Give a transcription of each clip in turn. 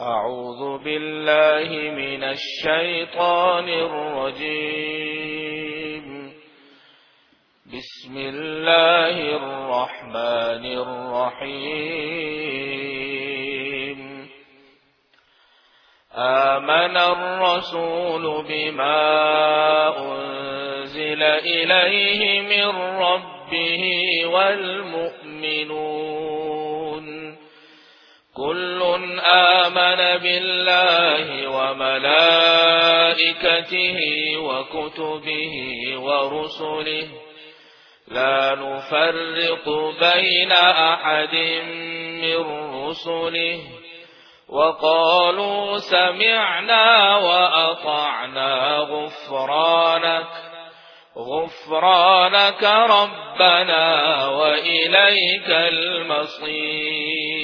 أعوذ بالله من الشيطان الرجيم. بسم الله الرحمن الرحيم. آمن الرسول بما أنزل إليه من ربه والمؤمنون كل آمن بالله وملائكته وكتبه ورسله. لا نفرق بين أحد من رسله. وقالوا سمعنا وأطعنا غفرانك. غفرانك ربنا وإليك المصير.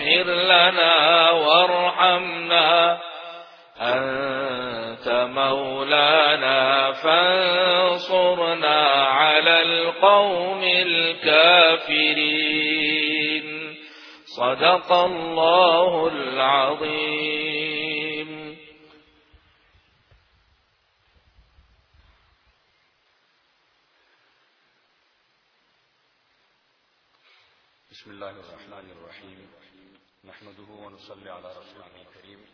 لنا وارحمنا. أنت مولانا فانصرنا على القوم الكافرين. صدق الله العظيم. بسم الله الرحمن ونصلي على رسوله الكريم.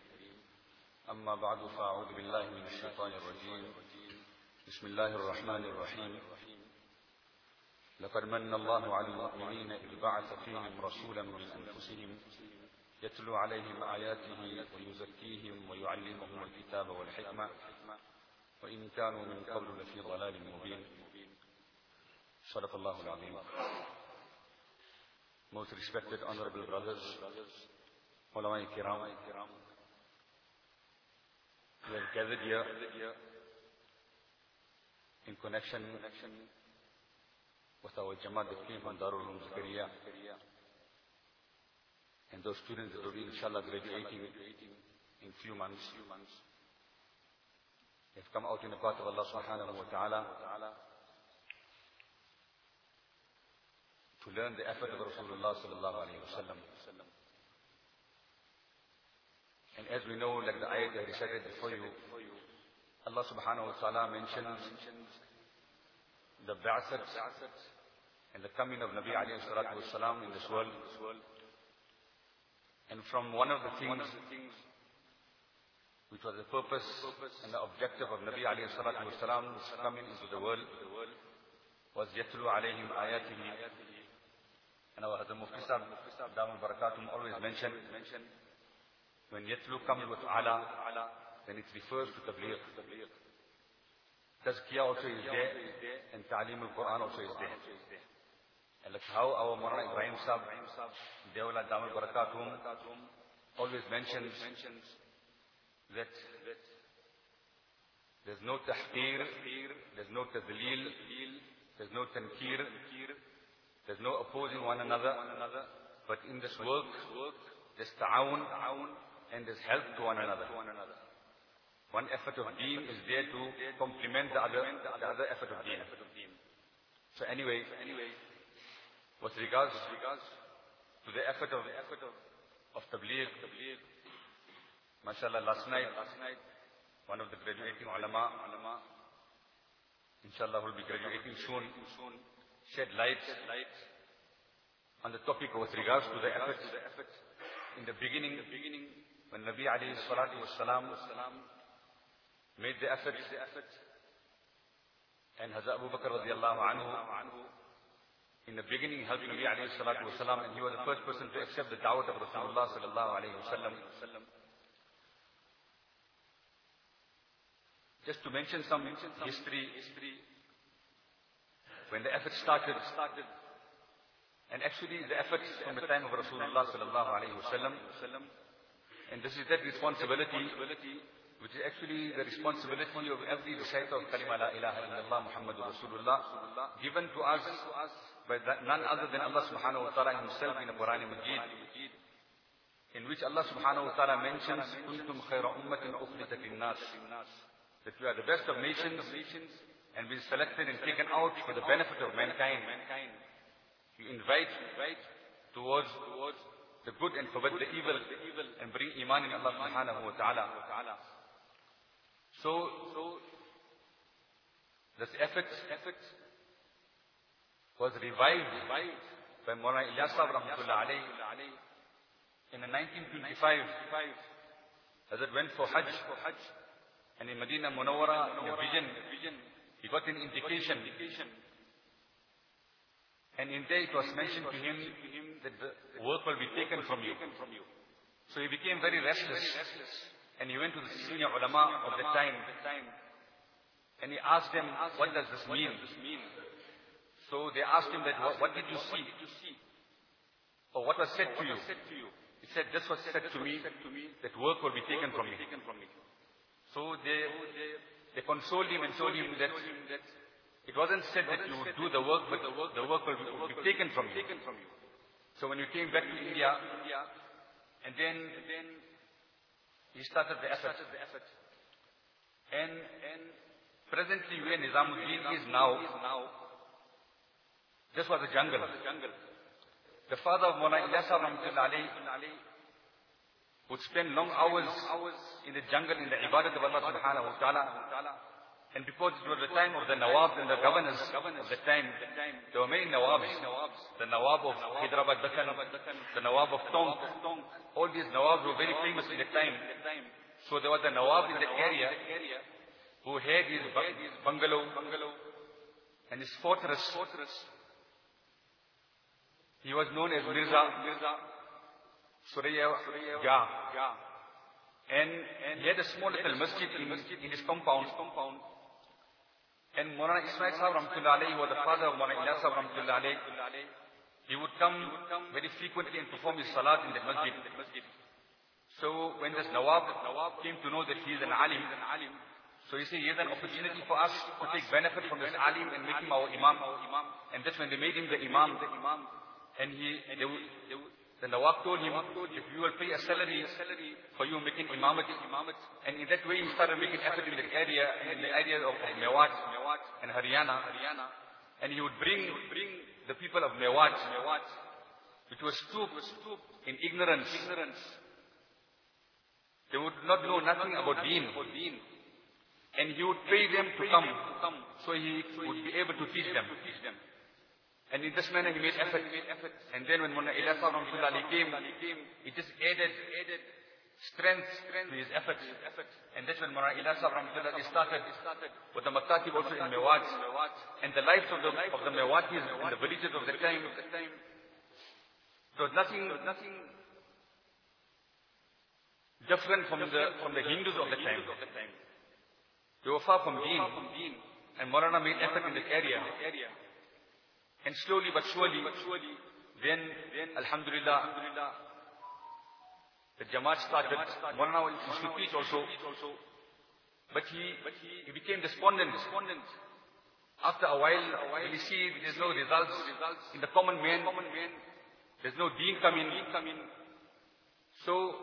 أما بعد فأعوذ بالله من الشيطان الرجيم. بسم الله الرحمن الرحيم. لقد من الله على المؤمنين إذ بعث فيهم رسولا من أنفسهم يتلو عليهم آياته ويزكيهم ويعلمهم الكتاب والحكمة. وإن كانوا من قبل لفي ضلال مبين. صدق الله العظيم. Most respected honorable brothers, ulama kiram, we are gathered here in connection with our Jamaat that came from Darul Uloom Zakaria and those students that will be inshallah graduating in few months. Have come out in the path of Allah subhanahu wa ta'ala to learn the effort of Rasulullah sallallahu alayhi wa sallam. And as we know, like the ayat I recited before you, Allah subhanahu wa ta'ala mentions the ba'asat and the coming of Nabi alayhi salatu wasalam in this world. And from one of the things which was the purpose and the objective of Nabi alayhi salatu coming into the world was yatlu alayhim ayatihi. And our Hazrat Mufti Sahib, Damul Barakatum always mention, when yatlu comes with ala, then it refers to tabligh. Tazkiyah also is there, and Ta'lim al-Quran also is there. And like how our Mawlana Ibrahim Sahib, Dewla Damul Barakatum, always mentions that there's no tahqir, there's no tadleel, there's no tankir, there's no opposing one another, but in this work, there's ta'awun and there's help to one another. One effort of deen is there to complement the other, the other effort of deen. So anyway, with regards to the effort of, of tabligh, mashallah, last night, one of the graduating ulama, inshallah will be graduating soon, shed light on the topic with regards to the effort. In the beginning, when Nabi alayhi made the effort And Hazrat Abu Bakr radiallahu anhu, in the beginning helped Nabi alayhi salatu wasalam, and he was the first person to accept the da'wah of Rasulullah sallallahu alayhi wasallam. Just to mention some history, when the effort started, and actually the efforts from the time of Rasulullah sallallahu alayhi wasallam, and this is that responsibility, which is actually the responsibility of every reciter of kalima la ilaha illallah Muhammadur Rasulullah, given to us by none other than Allah subhanahu wa ta'ala himself in the Quran Majid, in which Allah subhanahu wa ta'ala mentions, kuntum khayra ummatin ukhlitat nas that we are the best of nations and we selected and taken out for the benefit of mankind. You invite towards the good and forbid the evil and bring iman in Allah subhanahu wa ta'ala. So, this effort was revived by Mawlana Ilyas rahmatullah alayhi in 1925 as it went for Hajj and in Medina Munawwara, in a vision, he got an indication. And in there it was mentioned to him that the work will be taken from you. So he became very restless. And he went to the senior ulama of the time. And he asked them, what does this mean? So they asked him that, what, what did you see? Or what was said to you? He said, this was said to me, that work will be taken from me. So they, they consoled him and told him that it wasn't said that you would do the work, but the work, the work will, be, taken from you. So when you came back to India, and then, he started the effort. And, and presently where Nizamuddin is now, this was a jungle. The father of Mona Ilyasa would spend long hours in the jungle in the ibadat of Allah subhanahu wa ta'ala. And because it was the time of the Nawab and the governors of the time, there were many Nawabs. The Nawab of Hyderabad Dakhan, the Nawab of Tonk. All these Nawabs were very famous in the time. So there was a Nawab in the area who had his bungalow and his fortress. He was known as Mirza. Suraya Jah. And, he had a small little masjid in his compound. And Mawlana Ismail Sahib Rahmatullah alayhi was the father of Mawlana Ilyas Sahib Rahmatullah alayhi. He would come very frequently and perform his salat in the masjid. So when this Nawab came to know that he is an alim, so he said, here's an opportunity for us to take benefit from this alim and make him our imam. And that's when they made him the imam. And he, they, they, the Nawab told him, if you will pay a salary for you making imamat, and in that way he started making effort in the area, in the area of Mewat and Haryana, and he would bring the people of Mewat, which was stooped in ignorance. They would not know nothing about deen. And he would pay them to come, so he would be able to teach them. And in this manner he made effort. And then when Mullah Ilyas Rahmatullah came, he just added, added strength to his efforts. And that's when Mullah Ilyas Rahmatullah started with the Makatib also in Mewat. And the lives of the, of the Mewatis in the villages of the time. There was nothing, nothing different from the, from the Hindus of the time. They were far from deen. And Maulana made effort in this area. And slowly but surely, then, Alhamdulillah, the Jamaat started. Maulana used to teach also. But he, he became despondent. After a while, when he see there's no results in the common man, there's no deen coming. So,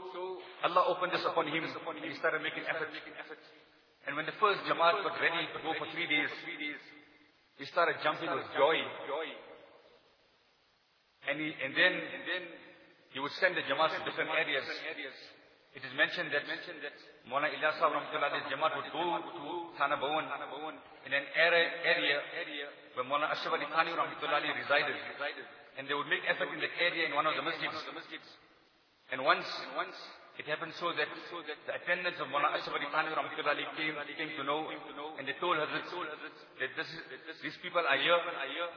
Allah opened this upon him, and he started making effort. And when the first Jamaat got ready to go for three days, he started jumping with joy. And, he, and then he would send the Jamaat to different areas. It is mentioned that, Mona Ilyas Rahmatullah's Jamaat would go to Thana Bhawan in an area, where Mona Ashraf Ali Thanwi Rahmatullah resided. And they would make effort in that area in one of the masjids. And once once it happened so that the attendants of Mawlana Ashraf Ali Rahmatullahi came, came to know and they told Hazrat that this is, these people are here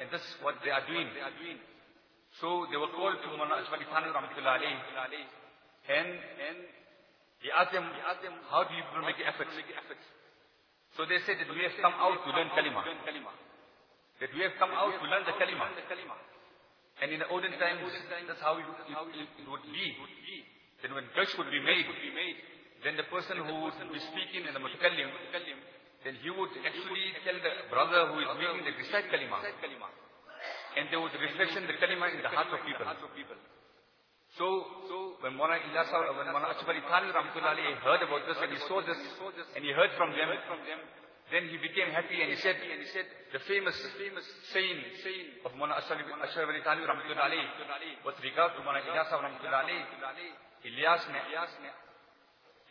and this is what they are doing. So they were called to Mawlana Ashraf Ali Rahmatullahi and, and he asked them, how do you make efforts? So they said that we have come out to learn kalima. That we have come out to learn the kalima. And in the olden times, that's how it would be. Then when Dash would be made, then the person who would be speaking in the mutakallim, then he would actually tell the brother who is making the recite kalima. And they would reflection the kalima in the hearts of people. So, when Mona Ilyas, when Mona Ashraf Ali Thanwi Rahmatullahi heard about this and he saw this and he heard from them, then he became happy and he said, the famous, saying, of Mona Ashraf Ali Thanwi Rahmatullahi with regard to Mona Ilyas Rahmatullahi, Ilyas ne,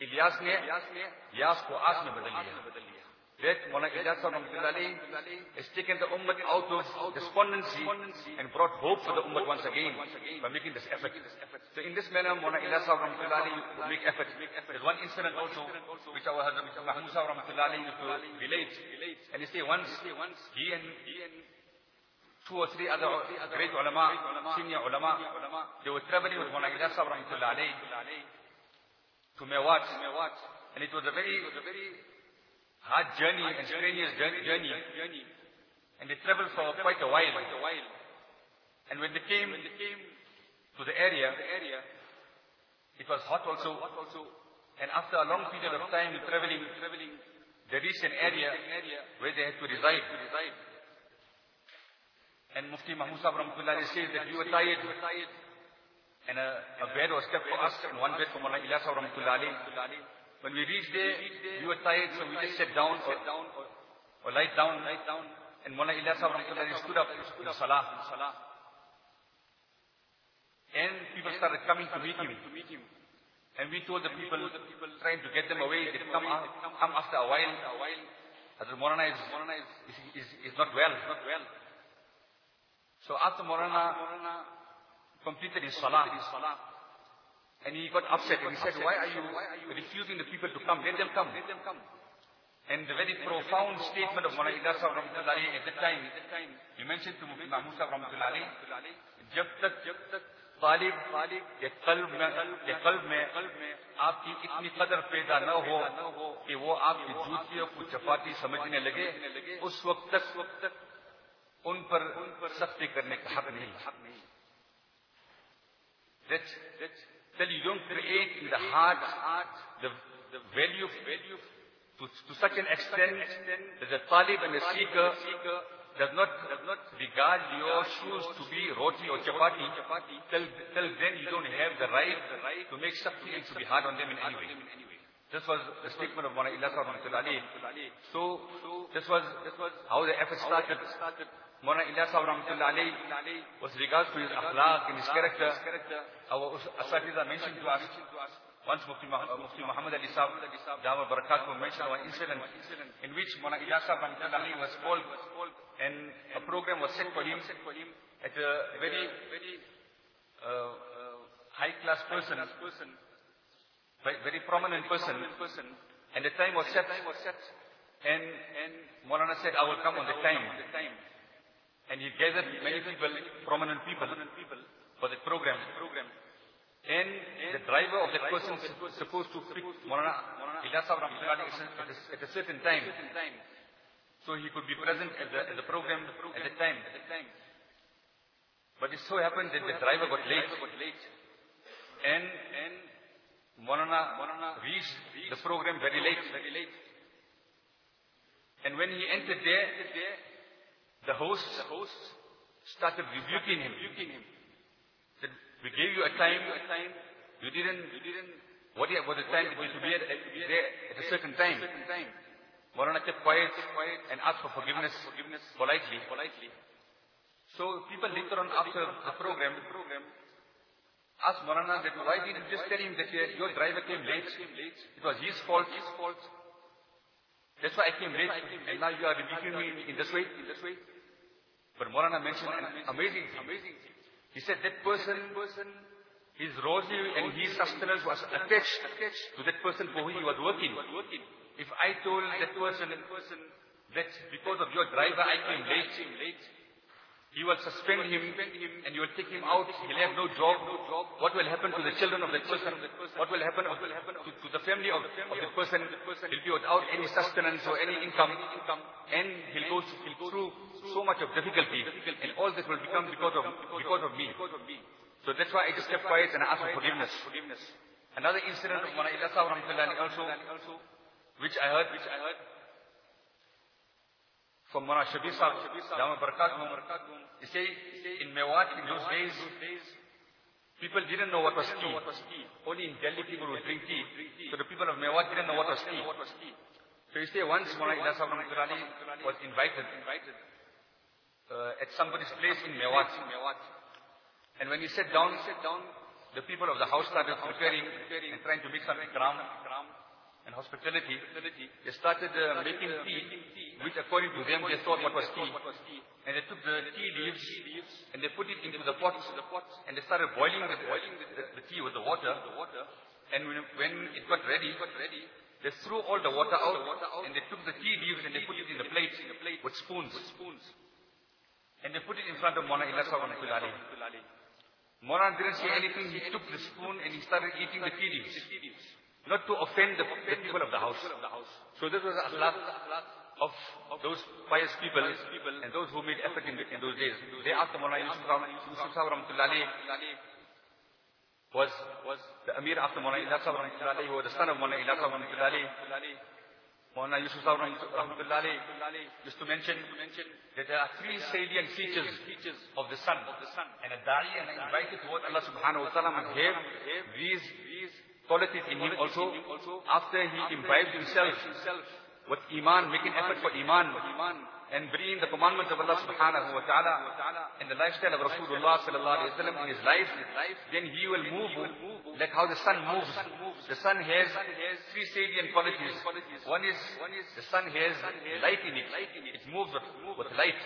Ilyas ne, Yas ko As mein badal liya. That Mona Ilyas Rahmatullahi has taken the ummah out of despondency and brought hope for the ummah once again by making this effort. So in this manner, Mona Ilyas Rahmatullahi would make effort. There's one incident also which our Hazrat Mahmud Rahmatullahi used to relate. And he say once, he and two or three other great ulama, senior ulama, they were traveling with Mona Ilyas Rahmatullahi to Mewat. And it was a very hard journey and strenuous journey. And they traveled for quite a while. And when they came to the area, it was hot also. And after a long period of time traveling, they reached an area where they had to reside. And Mufti Mahmud Sahib Rahmatullah says that we were tired. And a, a bed was kept for us and one bed for Mullah Ilyas Sahib when we reached there, we were tired, so we just sat down or, or lied down. And Mullah Ilyas stood up in Salah. And people started coming to meet him. And we told the people, trying to get them away, they come, come after a while. Hazrat Morana is, is, is, is not well. So after Morana completed his salah, and he got upset and he said, why are you refusing the people to come? Let them come. And the very profound statement of Mullah Ida Sahib Rahmatullahi at that time, he mentioned to Mufti Mahmoud Sahib Rahmatullahi, جب تک جب تک طالب کے قلب میں کے قلب میں آپ کی اتنی قدر پیدا نہ ہو کہ وہ آپ کی جوتیوں کو چپاتی سمجھنے لگے اس وقت تک وقت تک ان پر سختی کرنے کا حق نہیں۔ حک نہیں hard hard value such ancient guard you shows to be roti اور chapati chapati horse was this was this was ہاؤڈ Mawlana Ilyas Rahmatullahi was regards to his akhlaq and his character. Our Asatiza mentioned to us, once Mufti, Mufti Muhammad Ali Sahib, Jama Barakat mentioned one incident in which Mawlana Ilyas Rahmatullahi was called and a program was set for him at a very, uh, high class person, very prominent person, and the time was set, and, and Maulana said, I will come on the time. And he gathered many people, prominent people, for the program. And the driver of that person is supposed to pick Maulana Ilyas at a certain time. So he could be present at the, at the program at the time. But it so happened that the driver got late. And, and Maulana reached the program very late. And when he entered there, the host started rebuking him. Said, we gave you a time, you didn't, what was the time that we should be there at a certain time? Maulana kept quiet and asked for forgiveness politely. So people later on after the program asked Maulana that why didn't you just tell him that your driver came late? It was his fault. That's why I came late and now you are rebuking me in this way. But Maulana mentioned an amazing thing. He said that person his rozi and his sustenance was attached to that person for whom he was working. If I told that person that because of your driver I came late, he will suspend him and you will take him out. He'll have no job. What will happen to the children of that person? What will happen to, the family of, that person? He'll be without any sustenance or any income. And he'll go through so much of difficulty. And all this will become because of, because of me. So that's why I just kept quiet and I asked for forgiveness. Another incident of Mana Ilasa also, which I heard, which I heard, from Mona Shabir Sahib, Dama Barakatuh, he say, in Mewat, in those days, people didn't know what was tea. Only in Delhi people would drink tea. So the people of Mewat didn't know what was tea. So he say, once Mona Ila Sahib was invited uh, at somebody's place in Mewat. And when he sat down, the people of the house started preparing and trying to make some gram and hospitality, they started uh, making tea, which according to them they thought what was tea. And they took the tea leaves and they put it into the pot and they started boiling the, the, the tea with the water. And when, when it got ready, they threw all the water out and they took the tea leaves and they put it in the plate with spoons. And they put it in front of Mona Ilasa Mona didn't say anything. He took the spoon and he started eating the tea leaves not to offend the, the people of the house. So this was akhlaq of, of those pious people and those who made effort in, in those days. They asked the Mullah Yusuf Rahmatullahi was, was the Amir after Mullah Ilyas Rahmatullahi, who was the son of Mullah Ilyas Rahmatullahi. Mullah Yusuf Rahmatullahi used to mention that there are three salient features of the sun. And a da'i and invited toward Allah subhanahu wa ta'ala must have these qualities in him also. after he imbibes himself with iman, making effort for iman and bringing the commandments of Allah subhanahu wa ta'ala and the lifestyle of Rasulullah sallallahu alayhi wa sallam in his life, then he will move like how the sun moves. The sun has three salient qualities. One is, the sun has light in it. It. Moves with, light.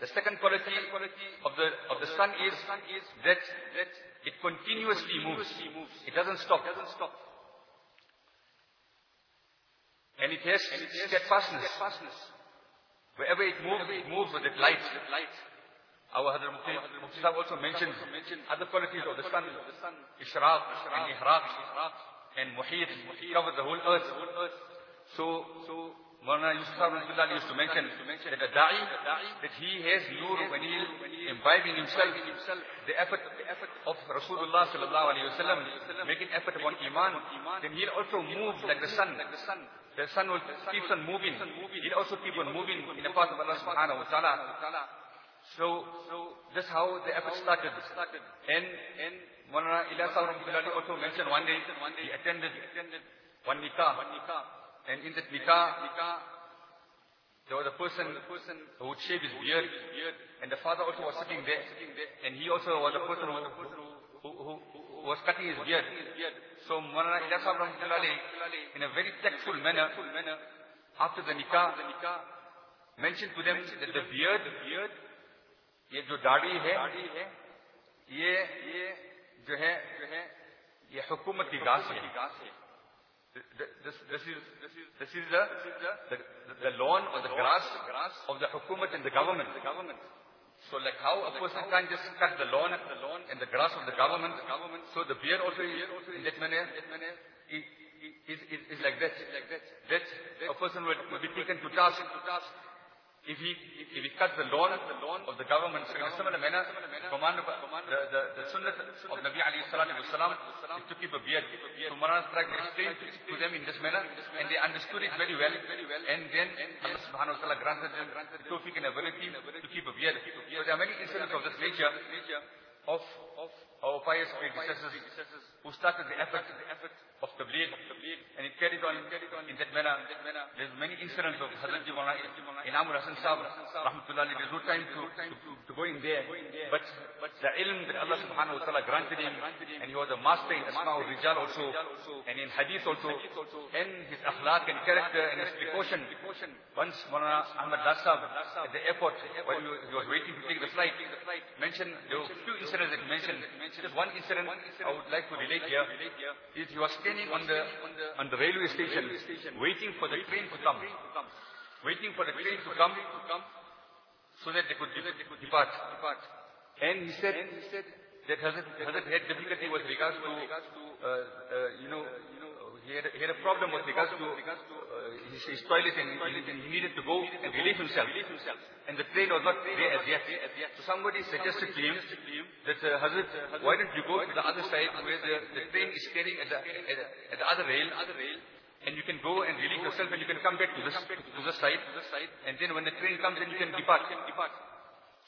The second quality of the, of the sun is that it continuously moves. It doesn't stop. It doesn't stop. And it has steadfastness. Wherever it moves, it moves with its light. Our Hadrat Mufti Sahib also mentioned other qualities of the sun. Ishraq and Ihraq and Muhit cover the whole earth. So, so Mawlana Yusuf Rahmatullah used to mention that a da'i, that he has nur when he imbibing himself the effort of Rasulullah sallallahu alayhi wa sallam, making effort upon iman, then he'll also move like the sun. The sun will keep on moving. He'll also keep on moving in the path of Allah subhanahu wa ta'ala. So, that's how the effort started. And, and Mawlana Ilyas Rahmatullah also mentioned one day, he attended one nikah. نکا نکاسنگ جو حکومت this, this, is, this is the, the, the lawn or the grass of the hukumat and the government. So like how a person can't just cut the lawn and the grass of the government, so the beard also is in that manner is, is, is like that. That a person will, will be taken to task if he, if he cuts the lawn of the government in a similar manner, command of, the, the, the sunnah of Nabi alayhi salatu wasalam is to keep a beard. So Maran tried to explain to them in this manner, and they understood it very well. And then Allah subhanahu wa ta'ala granted them the tawfiq and ability to keep a beard. So there are many incidents of this nature of, of our pious predecessors who started the effort of Tabligh, and it carried on in that manner. There's many incidents of Hazrat Jimana, Inam Hassan Sahib, Rahmatullah, there's no time to, to, to go in there. But the ilm that Allah subhanahu wa ta'ala granted him, and he was a master in Asma al Rijal also, and in Hadith also, and his akhlaq and character and his precaution. Once Mulana Ahmad Dasab at the airport, while he was waiting to take the flight, mentioned, there were few incidents that he mentioned. Just one incident I would like to relate here, is he was standing on the, on the railway station, waiting for the train to come. Waiting for the train to come, so that they could depart. And he said, that Hazrat, had difficulty with regards to, uh, uh, you know, he had, a, he had a problem with regards to his, his toilet and, he needed to go and relieve himself. And the train was not there as yet. So somebody suggested to him that uh, Hazrat, why don't you go to the other side where the, the train is carrying at the, at at the other rail, and you can go and relieve yourself and you can come back to this, to this side. And then when the train comes, then you can depart.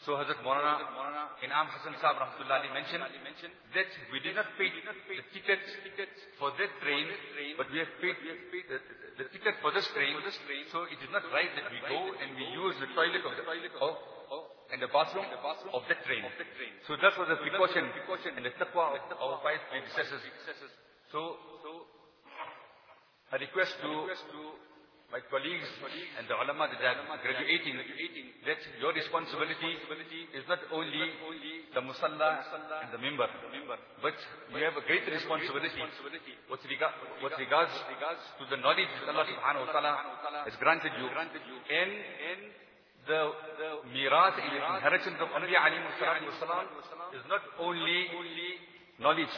So Hazrat Maulana Inam Hassan Sahib Rahmatullah mentioned that we did not pay the ticket for that train, but we have paid the, the ticket for this train. So it is not right that we go and we use the toilet of the, of, and the bathroom of that train. So that was the precaution and the taqwa of our five predecessors. So a request to my colleagues and the ulama that are graduating, that your responsibility is not only the musalla and the member, but you have a great responsibility with, regard, with regards to the knowledge that Allah subhanahu wa ta'ala has granted you. And the, the mirat and inheritance of Anbiya alayhi is not only knowledge.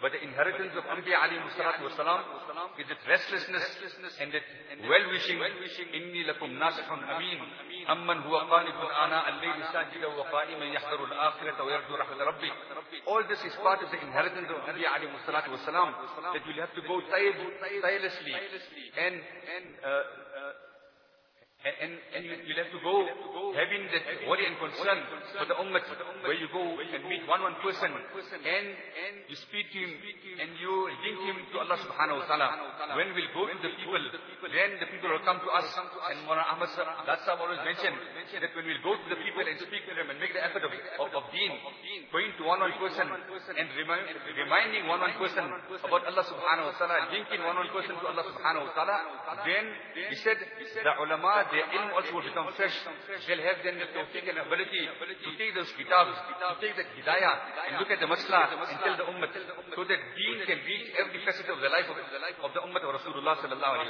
But the inheritance of Anbiya Ali Musalatu salam is that restlessness and that well-wishing. Inni lakum nasihun amin. Amman huwa qanifun ana al-layli sajida wa qa'iman yahdaru al-akhirata wa yarju rahmat rabbi. All this is part of the inheritance of Anbiya Ali Musalatu Wasalam that we will have to go tirelessly and uh, uh and, and you, will have to go having that worry and concern for the ummah, where you go and meet one one person, and you speak to him, and you link him to Allah subhanahu wa ta'ala. When we'll go to the people, then the people will come to us. And Mawlana Ahmad that's how always mentioned, that when we'll go to the people and speak to them and make the effort of, of, of deen, going to one one person and remind, reminding one one person about Allah subhanahu wa ta'ala, linking one one person to Allah subhanahu wa ta'ala, then he said, the ulama, رس اللہ علیہ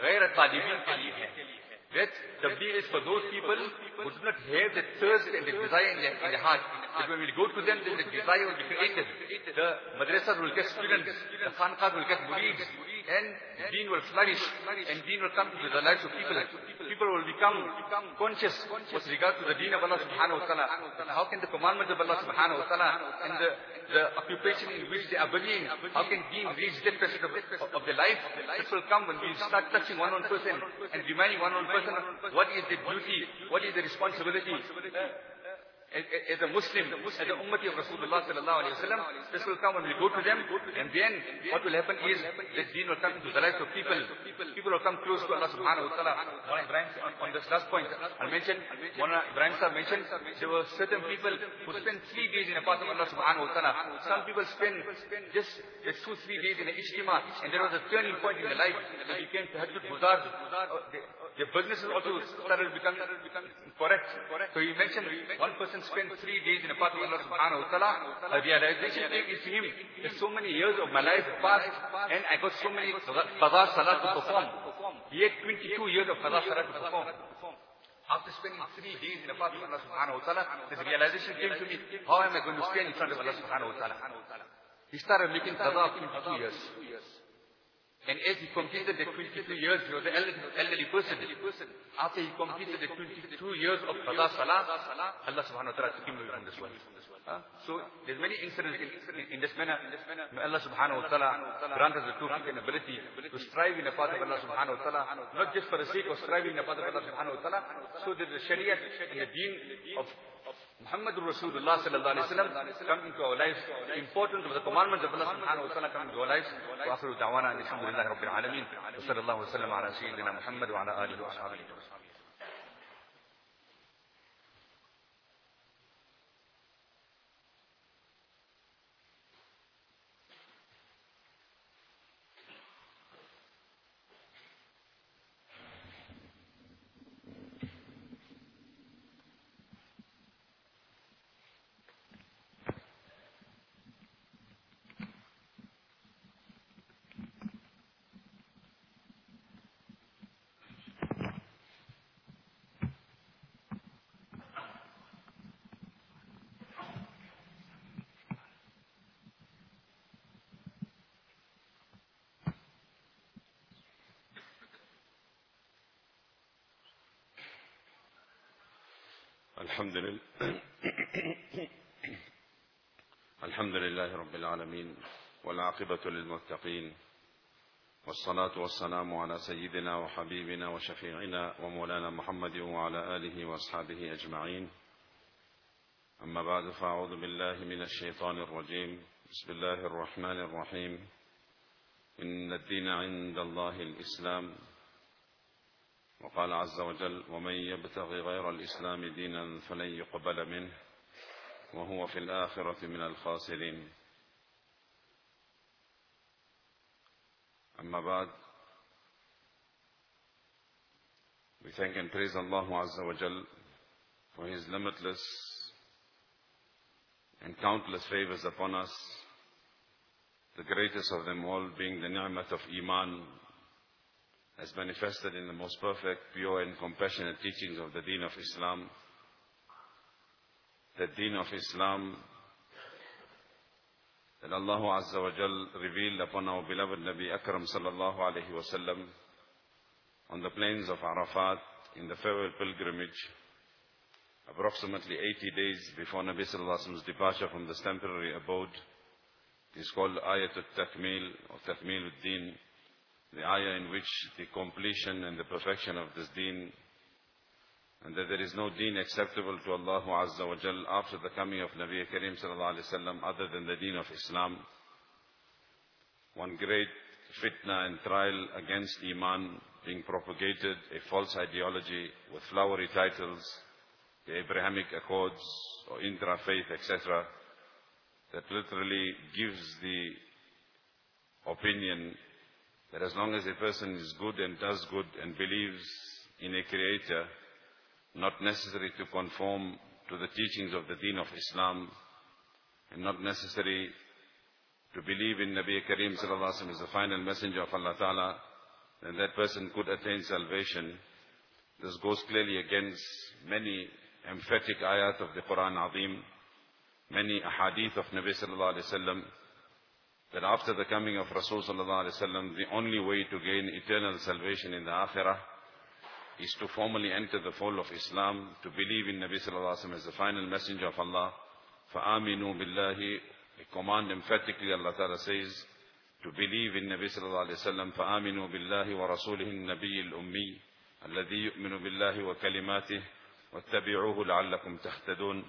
غیر تعلیم کے لیے That tabligh is for those people who do not have the thirst and the desire in their, in their heart. That when we go to them, then the desire will be created. The madrasas will get students, the khanqahs will get murids, and deen will flourish, and deen will come to the lives of people. People will become conscious with regard to the deen of Allah subhanahu wa ta'ala. How can the commandments of Allah subhanahu wa ta'ala and the, the occupation in which they are burying, how can deen reach that facet of, of the life? This will come when we start touching one one person and reminding one one person what is the duty, what is the responsibility. As a Muslim, as a ummati of Rasulullah sallallahu alayhi wa sallam, this will come when we go to them, and then what will happen is that deen will come into the lives of people. People. Will come close to Allah subhanahu wa ta'ala. Ibrahim, on, this last point, I'll mention, one Ibrahim sahib mentioned, there were certain people who spent three days in a path of Allah subhanahu wa ta'ala. Some people spend just, just two, three days in a ijtima, and there was a turning point in their life. They became tahajjud guzar. Their businesses also started becoming correct. So he mentioned one person spent three days in the path of Allah subhanahu wa ta'ala. A realization came to him that so many years of my life passed and I got so many qadar salat to perform. He had 22 years of qadar salat to perform. After spending three days in the path of Allah subhanahu wa ta'ala, this realization came to me, how am I going to stand in front of Allah subhanahu wa ta'ala? He started making qadar of 22 years. And as he completed the 22 years, he was an elderly, person. After he completed the 22 years of Qada Salah, Allah subhanahu wa ta'ala took him away from this world. So there's many incidents in, in, in this manner. May Allah subhanahu wa ta'ala grant us the tawfiq and ability to strive in the path of Allah subhanahu wa ta'ala, not just for the sake of striving in the path of Allah subhanahu wa ta'ala, so that the sharia and the deen of Muhammad Rasulullah sallallahu alayhi wa sallam come into our lives. The importance of the commandments of Allah subhanahu wa ta'ala come into our lives. وآخر دعوانا أن الحمد لله رب العالمين وصلى الله وسلم على سيدنا محمد وعلى آله وأصحابه الحمد لله. الحمد لله رب العالمين والعاقبة للمتقين والصلاة والسلام على سيدنا وحبيبنا وشفيعنا ومولانا محمد وعلى آله وأصحابه أجمعين. أما بعد فأعوذ بالله من الشيطان الرجيم. بسم الله الرحمن الرحيم. إن الدين عند الله الإسلام. وقال عز وجل ومن يبتغي غير الإسلام دينا فلن يقبل منه وهو في الآخرة من الخاسرين أما بعد We thank and praise Allah Azza wa Jal for His limitless and countless favors upon us, the greatest of them all being the ni'mat of Iman as manifested in the most perfect, pure and compassionate teachings of the deen of Islam. The deen of Islam that Allah Azza wa Jal revealed upon our beloved Nabi Akram sallallahu alayhi on the plains of Arafat in the farewell pilgrimage, approximately 80 days before Nabi sallallahu alayhi departure from this temporary abode. Is called Ayatul Takmil or Takmil ud-Din, the ayah in which the completion and the perfection of this deen and that there is no deen acceptable to Allah Azza wa Jal after the coming of Nabi Kareem sallallahu alayhi wasallam other than the deen of Islam. One great fitna and trial against Iman being propagated, a false ideology with flowery titles, the Abrahamic Accords or intra-faith, etc., that literally gives the opinion that as long as a person is good and does good and believes in a creator, not necessary to conform to the teachings of the deen of Islam, and not necessary to believe in Nabi Kareem sallallahu alaihi wasallam as the final messenger of Allah Ta'ala, then that person could attain salvation. This goes clearly against many emphatic ayat of the Quran Azim, many ahadith of Nabi sallallahu alaihi wasallam, that after the coming of Rasul sallallahu the only way to gain eternal salvation in the akhirah is to formally enter the fold of Islam, to believe in Nabi sallallahu alaihi wasallam as the final messenger of Allah. فَآمِنُوا بِاللَّهِ A command emphatically Allah Ta'ala says, to believe in Nabi sallallahu alaihi wasallam. فَآمِنُوا بِاللَّهِ وَرَسُولِهِ النَّبِيِّ الْأُمِّي الَّذِي يُؤْمِنُ بِاللَّهِ وَكَلِمَاتِهِ وَاتَّبِعُوهُ لَعَلَّكُمْ تَهْتَدُونَ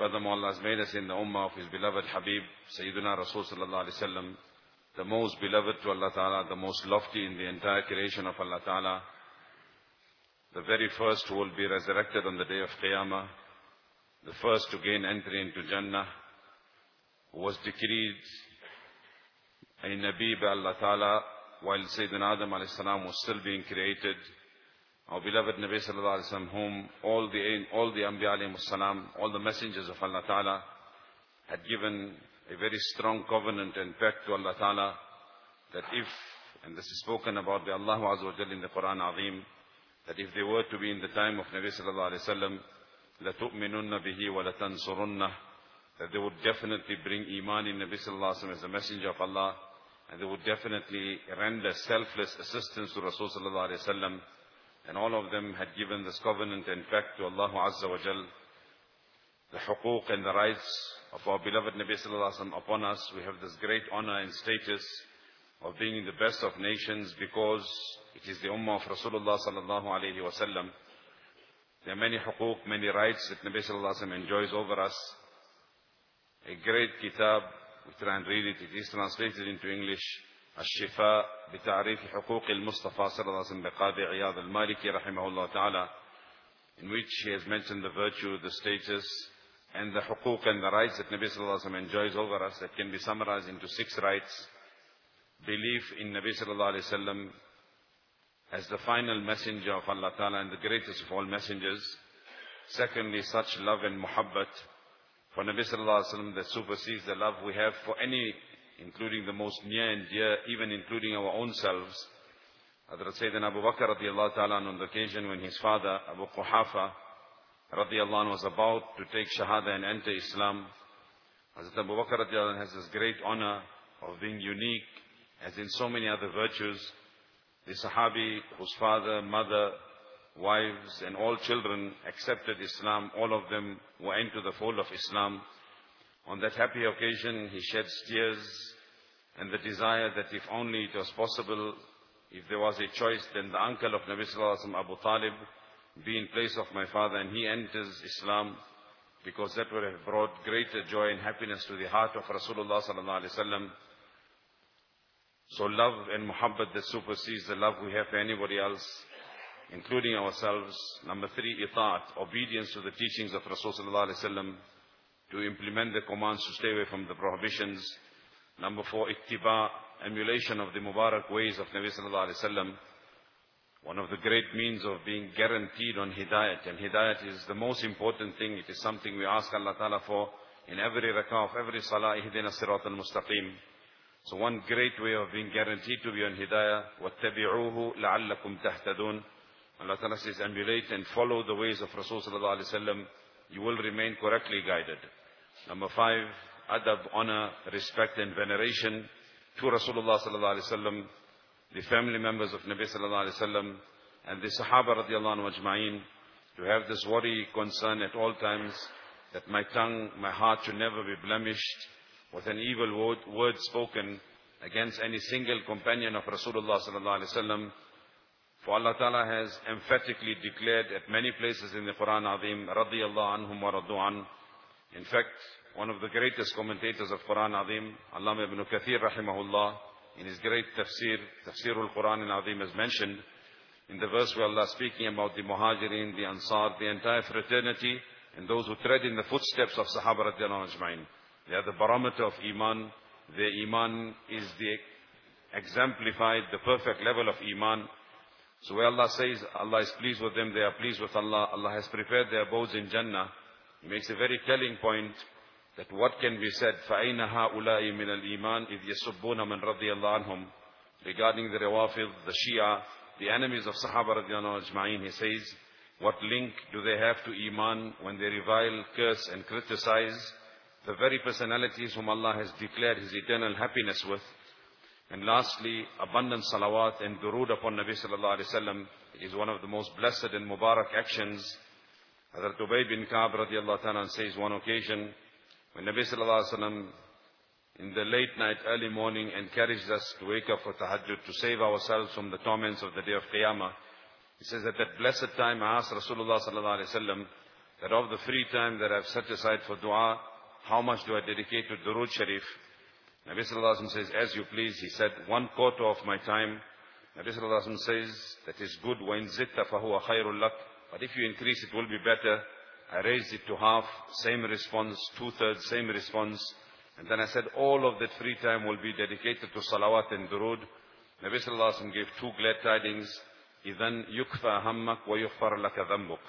Furthermore, Allah has made us in the ummah of His beloved Habib, Sayyidina Rasul sallallahu alaihi wasallam, the most beloved to Allah Ta'ala, the most lofty in the entire creation of Allah Ta'ala, the very first who will be resurrected on the day of Qiyamah, the first to gain entry into Jannah, who was decreed a Nabi by Allah Ta'ala while Sayyidina Adam alayhi was still being created. Our beloved Nabi sallallahu alayhi wa whom all the, all the Anbiya alayhi salam, all the messengers of Allah Ta'ala had given a very strong covenant and pact to Allah Ta'ala that if, and this is spoken about by Allah Azza wa Jalla in the Quran Azim, that if they were to be in the time of Nabi sallallahu alayhi wa sallam, لَتُؤْمِنُنَّ بِهِ وَلَتَنْصُرُنَّ That they would definitely bring Iman in Nabi sallallahu alayhi wa sallam as a messenger of Allah, and they would definitely render selfless assistance to Rasulullah sallallahu and all of them had given this covenant and pact to Allah Azza wa Jal, the huquq and the rights of our beloved Nabi sallallahu alaihi wasallam upon us. We have this great honor and status of being in the best of nations because it is the ummah of Rasulullah sallallahu alaihi wasallam. There are many huquq, many rights that Nabi sallallahu alaihi wasallam enjoys over us. A great kitab, we try and read it. It is translated into English. الشفاء بتعريف حقوق المصطفى صلى الله عليه وسلم بقاضي عياض المالكي رحمه الله تعالى in which he has mentioned the virtue, the status, and the huquq and the rights that Nabi Sallallahu Alaihi Wasallam enjoys over us that can be summarized into six rights. Belief in Nabi Sallallahu Alaihi Wasallam as the final messenger of Allah Ta'ala and the greatest of all messengers. Secondly, such love and muhabbat for Nabi Sallallahu Alaihi Wasallam that supersedes the love we have for any, including the most near and dear, even including our own selves. Hazrat Sayyidina Abu Bakr radiallahu ta'ala on the occasion when his father, Abu Quhafa, radiallahu was about to take Shahada and enter Islam. Hazrat Abu Bakr radiallahu anh, has this great honor of being unique, as in so many other virtues. The Sahabi, whose father, mother, wives, and all children accepted Islam, all of them were into the fold of Islam. On that happy occasion, he shed tears and the desire that if only it was possible, if there was a choice, then the uncle of Nabi Sallallahu Alaihi Wasallam, Abu Talib, be in place of my father and he enters Islam because that would have brought greater joy and happiness to the heart of Rasulullah sallallahu alaihi wasallam. So love and muhabbat that supersedes the love we have for anybody else, including ourselves. Number three, itaat, obedience to the teachings of Rasulullah sallallahu alaihi wasallam, to implement the commands to stay away from the prohibitions. Number four, ittiba, emulation of the Mubarak ways of Nabi sallallahu alaihi wasallam. One of the great means of being guaranteed on hidayat. And hidayat is the most important thing. It is something we ask Allah Ta'ala for in every rak'ah of every salah. Ihdina sirat al-mustaqim. So one great way of being guaranteed to be on hidayah. وَاتَّبِعُوهُ لَعَلَّكُمْ تَهْتَدُونَ Allah Ta'ala says, emulate and follow the ways of Rasul Sallallahu Alaihi Wasallam. You will remain correctly guided. Number five, adab, honor, respect and veneration to Rasulullah Sallallahu Alaihi Wasallam the family members of Nabi sallallahu alaihi wasallam and the Sahaba radiallahu anhu ajma'in to have this worry, concern at all times that my tongue, my heart should never be blemished with an evil word, word spoken against any single companion of Rasulullah sallallahu alaihi wasallam. For Allah Ta'ala has emphatically declared at many places in the Quran Azim, radiyallahu anhum wa radu an. In fact, one of the greatest commentators of Quran Azim, Allama ibn Kathir rahimahullah, in his great tafsir, Tafsir al-Quran al-Azim has mentioned, in the verse where Allah is speaking about the Muhajirin, the Ansar, the entire fraternity, and those who tread in the footsteps of Sahaba radiallahu ajma'in. They are the barometer of Iman. Their Iman is the exemplified, the perfect level of Iman. So where Allah says Allah is pleased with them, they are pleased with Allah. Allah has prepared their abodes in Jannah. He makes a very telling point that what can be said, فَأَيْنَ هَؤُلَاءِ مِنَ الْإِيمَانِ إِذْ يَسُبُّونَ مَنْ رَضِيَ اللَّهُ عَنْهُمْ Regarding the Rawafid, the Shia, the enemies of Sahaba radiallahu ajma'in, he says, what link do they have to Iman when they revile, curse and criticize the very personalities whom Allah has declared His eternal happiness with? And lastly, abundant salawat and durood upon Nabi sallallahu alayhi wa sallam is one of the most blessed and mubarak actions. Hazrat Ubay bin Ka'b radiallahu ta'ala says one occasion, when Nabi sallallahu alaihi wasallam in the late night, early morning encouraged us to wake up for tahajjud to save ourselves from the torments of the day of Qiyamah. He says at that blessed time I asked Rasulullah sallallahu alaihi wasallam that of the free time that I've set aside for dua, how much do I dedicate to Durood Sharif? Nabi sallallahu alaihi wasallam says, as you please. He said, one quarter of my time. Nabi sallallahu alaihi wasallam says, that is good. وَإِن زِدْتَ فَهُوَ خَيْرٌ لَكَ But if you increase, it will be better. I raised it to half, same response, two-thirds, same response. And then I said all of that free time will be dedicated to salawat and durood. Nabi Sallallahu Alaihi Wasallam gave two glad tidings. إِذَنْ يُكْفَى هَمَّكْ وَيُغْفَرْ لَكَ ذَنْبُكْ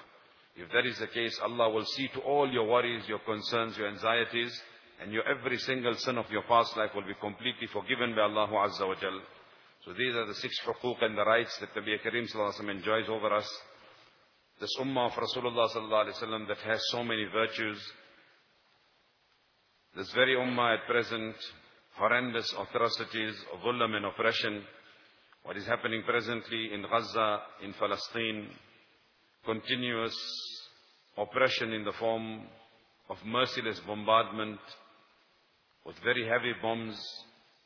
If that is the case, Allah will see to all your worries, your concerns, your anxieties, and your every single sin of your past life will be completely forgiven by Allah Azza wa Jal. So these are the six huquq and the rights that Nabi Kareem Sallallahu Alaihi Wasallam enjoys over us this ummah of Rasulullah sallallahu alaihi wasallam that has so many virtues. This very ummah at present horrendous atrocities, dhulm and oppression, what is happening presently in Gaza, in Palestine, continuous oppression in the form of merciless bombardment with very heavy bombs.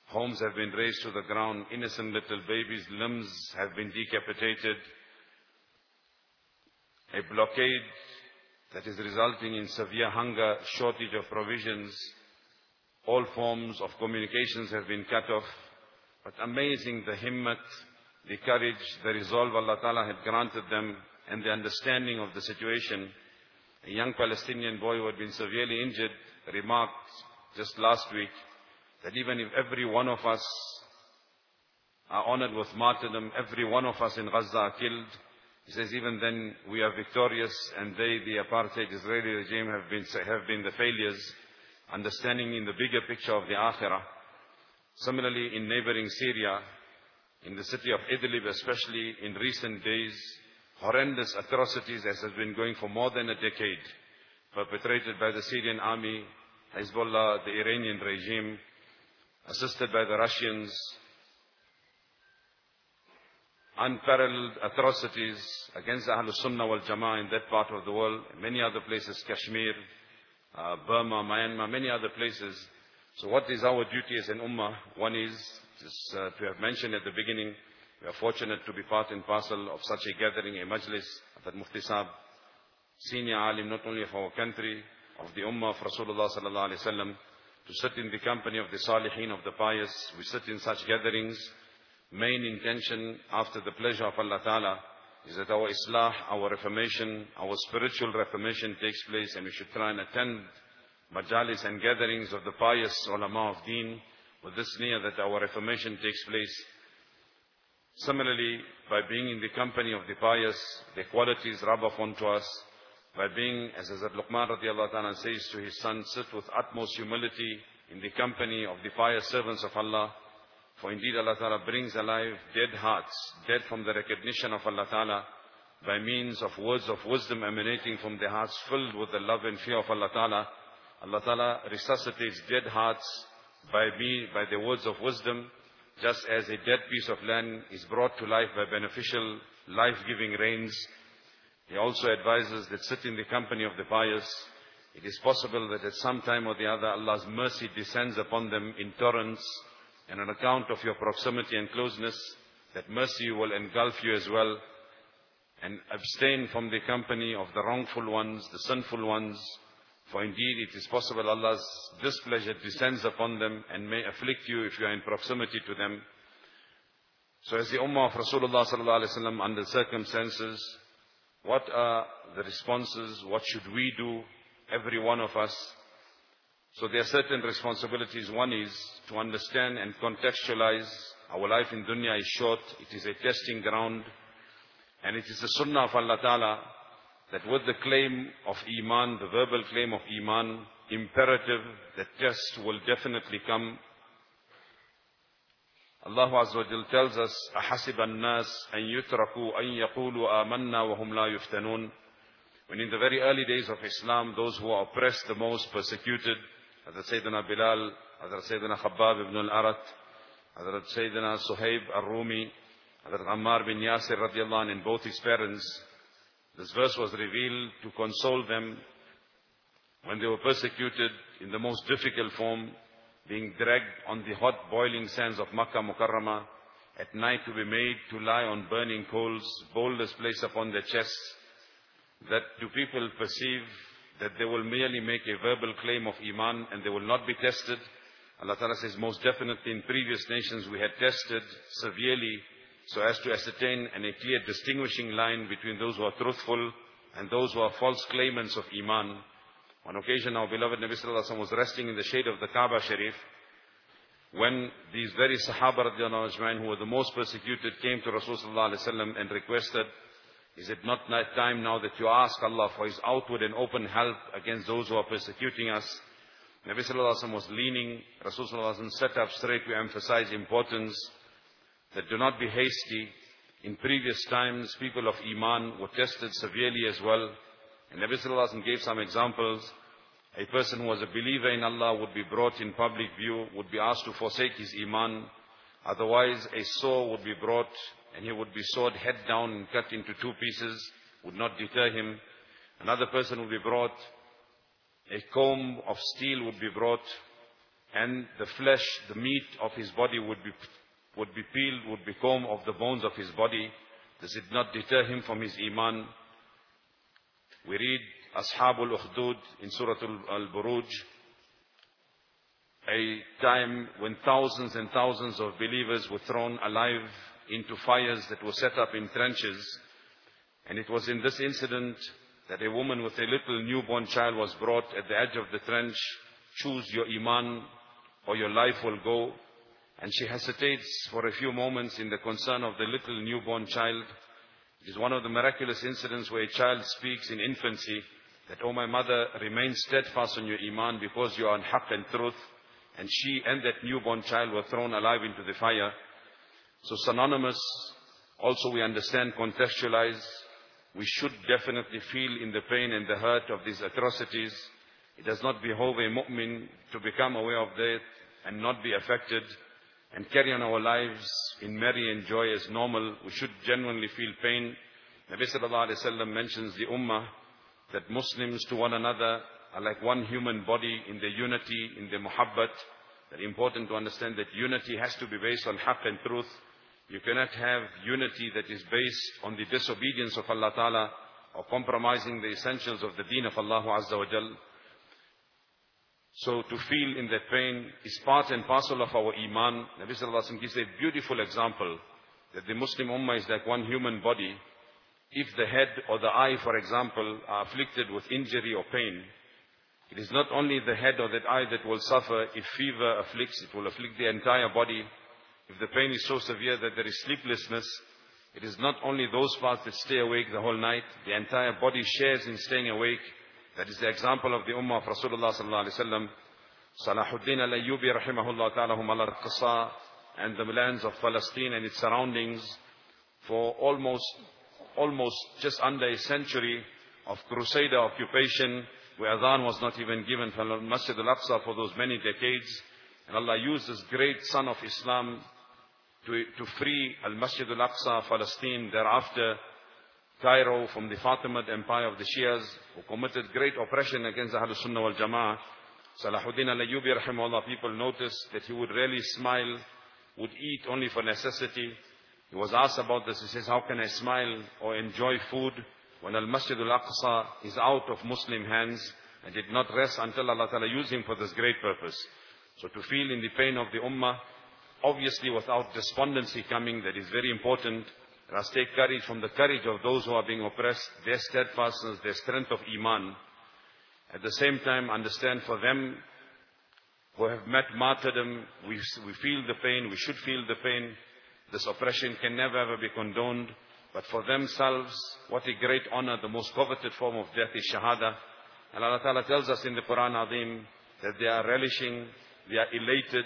Homes have been razed to the ground. Innocent little babies' limbs have been decapitated. A blockade that is resulting in severe hunger, shortage of provisions. All forms of communications have been cut off. But amazing the himmat, the courage, the resolve Allah Ta'ala had granted them and the understanding of the situation. A young Palestinian boy who had been severely injured remarked just last week that even if every one of us are honored with martyrdom, every one of us in Gaza are killed, he says even then we are victorious and they, the apartheid Israeli regime, have been, have been the failures, understanding in the bigger picture of the Akhirah. Similarly, in neighboring Syria, in the city of Idlib, especially in recent days, horrendous atrocities as has been going for more than a decade, perpetrated by the Syrian army, Hezbollah, the Iranian regime, assisted by the Russians, unparalleled atrocities against Ahlul Sunnah wal Jama'ah in that part of the world, many other places, Kashmir, uh, Burma, Myanmar, many other places. So what is our duty as an ummah? One is, just uh, to have mentioned at the beginning, we are fortunate to be part and parcel of such a gathering, a majlis, that Mufti Saab, senior alim not only of our country, of the ummah of Rasulullah sallallahu alaihi wasallam, to sit in the company of the salihin, of the pious. We sit in such gatherings. Main intention, after the pleasure of Allah Ta'ala, is that our islah, our reformation, our spiritual reformation takes place and we should try and attend majalis and gatherings of the pious ulama of deen with this near that our reformation takes place. Similarly, by being in the company of the pious, the qualities rub off onto us. By being, as Hazrat Luqman radiallahu ta'ala says to his son, sit with utmost humility in the company of the pious servants of Allah. For indeed Allah Ta'ala brings alive dead hearts, dead from the recognition of Allah Ta'ala, by means of words of wisdom emanating from their hearts filled with the love and fear of Allah Ta'ala. Allah Ta'ala resuscitates dead hearts by me, by the words of wisdom, just as a dead piece of land is brought to life by beneficial, life-giving rains. He also advises that sit in the company of the pious. It is possible that at some time or the other Allah's mercy descends upon them in torrents, and on account of your proximity and closeness, that mercy will engulf you as well, and abstain from the company of the wrongful ones, the sinful ones, for indeed it is possible Allah's displeasure descends upon them and may afflict you if you are in proximity to them. So as the Ummah of Rasulullah sallallahu alaihi wasallam under circumstances, what are the responses? What should we do? Every one of us. So there are certain responsibilities. One is to understand and contextualize our life in dunya is short. It is a testing ground. And it is the sunnah of Allah Ta'ala that with the claim of Iman, the verbal claim of Iman, imperative, the test will definitely come. Allah Azza wa Jal tells us, أَحَسِبَ النَّاسِ أَن يُتْرَكُوا أَن يَقُولُوا آمَنَّا وَهُمْ لَا يُفْتَنُونَ When in the very early days of Islam, those who are oppressed the most, persecuted, Hazrat Sayyidina Bilal, Hazrat Sayyidina Khabbab ibn al-Arat, Hazrat Sayyidina Suhaib al-Rumi, Hazrat Ammar bin Yasir radiallahu anh, and both his parents, this verse was revealed to console them when they were persecuted in the most difficult form, being dragged on the hot boiling sands of Makkah Mukarramah, at night to be made to lie on burning coals, boulders placed upon their chests, that do people perceive that they will merely make a verbal claim of Iman and they will not be tested? Allah Ta'ala says, most definitely in previous nations we had tested severely so as to ascertain and a clear distinguishing line between those who are truthful and those who are false claimants of Iman. On occasion, our beloved Nabi Sallallahu Alaihi Wasallam was resting in the shade of the Kaaba Sharif when these very Sahaba who were the most persecuted came to Rasulullah Sallallahu Alaihi Wasallam and requested, is it not time now that you ask Allah for His outward and open help against those who are persecuting us? Nabi Sallallahu Alaihi Wasallam was leaning, Rasulullah Sallallahu Alaihi Wasallam sat up straight to emphasize importance that do not be hasty. In previous times, people of Iman were tested severely as well. And Nabi Sallallahu Alaihi Wasallam gave some examples. A person who was a believer in Allah would be brought in public view, would be asked to forsake his iman. Otherwise, a saw would be brought and he would be sawed head down and cut into two pieces, would not deter him. Another person would be brought, a comb of steel would be brought, and the flesh, the meat of his body would be, would be peeled, would become of the bones of his body. This did not deter him from his iman. We read Ashabul Ukhdud in Surah Al-Buruj, a time when thousands and thousands of believers were thrown alive into fires that were set up in trenches. And it was in this incident that a woman with a little newborn child was brought at the edge of the trench. Choose your iman or your life will go. And she hesitates for a few moments in the concern of the little newborn child. It is one of the miraculous incidents where a child speaks in infancy that, oh my mother, remain steadfast on your iman because you are on haqq and truth. And she and that newborn child were thrown alive into the fire. So synonymous, also we understand, contextualize, we should definitely feel in the pain and the hurt of these atrocities. It does not behove a mu'min to become aware of that and not be affected and carry on our lives in merry and joy as normal. We should genuinely feel pain. Nabi sallallahu alayhi wa mentions the ummah that Muslims to one another are like one human body in the unity, in the muhabbat. Very important to understand that unity has to be based on haqq and truth. You cannot have unity that is based on the disobedience of Allah Ta'ala or compromising the essentials of the deen of Allah Azza wa Jal. So to feel in that pain is part and parcel of our iman. Nabi Sallallahu Alaihi Wasallam gives a beautiful example that the Muslim ummah is like one human body. If the head or the eye, for example, are afflicted with injury or pain, it is not only the head or that eye that will suffer. If fever afflicts, it will afflict the entire body. If the pain is so severe that there is sleeplessness, it is not only those parts that stay awake the whole night, the entire body shares in staying awake. That is the example of the Ummah of Rasulullah sallallahu alaihi wasallam. Salahuddin al-Ayyubi rahimahullah ta'ala hum al and the lands of Palestine and its surroundings for almost, almost just under a century of crusader occupation where adhan was not even given from Masjid al-Aqsa for those many decades. And Allah used this great son of Islam to, to free Al-Masjid Al-Aqsa, Palestine, thereafter Cairo from the Fatimid empire of the Shias, who committed great oppression against the Ahlul Sunnah wal Jama'ah. Salahuddin al-Ayyubi rahimahullah, people noticed that he would rarely smile, would eat only for necessity. He was asked about this. He says, how can I smile or enjoy food when Al-Masjid Al-Aqsa is out of Muslim hands and did not rest until Allah Ta'ala used him for this great purpose. So to feel in the pain of the Ummah, obviously without despondency coming, that is very important. Let us take courage from the courage of those who are being oppressed, their steadfastness, their strength of Iman. At the same time, understand for them who have met martyrdom, we, we feel the pain, we should feel the pain. This oppression can never ever be condoned. But for themselves, what a great honor, the most coveted form of death is Shahada. And Allah Ta'ala tells us in the Quran Azim that they are relishing, they are elated,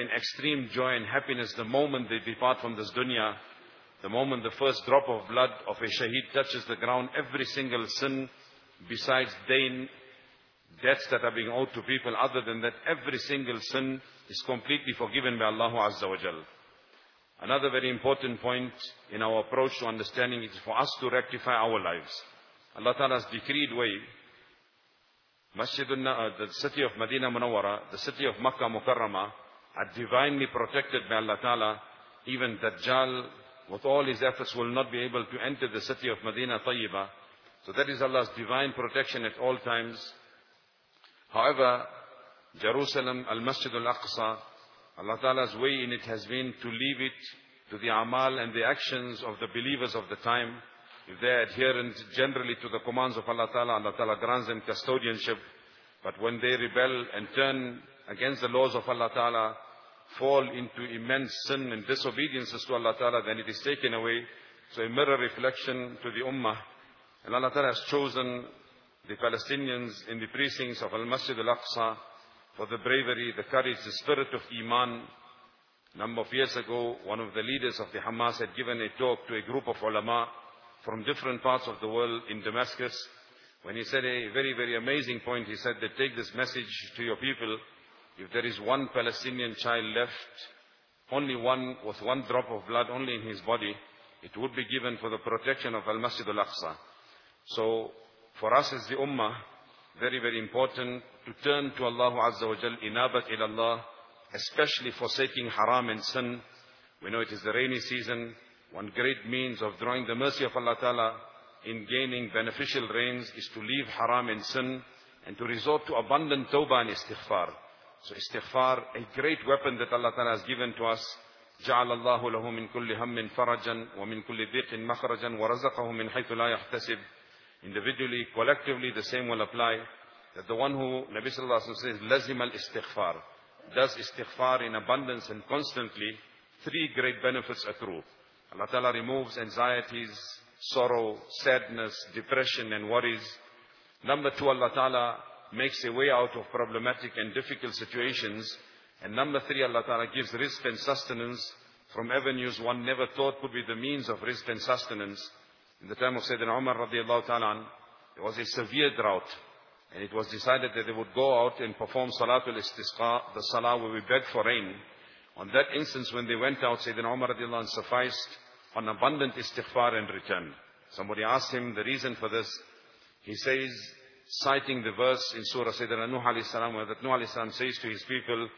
in extreme joy and happiness the moment they depart from this dunya. The moment the first drop of blood of a shaheed touches the ground, every single sin besides dain, debts that are being owed to people, other than that, every single sin is completely forgiven by Allah Azza wa Jal. Another very important point in our approach to understanding is for us to rectify our lives. Allah Ta'ala's decreed way, Masjid uh, the city of Medina Munawwara, the city of Makkah Mukarramah, are divinely protected by Allah Ta'ala. Even Dajjal, with all his efforts, will not be able to enter the city of Medina Tayyibah. So that is Allah's divine protection at all times. However, Jerusalem, Al-Masjid Al-Aqsa, Allah Ta'ala's way in it has been to leave it to the amal and the actions of the believers of the time. If they are adherent generally to the commands of Allah Ta'ala, Allah Ta'ala grants them custodianship. But when they rebel and turn against the laws of Allah Ta'ala, fall into immense sin and disobediences to Allah Ta'ala, then it is taken away. So a mirror reflection to the Ummah. And Allah Ta'ala has chosen the Palestinians in the precincts of Al-Masjid Al-Aqsa for the bravery, the courage, the spirit of Iman. A number of years ago, one of the leaders of the Hamas had given a talk to a group of ulama from different parts of the world in Damascus. when he said a very, very amazing point, he said that take this message to your people. If there is one Palestinian child left, only one with one drop of blood only in his body, it would be given for the protection of Al-Masjid Al-Aqsa. So, for us as the Ummah, very, very important to turn to Allah Azza wa Jal, inabat ila Allah, especially forsaking haram and sin. We know it is the rainy season. One great means of drawing the mercy of Allah Ta'ala in gaining beneficial rains is to leave haram and sin and to resort to abundant tawbah and istighfar. So istighfar, a great weapon that Allah Ta'ala has given to us. جعل الله له من كل هم فرجا ومن كل ضيق مخرجا ورزقه من حيث لا يحتسب individually, collectively, the same will apply. That the one who, Nabi Sallallahu Alaihi Wasallam says, lazim al-istighfar, does istighfar in abundance and constantly, three great benefits accrue. Allah Ta'ala removes anxieties, sorrow, sadness, depression and worries. Number two, Allah Ta'ala makes a way out of problematic and difficult situations. And number three, Allah Ta'ala gives rizq and sustenance from avenues one never thought could be the means of rizq and sustenance. In the time of Sayyidina Umar radiallahu ta'ala, there was a severe drought. And it was decided that they would go out and perform Salatul Istisqa, the Salah where we beg for rain. On that instance, when they went out, Sayyidina Umar radiallahu anh sufficed on abundant istighfar and return. Somebody asked him the reason for this. He says, citing the verse in Surah Sayyidina Nuh alayhi salam, where that Nuh alayhi salam says to his people,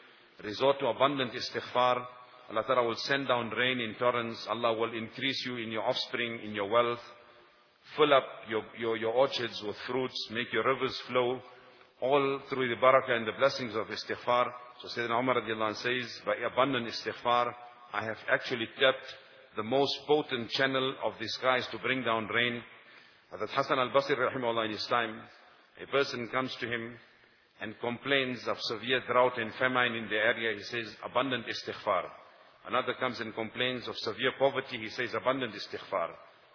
resort to abundant istighfar. Allah Ta'ala will send down rain in torrents. Allah will increase you in your offspring, in your wealth. Fill up your, your, your orchards with fruits. Make your rivers flow. All through the barakah and the blessings of istighfar. So Sayyidina Umar radiallahu says, by abundant istighfar, I have actually kept the most potent channel of the skies to bring down rain. That Hassan al-Basri rahimahullah in his time, a person comes to him and complains of severe drought and famine in the area. He says, abundant istighfar. Another comes and complains of severe poverty. He says, abundant istighfar.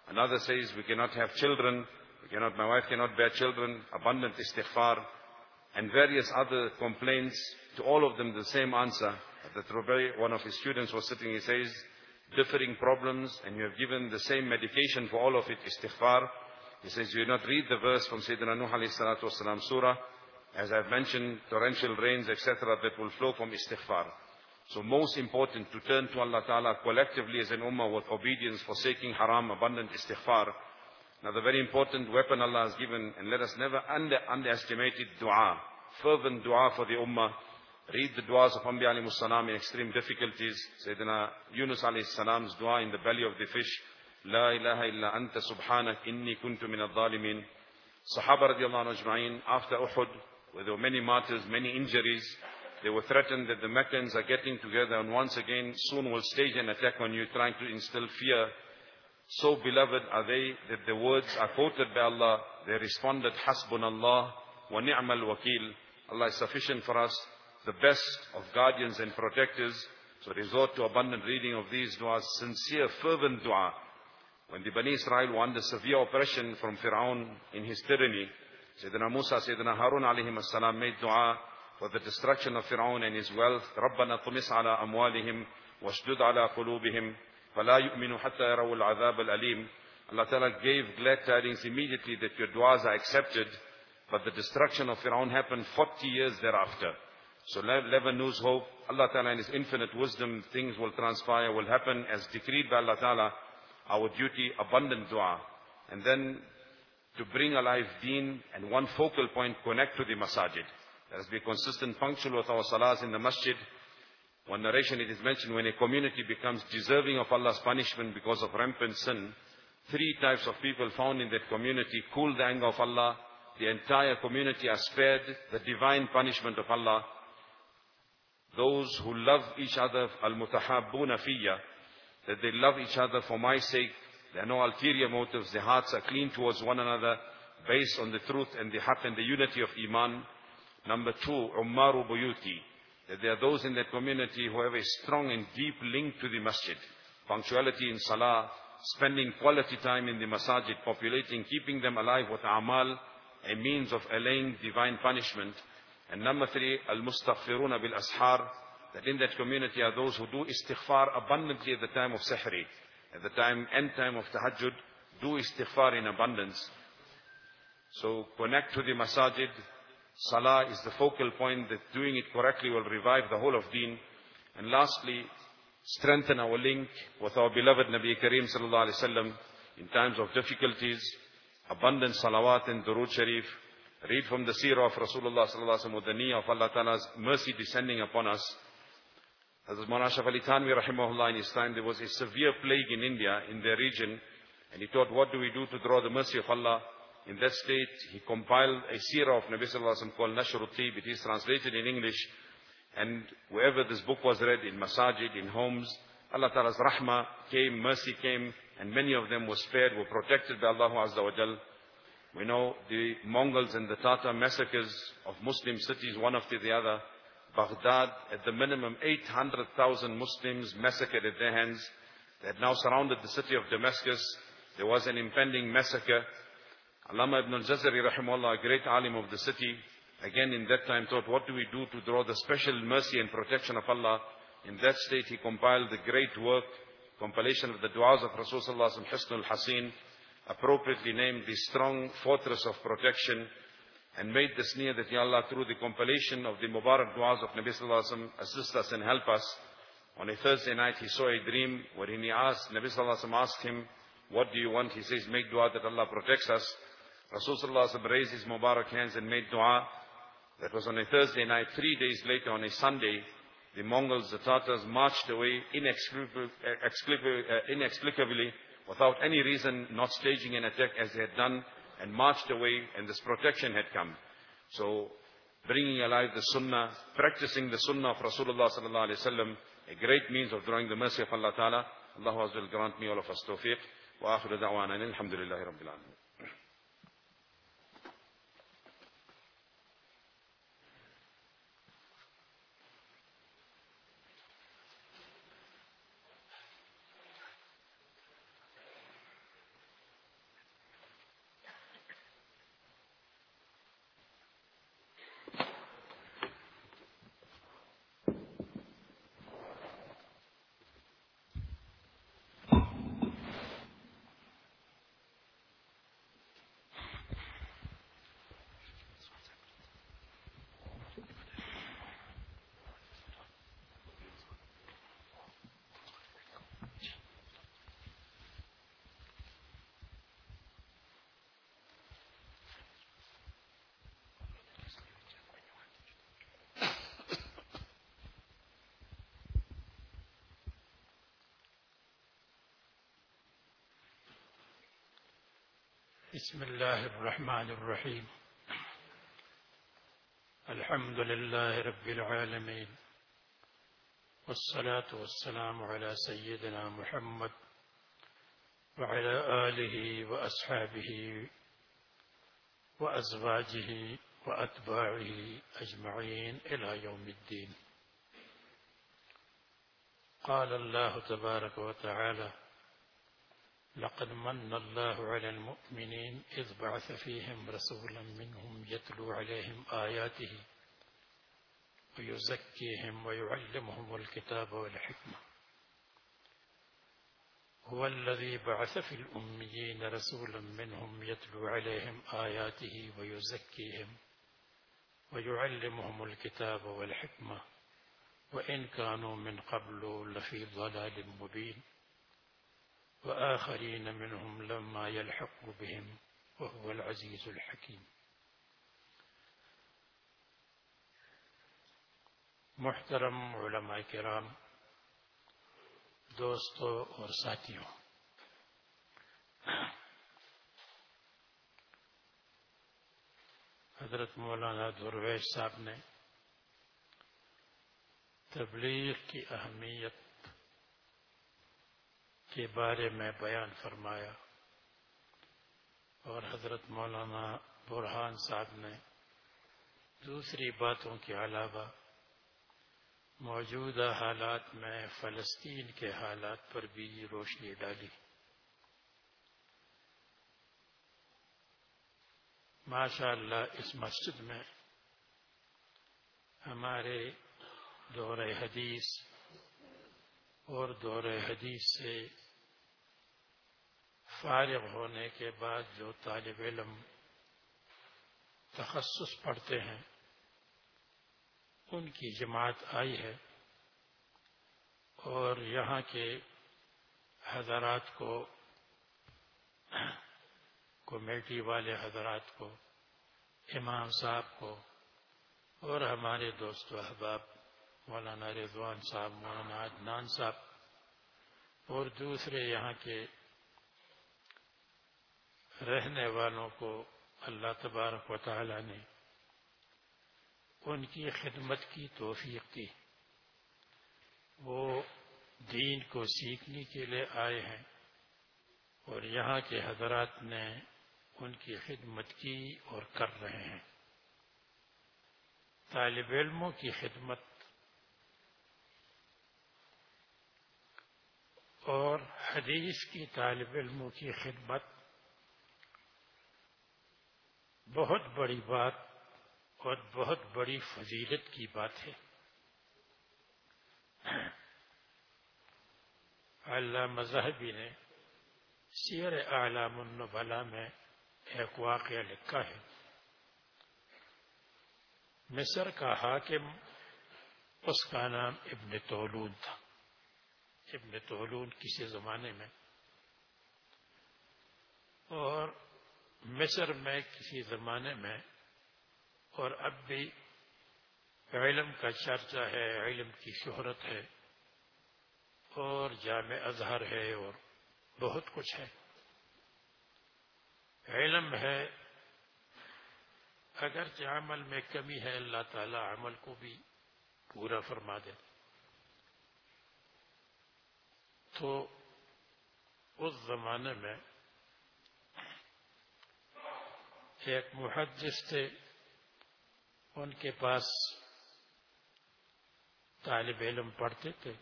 Another says, we cannot have children. We cannot, my wife cannot bear children. Abundant istighfar. And various other complaints. To all of them, the same answer. One of his students was sitting, he says, differing problems, and you have given the same medication for all of it, istighfar. He says, you not read the verse from Sayyidina Nuh alayhi salatu wasalam surah, as I've mentioned, torrential rains, etc., that will flow from istighfar. So most important to turn to Allah Ta'ala collectively as an ummah with obedience, forsaking haram, abundant istighfar. Now the very important weapon Allah has given, and let us never under, underestimate it, dua. Fervent dua for the ummah. Read the du'as of Anbiya alayhi in extreme difficulties. Sayyidina Yunus alayhi salam's dua in the belly of the fish. La ilaha illa anta subhanak inni kuntu min al-zalimin. Sahaba radiallahu anhu after Uhud, where there were many martyrs, many injuries, they were threatened that the Meccans are getting together and once again soon will stage an attack on you trying to instill fear. So beloved are they that the words are quoted by Allah. They responded, Hasbunallah wa ni'amal wakil. Allah is sufficient for us, the best of guardians and protectors. So resort to abundant reading of these du'as, sincere, fervent du'a. When the Bani Israel were under severe oppression from Fir'aun in his tyranny, Sayyidina Musa, Sayyidina Harun alayhim as-salam made dua for the destruction of Fir'aun and his wealth. رَبَّنَا طُمِسْ عَلَىٰ أَمْوَالِهِمْ وَاشْدُدْ عَلَىٰ قُلُوبِهِمْ فَلَا يُؤْمِنُوا حَتَّى يَرَوُا الْعَذَابَ الْأَلِيمِ Allah Ta'ala gave glad tidings immediately that your du'as are accepted, but the destruction of Fir'aun happened 40 years thereafter. So never lose hope. Allah Ta'ala in His infinite wisdom, things will transpire, will happen as decreed by Allah Ta'ala. Our duty, abundant dua. And then to bring alive deen and one focal point, connect to the masajid. Let us be consistent, punctual with our salahs in the masjid. One narration it is mentioned when a community becomes deserving of Allah's punishment because of rampant sin, three types of people found in that community cool the anger of Allah. The entire community are spared the divine punishment of Allah. Those who love each other, al-mutahabbuna fiyya, that they love each other for my sake. There are no ulterior motives. Their hearts are clean towards one another, based on the truth and the haqq and the unity of iman. Number two, ummaru buyuti. That there are those in that community who have a strong and deep link to the masjid. Punctuality in salah, spending quality time in the masajid, populating, keeping them alive with amal, a means of allaying divine punishment. And number three, al-mustaghfiruna bil ashar, that in that community are those who do istighfar abundantly at the time of sahri, at the time, end time of tahajjud, do istighfar in abundance. So connect to the masajid. Salah is the focal point that doing it correctly will revive the whole of deen. And lastly, strengthen our link with our beloved Nabi Kareem sallallahu alaihi wasallam in times of difficulties, abundant salawat and durood sharif. Read from the seerah of Rasulullah sallallahu alaihi wasallam with the knee of Allah Ta'ala's mercy descending upon us. Hazrat Mawlana Ashraf Ali Thanwi rahimahullah in his time, there was a severe plague in India, in their region, and he thought, what do we do to draw the mercy of Allah? In that state, he compiled a seerah of Nabi sallallahu alaihi wasallam called Nashr Tib. It is translated in English, and wherever this book was read, in masajid, in homes, Allah Ta'ala's rahmah came, mercy came, and many of them were spared, were protected by Allah Azza wa Jal. We know the Mongols and the Tatar massacres of Muslim cities, one after the other. Baghdad, at the minimum 800,000 Muslims massacred at their hands. They had now surrounded the city of Damascus. There was an impending massacre. Allama ibn al-Jazari, rahimahullah, a great alim of the city, again in that time thought, what do we do to draw the special mercy and protection of Allah? In that state, he compiled the great work, compilation of the du'as of Rasulullah Hisnul Hasin, appropriately named the strong fortress of protection, and made this near that, Ya Allah, through the compilation of the Mubarak du'as of Nabi Sallallahu Alaihi Wasallam, assist us and help us. On a Thursday night, he saw a dream wherein he asked, Nabi Sallallahu Alaihi Wasallam asked him, what do you want? He says, make dua that Allah protects us. Rasulullah raised his Mubarak hands and made dua. That was on a Thursday night. Three days later, on a Sunday, the Mongols, the Tatars, marched away uh, inexplicably, without any reason, not staging an attack as they had done, and marched away, and this protection had come. So, bringing alive the Sunnah, practicing the Sunnah of Rasulullah sallallahu alaihi wasallam, a great means of drawing the mercy of Allah Ta'ala. Allah will grant me all of us tawfiq. وآخر دعوانا الحمد لله رب العالمين بسم الله الرحمن الرحيم. الحمد لله رب العالمين. والصلاة والسلام على سيدنا محمد وعلى آله وأصحابه وأزواجه وأتباعه أجمعين إلى يوم الدين. قال الله تبارك وتعالى لقد من الله على المؤمنين إذ بعث فيهم رسولا منهم يتلو عليهم آياته ويزكيهم ويعلمهم الكتاب والحكمة. هو الذي بعث في الأميين رسولا منهم يتلو عليهم آياته ويزكيهم ويعلمهم الكتاب والحكمة. وإن كانوا من قبل لفي ضلال مبين. وآخرين منهم لما يلحق بهم وهو العزيز الحكيم. محترم علماء کرام دوستوں اور ساتھیوں حضرت مولانا درویش صاحب نے تبلیغ کی اہمیت کے بارے میں بیان فرمایا اور حضرت مولانا برحان صاحب نے دوسری باتوں کے علاوہ موجودہ حالات میں فلسطین کے حالات پر بھی روشنی ڈالی۔ ماشاء اللہ اس مسجد میں ہمارے دور حدیث اور دور حدیث سے فارغ ہونے کے بعد جو طالب علم تخصص پڑھتے ہیں، ان کی جماعت آئی ہے اور یہاں کے حضرات کو، کمیٹی والے حضرات کو، امام صاحب کو اور ہمارے دوست و احباب مولانا رضوان صاحب، مولانا عدنان صاحب اور دوسرے یہاں کے رہنے والوں کو اللہ تبارک و تعالی نے ان کی خدمت کی توفیق دی۔ وہ دین کو سیکھنے کے لیے آئے ہیں اور یہاں کے حضرات نے ان کی خدمت کی اور کر رہے ہیں۔ طالب علموں کی خدمت اور حدیث کی طالب علموں کی خدمت بہت بڑی بات اور بہت بڑی فضیلت کی بات ہے۔ اللہ مذہبی نے سیر اعلام النبلا میں ایک واقعہ لکھا ہے۔ مصر کا حاکم، اس کا نام ابن تولون تھا۔ ابن تولون کسی زمانے میں اور مصر میں کسی زمانے میں اور اب بھی علم کا چرچا ہے، علم کی شہرت ہے اور جامع اظہر ہے اور بہت کچھ ہے۔ علم ہے، اگرچہ عمل میں کمی ہے، اللہ تعالی عمل کو بھی پورا فرما دیتا تو اس زمانے میں ایک محدث تھے، ان کے پاس طالب علم پڑھتے تھے۔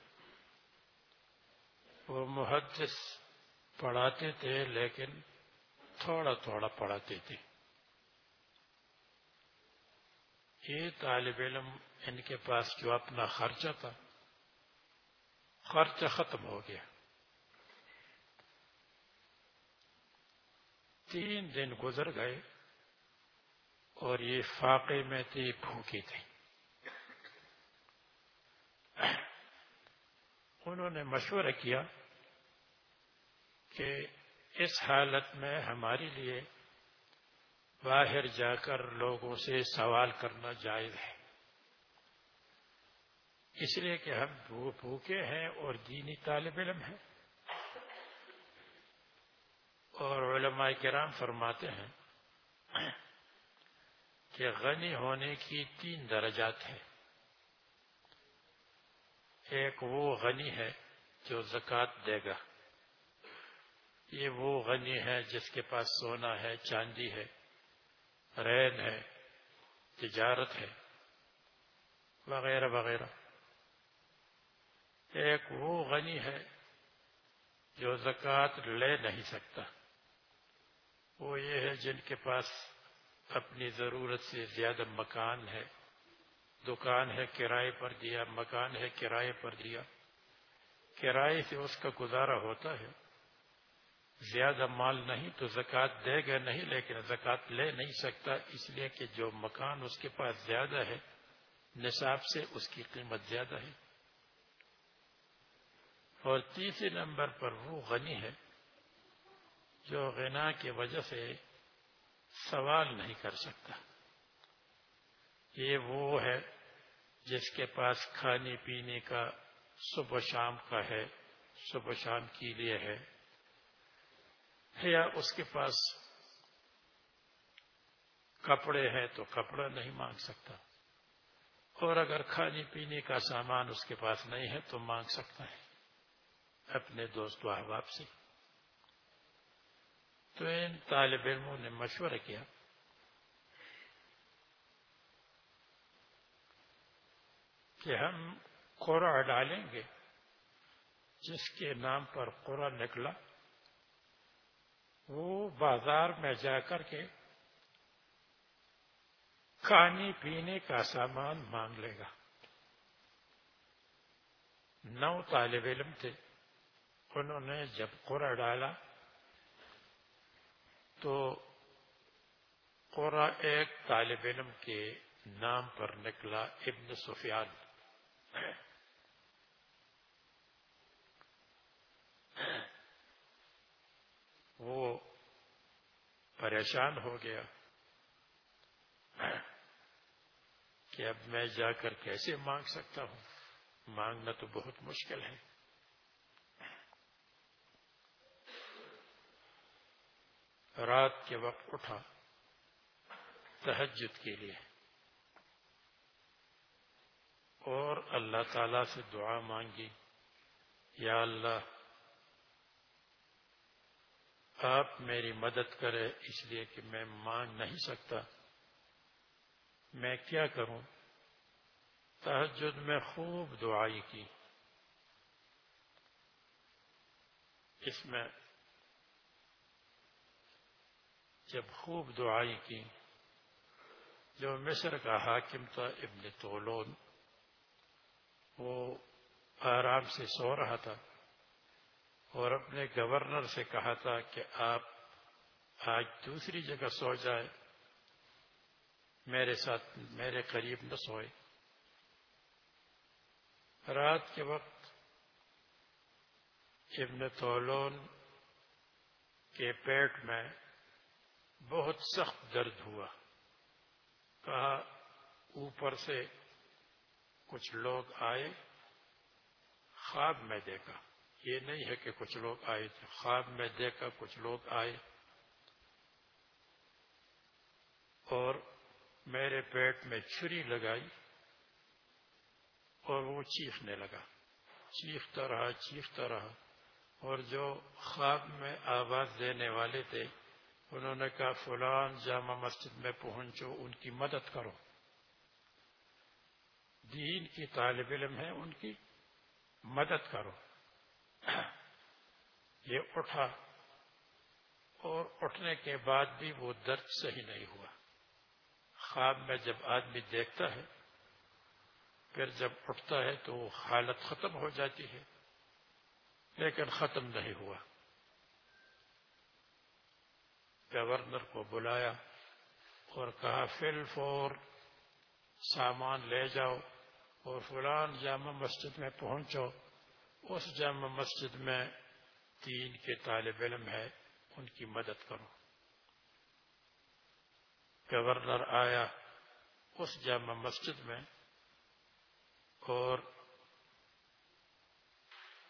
وہ محدث پڑھاتے تھے لیکن تھوڑا تھوڑا پڑھاتے تھے۔ یہ طالب علم ان کے پاس جو اپنا خرچہ تھا خرچ ختم ہو گیا۔ تین دن گزر گئے اور یہ فاقے میں تھی بھوکی تھی۔ انہوں نے مشورہ کیا کہ اس حالت میں ہمارے لیے باہر جا کر لوگوں سے سوال کرنا جائز ہے۔ اس لیے کہ ہم بھوکے ہیں اور دینی طالب علم ہیں۔ اور علماء کرام فرماتے ہیں کہ غنی ہونے کی تین درجات ہیں۔ ایک وہ غنی ہے جو زکوٰۃ دے گا۔ یہ وہ غنی ہے جس کے پاس سونا ہے، چاندی ہے، رین ہے، تجارت ہے، وغیرہ وغیرہ۔ ایک وہ غنی ہے جو زکوٰۃ لے نہیں سکتا۔ وہ یہ ہے جن کے پاس اپنی ضرورت سے زیادہ مکان ہے۔ دکان ہے، کرائے پر دیا، مکان ہے، کرائے پر دیا۔ کرائے سے اس کا گزارا ہوتا ہے۔ زیادہ مال نہیں تو زکوٰۃ دے گا نہیں، لیکن زکوٰۃ لے نہیں سکتا۔ اس لیے کہ جو مکان اس کے پاس زیادہ ہے، نصاب سے اس کی قیمت زیادہ ہے۔ اور تیسرے نمبر پر وہ غنی ہے جو غنا کی وجہ سے سوال نہیں کر سکتا۔ یہ وہ ہے جس کے پاس کھانے پینے کا صبح شام کا ہے، صبح شام کے لیے ہے، یا اس کے پاس کپڑے ہیں تو کپڑا نہیں مانگ سکتا۔ اور اگر کھانے پینے کا سامان اس کے پاس نہیں ہے تو مانگ سکتا ہے۔ اپنے دوست و احباب سے۔ تو ان طالب علموں نے مشورہ کیا۔ کہ ہم قورا ڈالیں گے، جس کے نام پر قورا نکلا، وہ بازار میں جا کر کے کھانے پینے کا سامان مانگ لے گا۔ نو طالب علم تھے۔ انہوں نے جب قرا ڈالا تو قرا ایک طالب علم کے نام پر نکلا، ابن سفیان۔ وہ پریشان ہو گیا کہ اب میں جا کر کیسے مانگ سکتا ہوں؟ مانگنا تو بہت مشکل ہے۔ رات کے وقت اٹھا تہجد کے لیے اور اللہ تعالی سے دعا مانگی، یا اللہ، آپ میری مدد کرے اس لیے کہ میں مانگ نہیں سکتا۔ میں کیا کروں؟ تحجد میں خوب دعائی کی۔ اس میں جب خوب دعائیں کی جب مصر کا حاکم تھا ابن تولون وہ آرام سے سو رہا تھا اور اپنے گورنر سے کہا تھا کہ آپ آج دوسری جگہ سو جائے میرے ساتھ میرے قریب نہ سوئے رات کے وقت ابن تولون کے پیٹ میں بہت سخت درد ہوا۔ کہا، اوپر سے کچھ لوگ آئے، خواب میں دیکھا۔ یہ نہیں ہے کہ کچھ لوگ آئے تھے، خواب میں دیکھا، کچھ لوگ آئے۔ اور میرے پیٹ میں چھری لگائی اور وہ چیخنے لگا۔ چیختا رہا چیختا رہا۔ اور جو خواب میں آواز دینے والے تھے انہوں نے کہا، فلان جامع مسجد میں پہنچو، ان کی مدد کرو۔ دین کی طالب علم ہے ان کی مدد کرو۔ یہ اٹھا اور اٹھنے کے بعد بھی وہ درد صحیح نہیں ہوا۔ خواب میں جب آدمی دیکھتا ہے، پھر جب اٹھتا ہے تو حالت ختم ہو جاتی ہے، لیکن ختم نہیں ہوا۔ گورنر کو بلایا اور کہا، فل فور، سامان لے جاؤ اور فلان جامع مسجد میں پہنچو۔ اس جامع مسجد میں تین کے طالب علم ہے ان کی مدد کرو۔ گورنر آیا اس جامع مسجد میں اور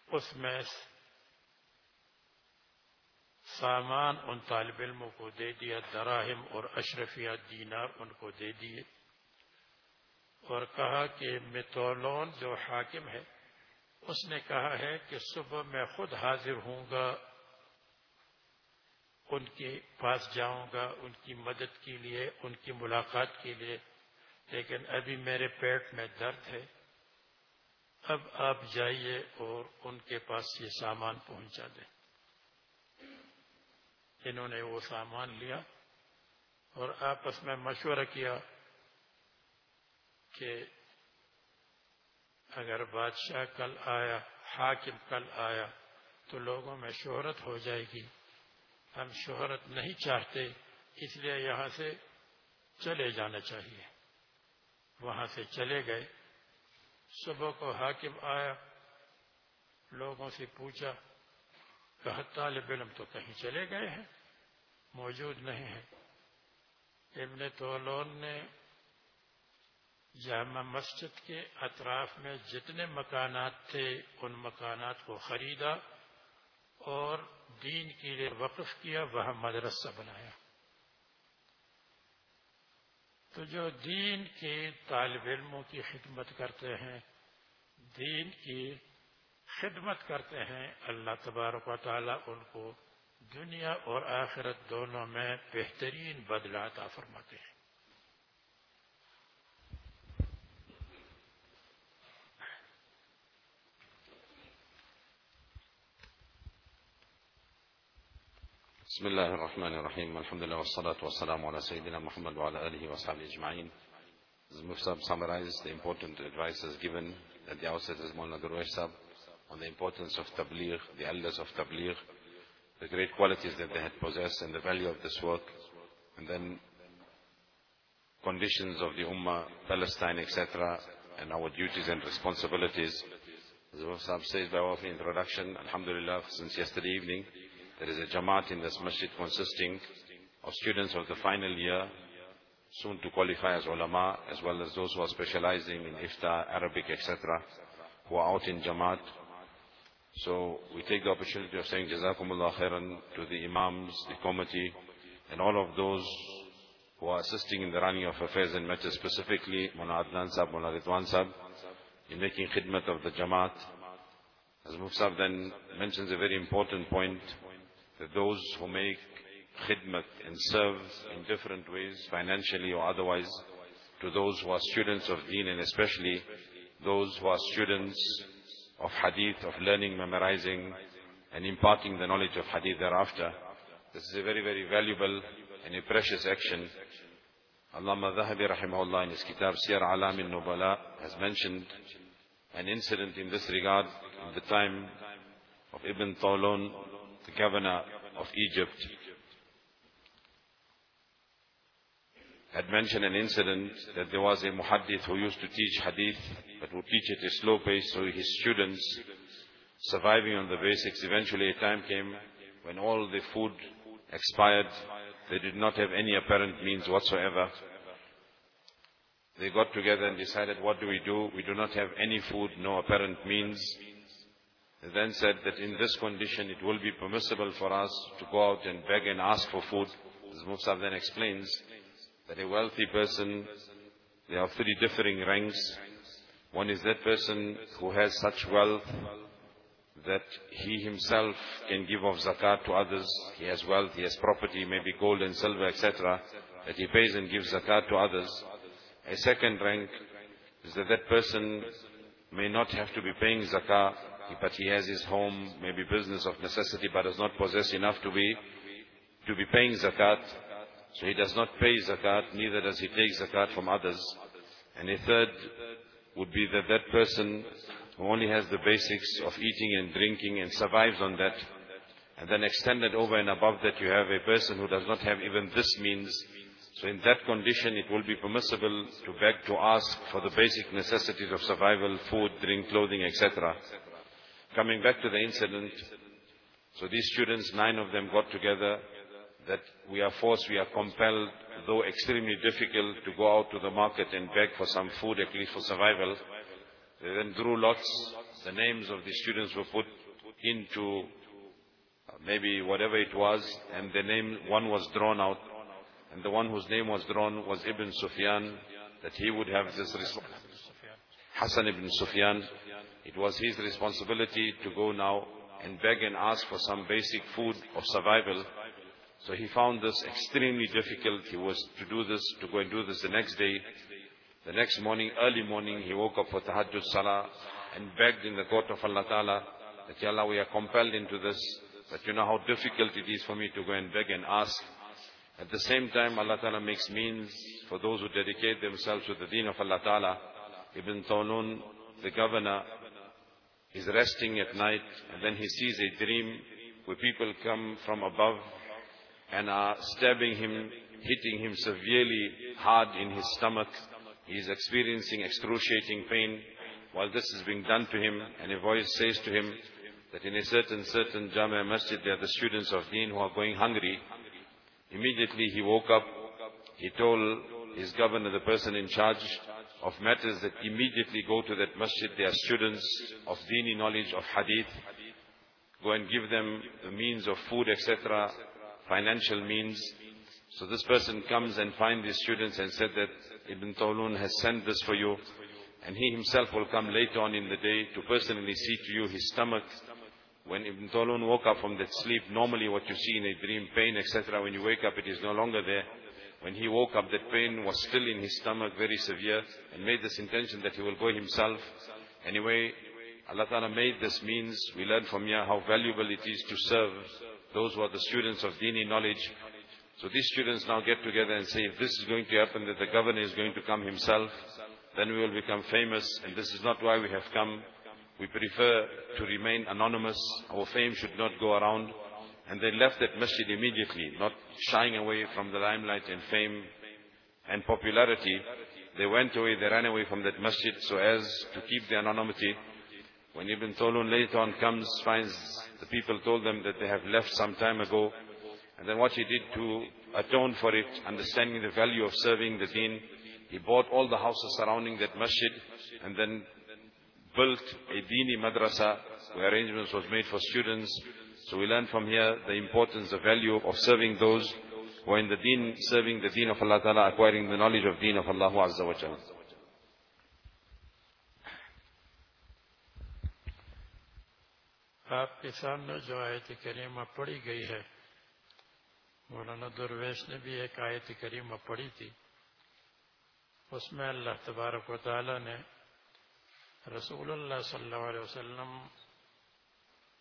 اس میں سامان ان طالب علموں کو دے دیا، دراہم اور اشرفیات دینار ان کو دے دیے۔ اور کہا کہ متولون جو حاکم ہے، اس نے کہا ہے کہ صبح میں خود حاضر ہوں گا، ان کے پاس جاؤں گا، ان کی مدد کے لیے، ان کی ملاقات کے لیے۔ لیکن ابھی میرے پیٹ میں درد ہے۔ اب آپ جائیے اور ان کے پاس یہ سامان پہنچا دیں۔ انہوں نے وہ سامان لیا اور آپس میں مشورہ کیا کہ اگر بادشاہ کل آیا، حاکم کل آیا، تو لوگوں میں شہرت ہو جائے گی۔ ہم شہرت نہیں چاہتے، اس لیے یہاں سے چلے جانا چاہیے۔ وہاں سے چلے گئے۔ صبح کو حاکم آیا، لوگوں سے پوچھا، کہ طالب علم تو کہیں چلے گئے ہیں؟ موجود نہیں ہے۔ ابن تولون نے جامع مسجد کے اطراف میں جتنے مکانات تھے، ان مکانات کو خریدا اور دین کے لیے وقف کیا، وہاں مدرسہ بنایا۔ تو جو دین کے طالب علموں کی خدمت کرتے ہیں، دین کی خدمت کرتے ہیں، اللہ تبارک و تعالیٰ ان کو दुनिया और आखिरत दोनों में बेहतरीन बदलाता फरमाते हैं بسم الله الرحمن الرحيم والحمد لله والصلاة والسلام على سيدنا محمد وعلى آله وصحبه أجمعين As Mufsab summarized the important advices given at the outset as Mawlana Durwash Sab on the importance of tabligh, the elders of tabligh, the great qualities that they had possessed and the value of this work. And then conditions of the Ummah, Palestine, etc., and our duties and responsibilities. As Sahib says by way of introduction, Alhamdulillah, since yesterday evening, there is a Jamaat in this masjid consisting of students of the final year, soon to qualify as ulama, as well as those who are specializing in ifta, Arabic, etc., who are out in Jamaat. So we take the opportunity of saying Jazakumullah khairan to the Imams, the committee, and all of those who are assisting in the running of affairs and matters, specifically Mona Adnan Sahib, Mona Ridwan in making khidmat of the Jamaat. As Mufsab then mentions a very important point, that those who make khidmat and serve in different ways, financially or otherwise, to those who are students of deen and especially those who are students of hadith, of learning, memorizing and imparting the knowledge of hadith thereafter. This is a very, very valuable and a precious action. Allama Dhahabi rahimahullah in his kitab Siyar Alam Nubala has mentioned an incident in this regard in the time of Ibn Tawlun, the governor of Egypt. Had mentioned an incident that there was a muhaddith who used to teach hadith, but would teach at a slow pace, so his students, surviving on the basics, eventually a time came when all the food expired, they did not have any apparent means whatsoever. They got together and decided, what do we do? We do not have any food, no apparent means. They then said that in this condition it will be permissible for us to go out and beg and ask for food. As Mufsab then explains, that a wealthy person, there are three differing ranks. One is that person who has such wealth that he himself can give of zakat to others. He has wealth, he has property, maybe gold and silver, etc. That he pays and gives zakat to others. A second rank is that that person may not have to be paying zakat, but he has his home, maybe business of necessity, but does not possess enough to be to be paying zakat. So he does not pay zakat, neither does he take zakat from others. And a third would be that that person who only has the basics of eating and drinking and survives on that, and then extended over and above that you have a person who does not have even this means. So in that condition it will be permissible to beg to ask for the basic necessities of survival, food, drink, clothing, etc. Coming back to the incident, so these students, nine of them got together that we are forced, we are compelled, though extremely difficult, to go out to the market and beg for some food, at least for survival. They then drew lots. The names of the students were put into uh, maybe whatever it was, and the name, one was drawn out. And the one whose name was drawn was Ibn Sufyan, that he would have this responsibility. Hassan ibn Sufyan. It was his responsibility to go now and beg and ask for some basic food of survival. So he found this extremely difficult. He was to do this, to go and do this the next day. The next morning, early morning, he woke up for tahajjud salah and begged in the court of Allah Ta'ala that, Ya Allah, we are compelled into this. But you know how difficult it is for me to go and beg and ask. At the same time, Allah Ta'ala makes means for those who dedicate themselves to the deen of Allah Ta'ala. Ibn Tawlun, the governor, is resting at night and then he sees a dream where people come from above and are stabbing him, hitting him severely hard in his stomach. He is experiencing excruciating pain. While this is being done to him and a voice says to him that in a certain, certain Jamia Masjid there are the students of Deen who are going hungry. Immediately he woke up, he told his governor, the person in charge of matters that immediately go to that masjid, they are students of Deeni knowledge, of Hadith, go and give them the means of food, etc financial means. So this person comes and finds these students and said that Ibn Tawlun has sent this for you. And he himself will come later on in the day to personally see to you his stomach. When Ibn Tawlun woke up from that sleep, normally what you see in a dream, pain, etc., when you wake up, it is no longer there. When he woke up, that pain was still in his stomach, very severe, and made this intention that he will go himself. Anyway, Allah Ta'ala made this means, we learn from here how valuable it is to serve those who are the students of Dini knowledge. So these students now get together and say, if this is going to happen, that the governor is going to come himself, then we will become famous, and this is not why we have come. We prefer to remain anonymous. Our fame should not go around. And they left that masjid immediately, not shying away from the limelight and fame. and popularity, they went away, they ran away from that masjid so as to keep their anonymity. When Ibn Tolun later on comes, finds the people told them that they have left some time ago, and then what he did to atone for it, understanding the value of serving the deen, he bought all the houses surrounding that masjid, and then built a dini madrasa, where arrangements was made for students. So we learn from here the importance, the value of serving those who are in the deen, serving the deen of Allah Ta'ala, acquiring the knowledge of deen of Allah Azza wa Jalla. آپ کے سامنے جو آیت کریمہ پڑھی گئی ہے، مولانا درویش نے بھی ایک آیت کریمہ پڑھی تھی۔ اس میں اللہ تبارک و تعالی نے رسول اللہ صلی اللہ علیہ وسلم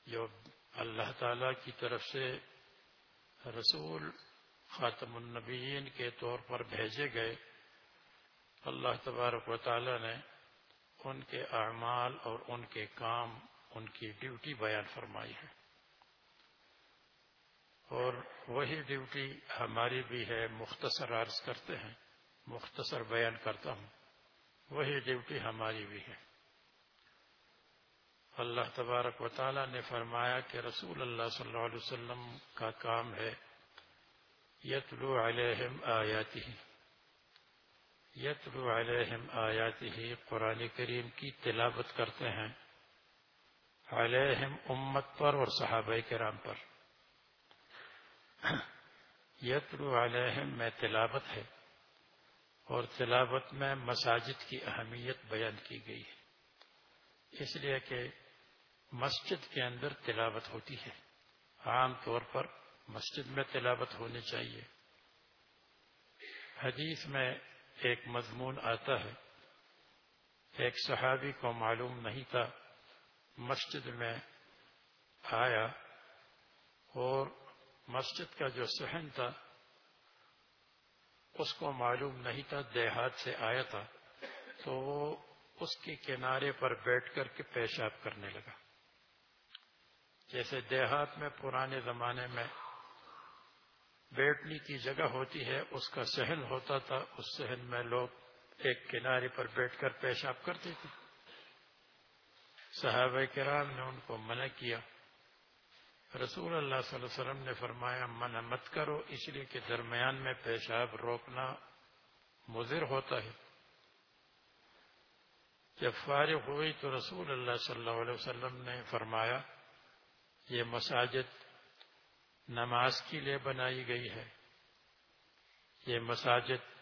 جو اللہ تعالی کی طرف سے رسول خاتم النبیین کے طور پر بھیجے گئے، اللہ تبارک و تعالی نے ان کے اعمال اور ان کے کام ان کی ڈیوٹی بیان فرمائی ہے۔ اور وہی ڈیوٹی ہماری بھی ہے، مختصر عرض کرتے ہیں، مختصر بیان کرتا ہوں۔ وہی ڈیوٹی ہماری بھی ہے۔ اللہ تبارک و تعالیٰ نے فرمایا کہ رسول اللہ صلی اللہ علیہ وسلم کا کام ہے، یتلو علیہم آیاتی۔ یتلو علیہم آیاتی، قرآن کریم کی تلاوت کرتے ہیں۔ علیہم امت پر اور صحابہ کرام پر۔ یترو علیہم، میں تلاوت ہے۔ اور تلاوت میں مساجد کی اہمیت بیان کی گئی ہے۔ اس لیے کہ مسجد کے اندر تلاوت ہوتی ہے۔ عام طور پر مسجد میں تلاوت ہونی چاہیے۔ حدیث میں ایک مضمون آتا ہے۔ ایک صحابی کو معلوم نہیں تھا مسجد میں آیا اور مسجد کا جو سہن تھا، اس کو معلوم نہیں تھا، دیہات سے آیا تھا، تو وہ اس کے کنارے پر بیٹھ کر کے پیشاب کرنے لگا۔ جیسے دیہات میں پرانے زمانے میں بیٹھنے کی جگہ ہوتی ہے، اس کا سہن ہوتا تھا، اس سہن میں لوگ ایک کنارے پر بیٹھ کر پیشاب کرتے تھے۔ صحابہ کرام نے ان کو منع کیا۔ رسول اللہ صلی اللہ علیہ وسلم نے فرمایا، منع مت کرو، اس لیے کہ درمیان میں پیشاب روکنا مضر ہوتا ہے۔ جب فارغ ہوئی تو رسول اللہ صلی اللہ علیہ وسلم نے فرمایا، یہ مساجد نماز کے لیے بنائی گئی ہے۔ یہ مساجد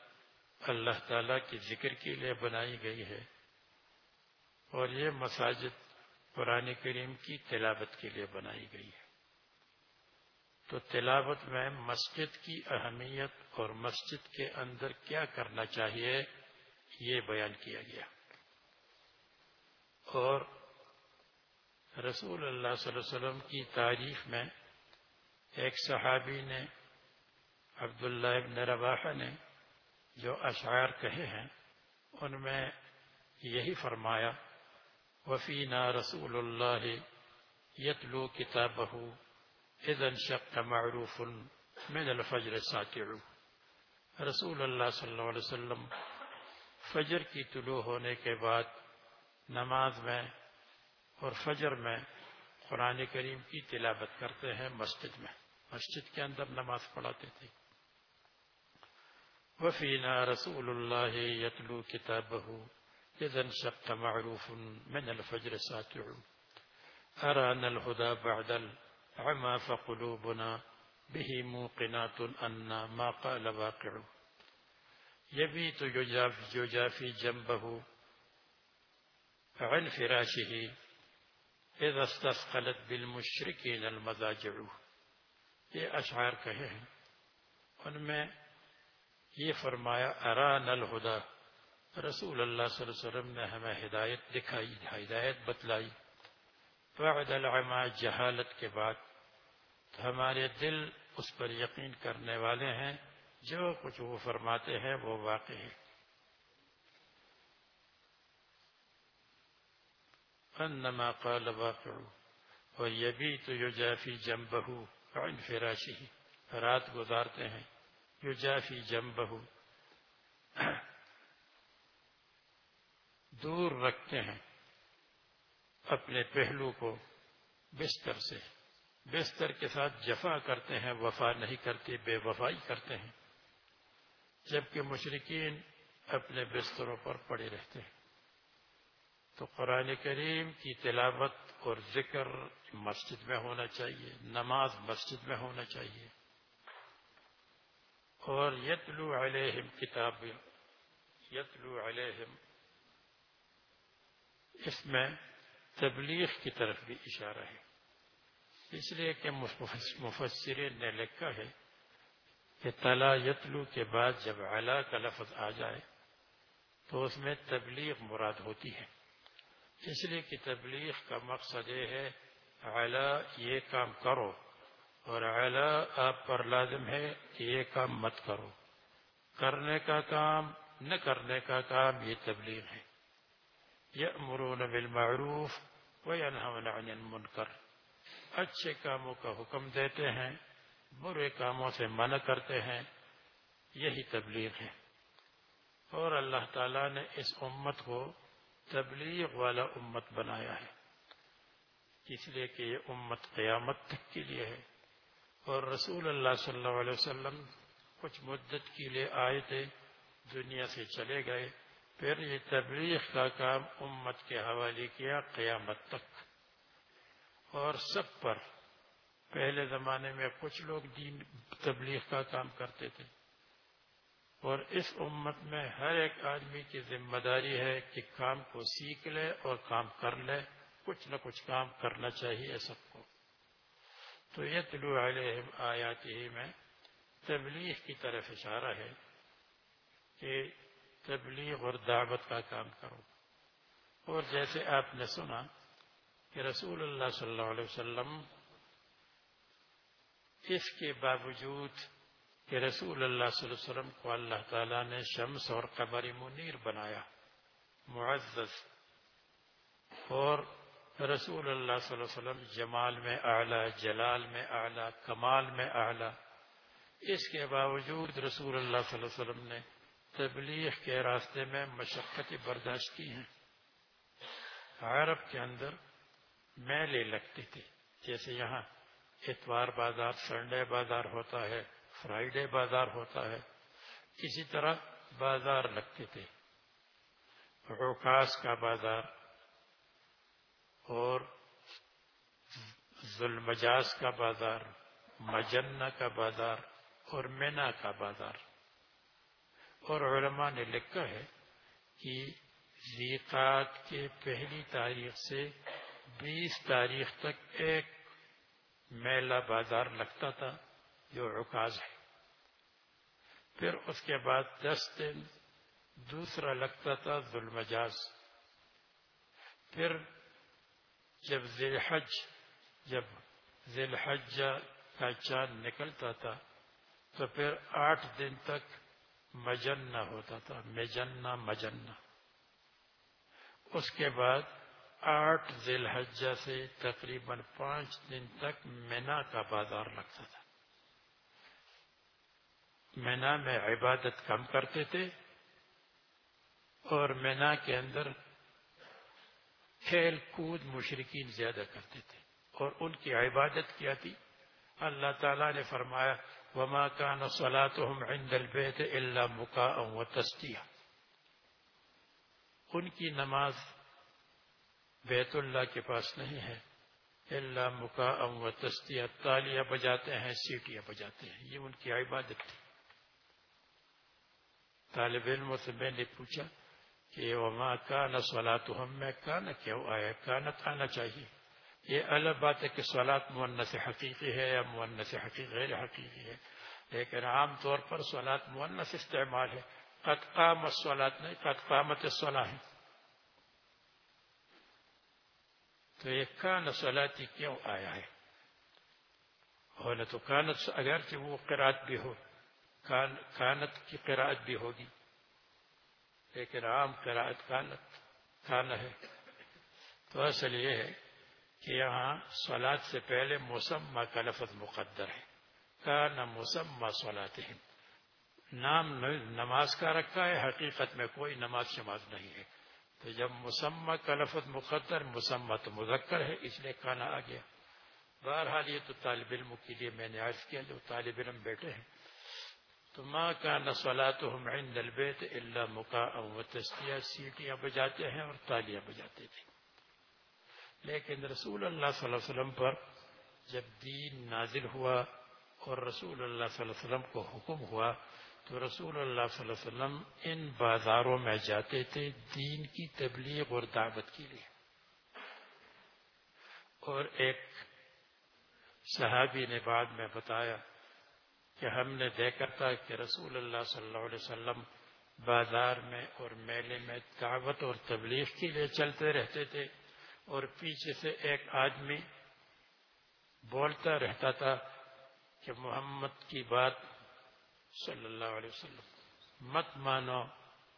اللہ تعالی کے ذکر کے لیے بنائی گئی ہے۔ اور یہ مساجد قرآن کریم کی تلاوت کے لیے بنائی گئی ہے۔ تو تلاوت میں مسجد کی اہمیت اور مسجد کے اندر کیا کرنا چاہیے یہ بیان کیا گیا۔ اور رسول اللہ صلی اللہ علیہ وسلم کی تعریف میں ایک صحابی نے، عبداللہ ابن رواحہ نے جو اشعار کہے ہیں، ان میں یہی فرمایا وفينا رسول الله يتلو كتابه. إذا انشق معروف من الفجر ساکع رسول اللہ صلی اللہ علیہ وسلم فجر کی طلوع ہونے کے بعد نماز میں اور فجر میں قرآن کریم کی تلاوت کرتے ہیں مسجد میں. مسجد کے اندر نماز پڑھاتے تھے. وفینا رسول اللہ یتلو کتابہ إذا سبت معروف من الفجر ساتع أرى أن الهدى بعد العمى فقلوبنا به موقنات أن ما قال واقع. يبيت يجافي, يجافي جنبه عن فراشه اذا استثقلت بالمشرقین المزاجع یہ اشعار کہے ہیں۔ ان میں یہ فرمایا اران الہدا رسول اللہ صلی اللہ علیہ وسلم نے ہمیں ہدایت دکھائی، ہدایت بتلائی۔ بعد العما جہالت کے بعد ہمارے دل اس پر یقین کرنے والے ہیں، جو کچھ وہ فرماتے ہیں وہ واقع ہے۔ انما قال واقع اور یہ بھی تو یو جافی جم بہو فراشی رات گزارتے ہیں یو جافی جم بہو دور رکھتے ہیں اپنے پہلو کو بستر سے۔ بستر کے ساتھ جفا کرتے ہیں، وفا نہیں کرتے، بے وفائی کرتے ہیں۔ جبکہ مشرقین اپنے بستروں پر پڑے رہتے ہیں۔ تو قرآن کریم کی تلاوت اور ذکر مسجد میں ہونا چاہیے، نماز مسجد میں ہونا چاہیے۔ اور یتلو علیہم کتاب، یتلو علیہم اس میں تبلیغ کی طرف بھی اشارہ ہے۔ اس لیے کہ مفسرین نے لکھا ہے کہ تلا یتلو کے بعد جب اعلیٰ کا لفظ آ جائے تو اس میں تبلیغ مراد ہوتی ہے۔ اس لیے کہ تبلیغ کا مقصد یہ ہے، علا یہ کام کرو اور اعلیٰ آپ پر لازم ہے کہ یہ کام مت کرو۔ کرنے کا کام، نہ کرنے کا کام یہ تبلیغ ہے۔ یأمرون بالمعروف وینہون عن المنکر اچھے کاموں کا حکم دیتے ہیں، برے کاموں سے منع کرتے ہیں۔ یہی تبلیغ ہے۔ اور اللہ تعالیٰ نے اس امت کو تبلیغ والا امت بنایا ہے۔ اس لیے کہ یہ امت قیامت تک کے لیے ہے۔ اور رسول اللہ صلی اللہ علیہ وسلم کچھ مدت کے لیے آئے تھے، دنیا سے چلے گئے۔ پھر یہ تبلیغ کا کام امت کے حوالے کیا قیامت تک۔ اور سب پر پہلے زمانے میں کچھ لوگ دین تبلیغ کا کام کرتے تھے۔ اور اس امت میں ہر ایک آدمی کی ذمہ داری ہے کہ کام کو سیکھ لے اور کام کر لے۔ کچھ نہ کچھ کام کرنا چاہیے سب کو۔ تو یہ طلوع علیہ آیات ہی میں تبلیغ کی طرف اشارہ ہے کہ تبلیغ اور دعوت کا کام کرو۔ اور جیسے آپ نے سنا کہ رسول اللہ صلی اللہ علیہ وسلم اس کے باوجود کہ رسول اللہ صلی اللہ علیہ وسلم کو اللہ تعالیٰ نے شمس اور قبر منیر بنایا، معزز، اور رسول اللہ صلی اللہ علیہ وسلم جمال میں اعلی، جلال میں اعلی، کمال میں اعلی، اس کے باوجود رسول اللہ صلی اللہ علیہ وسلم نے تبلیغ کے راستے میں مشقتیں برداشت کی ہیں۔ عرب کے اندر میلے لگتے تھے، جیسے یہاں اتوار بازار، سنڈے بازار ہوتا ہے، فرائیڈے بازار ہوتا ہے، اسی طرح بازار لگتے تھے۔ روکاس کا بازار اور ظلمجاز کا بازار، مجنہ کا بازار اور مینا کا بازار۔ اور علماء نے لکھا ہے کہ زیقات کے پہلی تاریخ سے بیس تاریخ تک ایک میلہ بازار لگتا تھا جو عکاز ہے۔ پھر اس کے بعد دس دن دوسرا لگتا تھا ظلمجاز پھر جب ذیل حج جب ذیل حج کا چاند نکلتا تھا تو پھر آٹھ دن تک مجنہ ہوتا تھا، مجنہ مجنہ۔ اس کے بعد آٹھ ذی الحجہ سے تقریباً پانچ دن تک مینا کا بازار لگتا تھا۔ مینا میں عبادت کم کرتے تھے اور مینا کے اندر کھیل کود مشرقین زیادہ کرتے تھے اور ان کی عبادت کیا تھی۔ اللہ تعالیٰ نے فرمایا وما كان صلاتهم عند البيت الا بكاء وتسبيح ان کی نماز بیت اللہ کے پاس نہیں ہے اللہ مکا و تستی تالیاں بجاتے ہیں، سیٹیاں بجاتے ہیں، یہ ان کی عبادت تھی۔ طالب علم سے میں نے پوچھا کہ وما کا نسولا تو ہم میں کانا کیوں آیا کانا آنا چاہیے۔ یہ الگ بات ہے کہ سوالات سے حقیقی ہے یا مونس حقیقی، غیر حقیقی ہے۔ لیکن عام طور پر سوالات سے استعمال ہے۔ قد قامت سولاد نہیں، قد قامت سولہ ہے تو یہ کان سولاتی کیوں آیا ہے؟ تو کانت اگرچہ وہ قرآت بھی ہو، کان، کانت کی قرآت بھی ہوگی۔ لیکن عام قرآت کانت، کان ہے۔ تو اصل یہ ہے کہ یہاں سولاد سے پہلے مسمہ کا لفظ مقدر ہے۔ کا نہ مسمہ سولاد نام نماز کا رکھا ہے، حقیقت میں کوئی نماز شماز نہیں ہے۔ تو جب مسمہ کا لفظ مقدر مسمہ تو مذکر ہے، اس لیے کانا آ گیا۔ بہرحال یہ تو طالب علم کے لیے میں نے عرض کیا، جو طالب علم بیٹھے ہیں۔ تو ماں کا عند البیت اللہ مکا و تسکیہ۔ سیٹیاں بجاتے ہیں اور تالیاں بجاتے تھے۔ لیکن رسول اللہ صلی اللہ علیہ وسلم پر جب دین نازل ہوا اور رسول اللہ صلی اللہ علیہ وسلم کو حکم ہوا تو رسول اللہ صلی اللہ علیہ وسلم ان بازاروں میں جاتے تھے دین کی تبلیغ اور دعوت کے لیے۔ اور ایک صحابی نے بعد میں بتایا کہ ہم نے دیکھا تھا کہ رسول اللہ صلی اللہ علیہ وسلم بازار میں اور میلے میں دعوت اور تبلیغ کے لیے چلتے رہتے تھے۔ اور پیچھے سے ایک آدمی بولتا رہتا تھا کہ محمد کی بات صلی اللہ علیہ وسلم، مت مانو،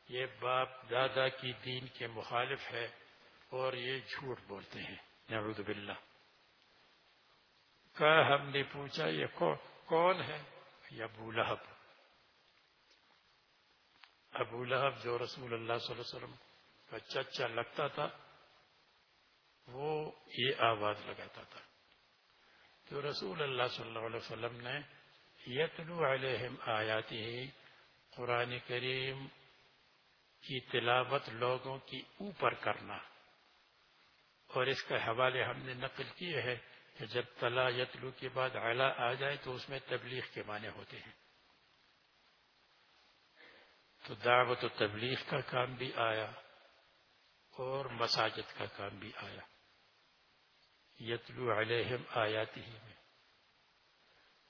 یہ باپ دادا کی دین کے مخالف ہے اور یہ جھوٹ بولتے ہیں۔ نعوذ باللہ۔ کا ہم نے پوچھا، یہ کون ہے؟ یہ ابو لہب۔ ابو لہب جو رسول اللہ صلی اللہ علیہ وسلم کا چچا لگتا تھا وہ یہ آواز لگاتا تھا۔ تو رسول اللہ صلی اللہ علیہ وسلم نے یتلو علیہم آیاتی، قرآن کریم کی تلاوت لوگوں کی اوپر کرنا۔ اور اس کا حوالے ہم نے نقل کیے ہے کہ جب تلا یتلو کے بعد اعلیٰ آ جائے تو اس میں تبلیغ کے معنی ہوتے ہیں۔ تو دعوت و تبلیغ کا کام بھی آیا اور مساجد کا کام بھی آیا۔ یتلو علیہم آیات ہی میں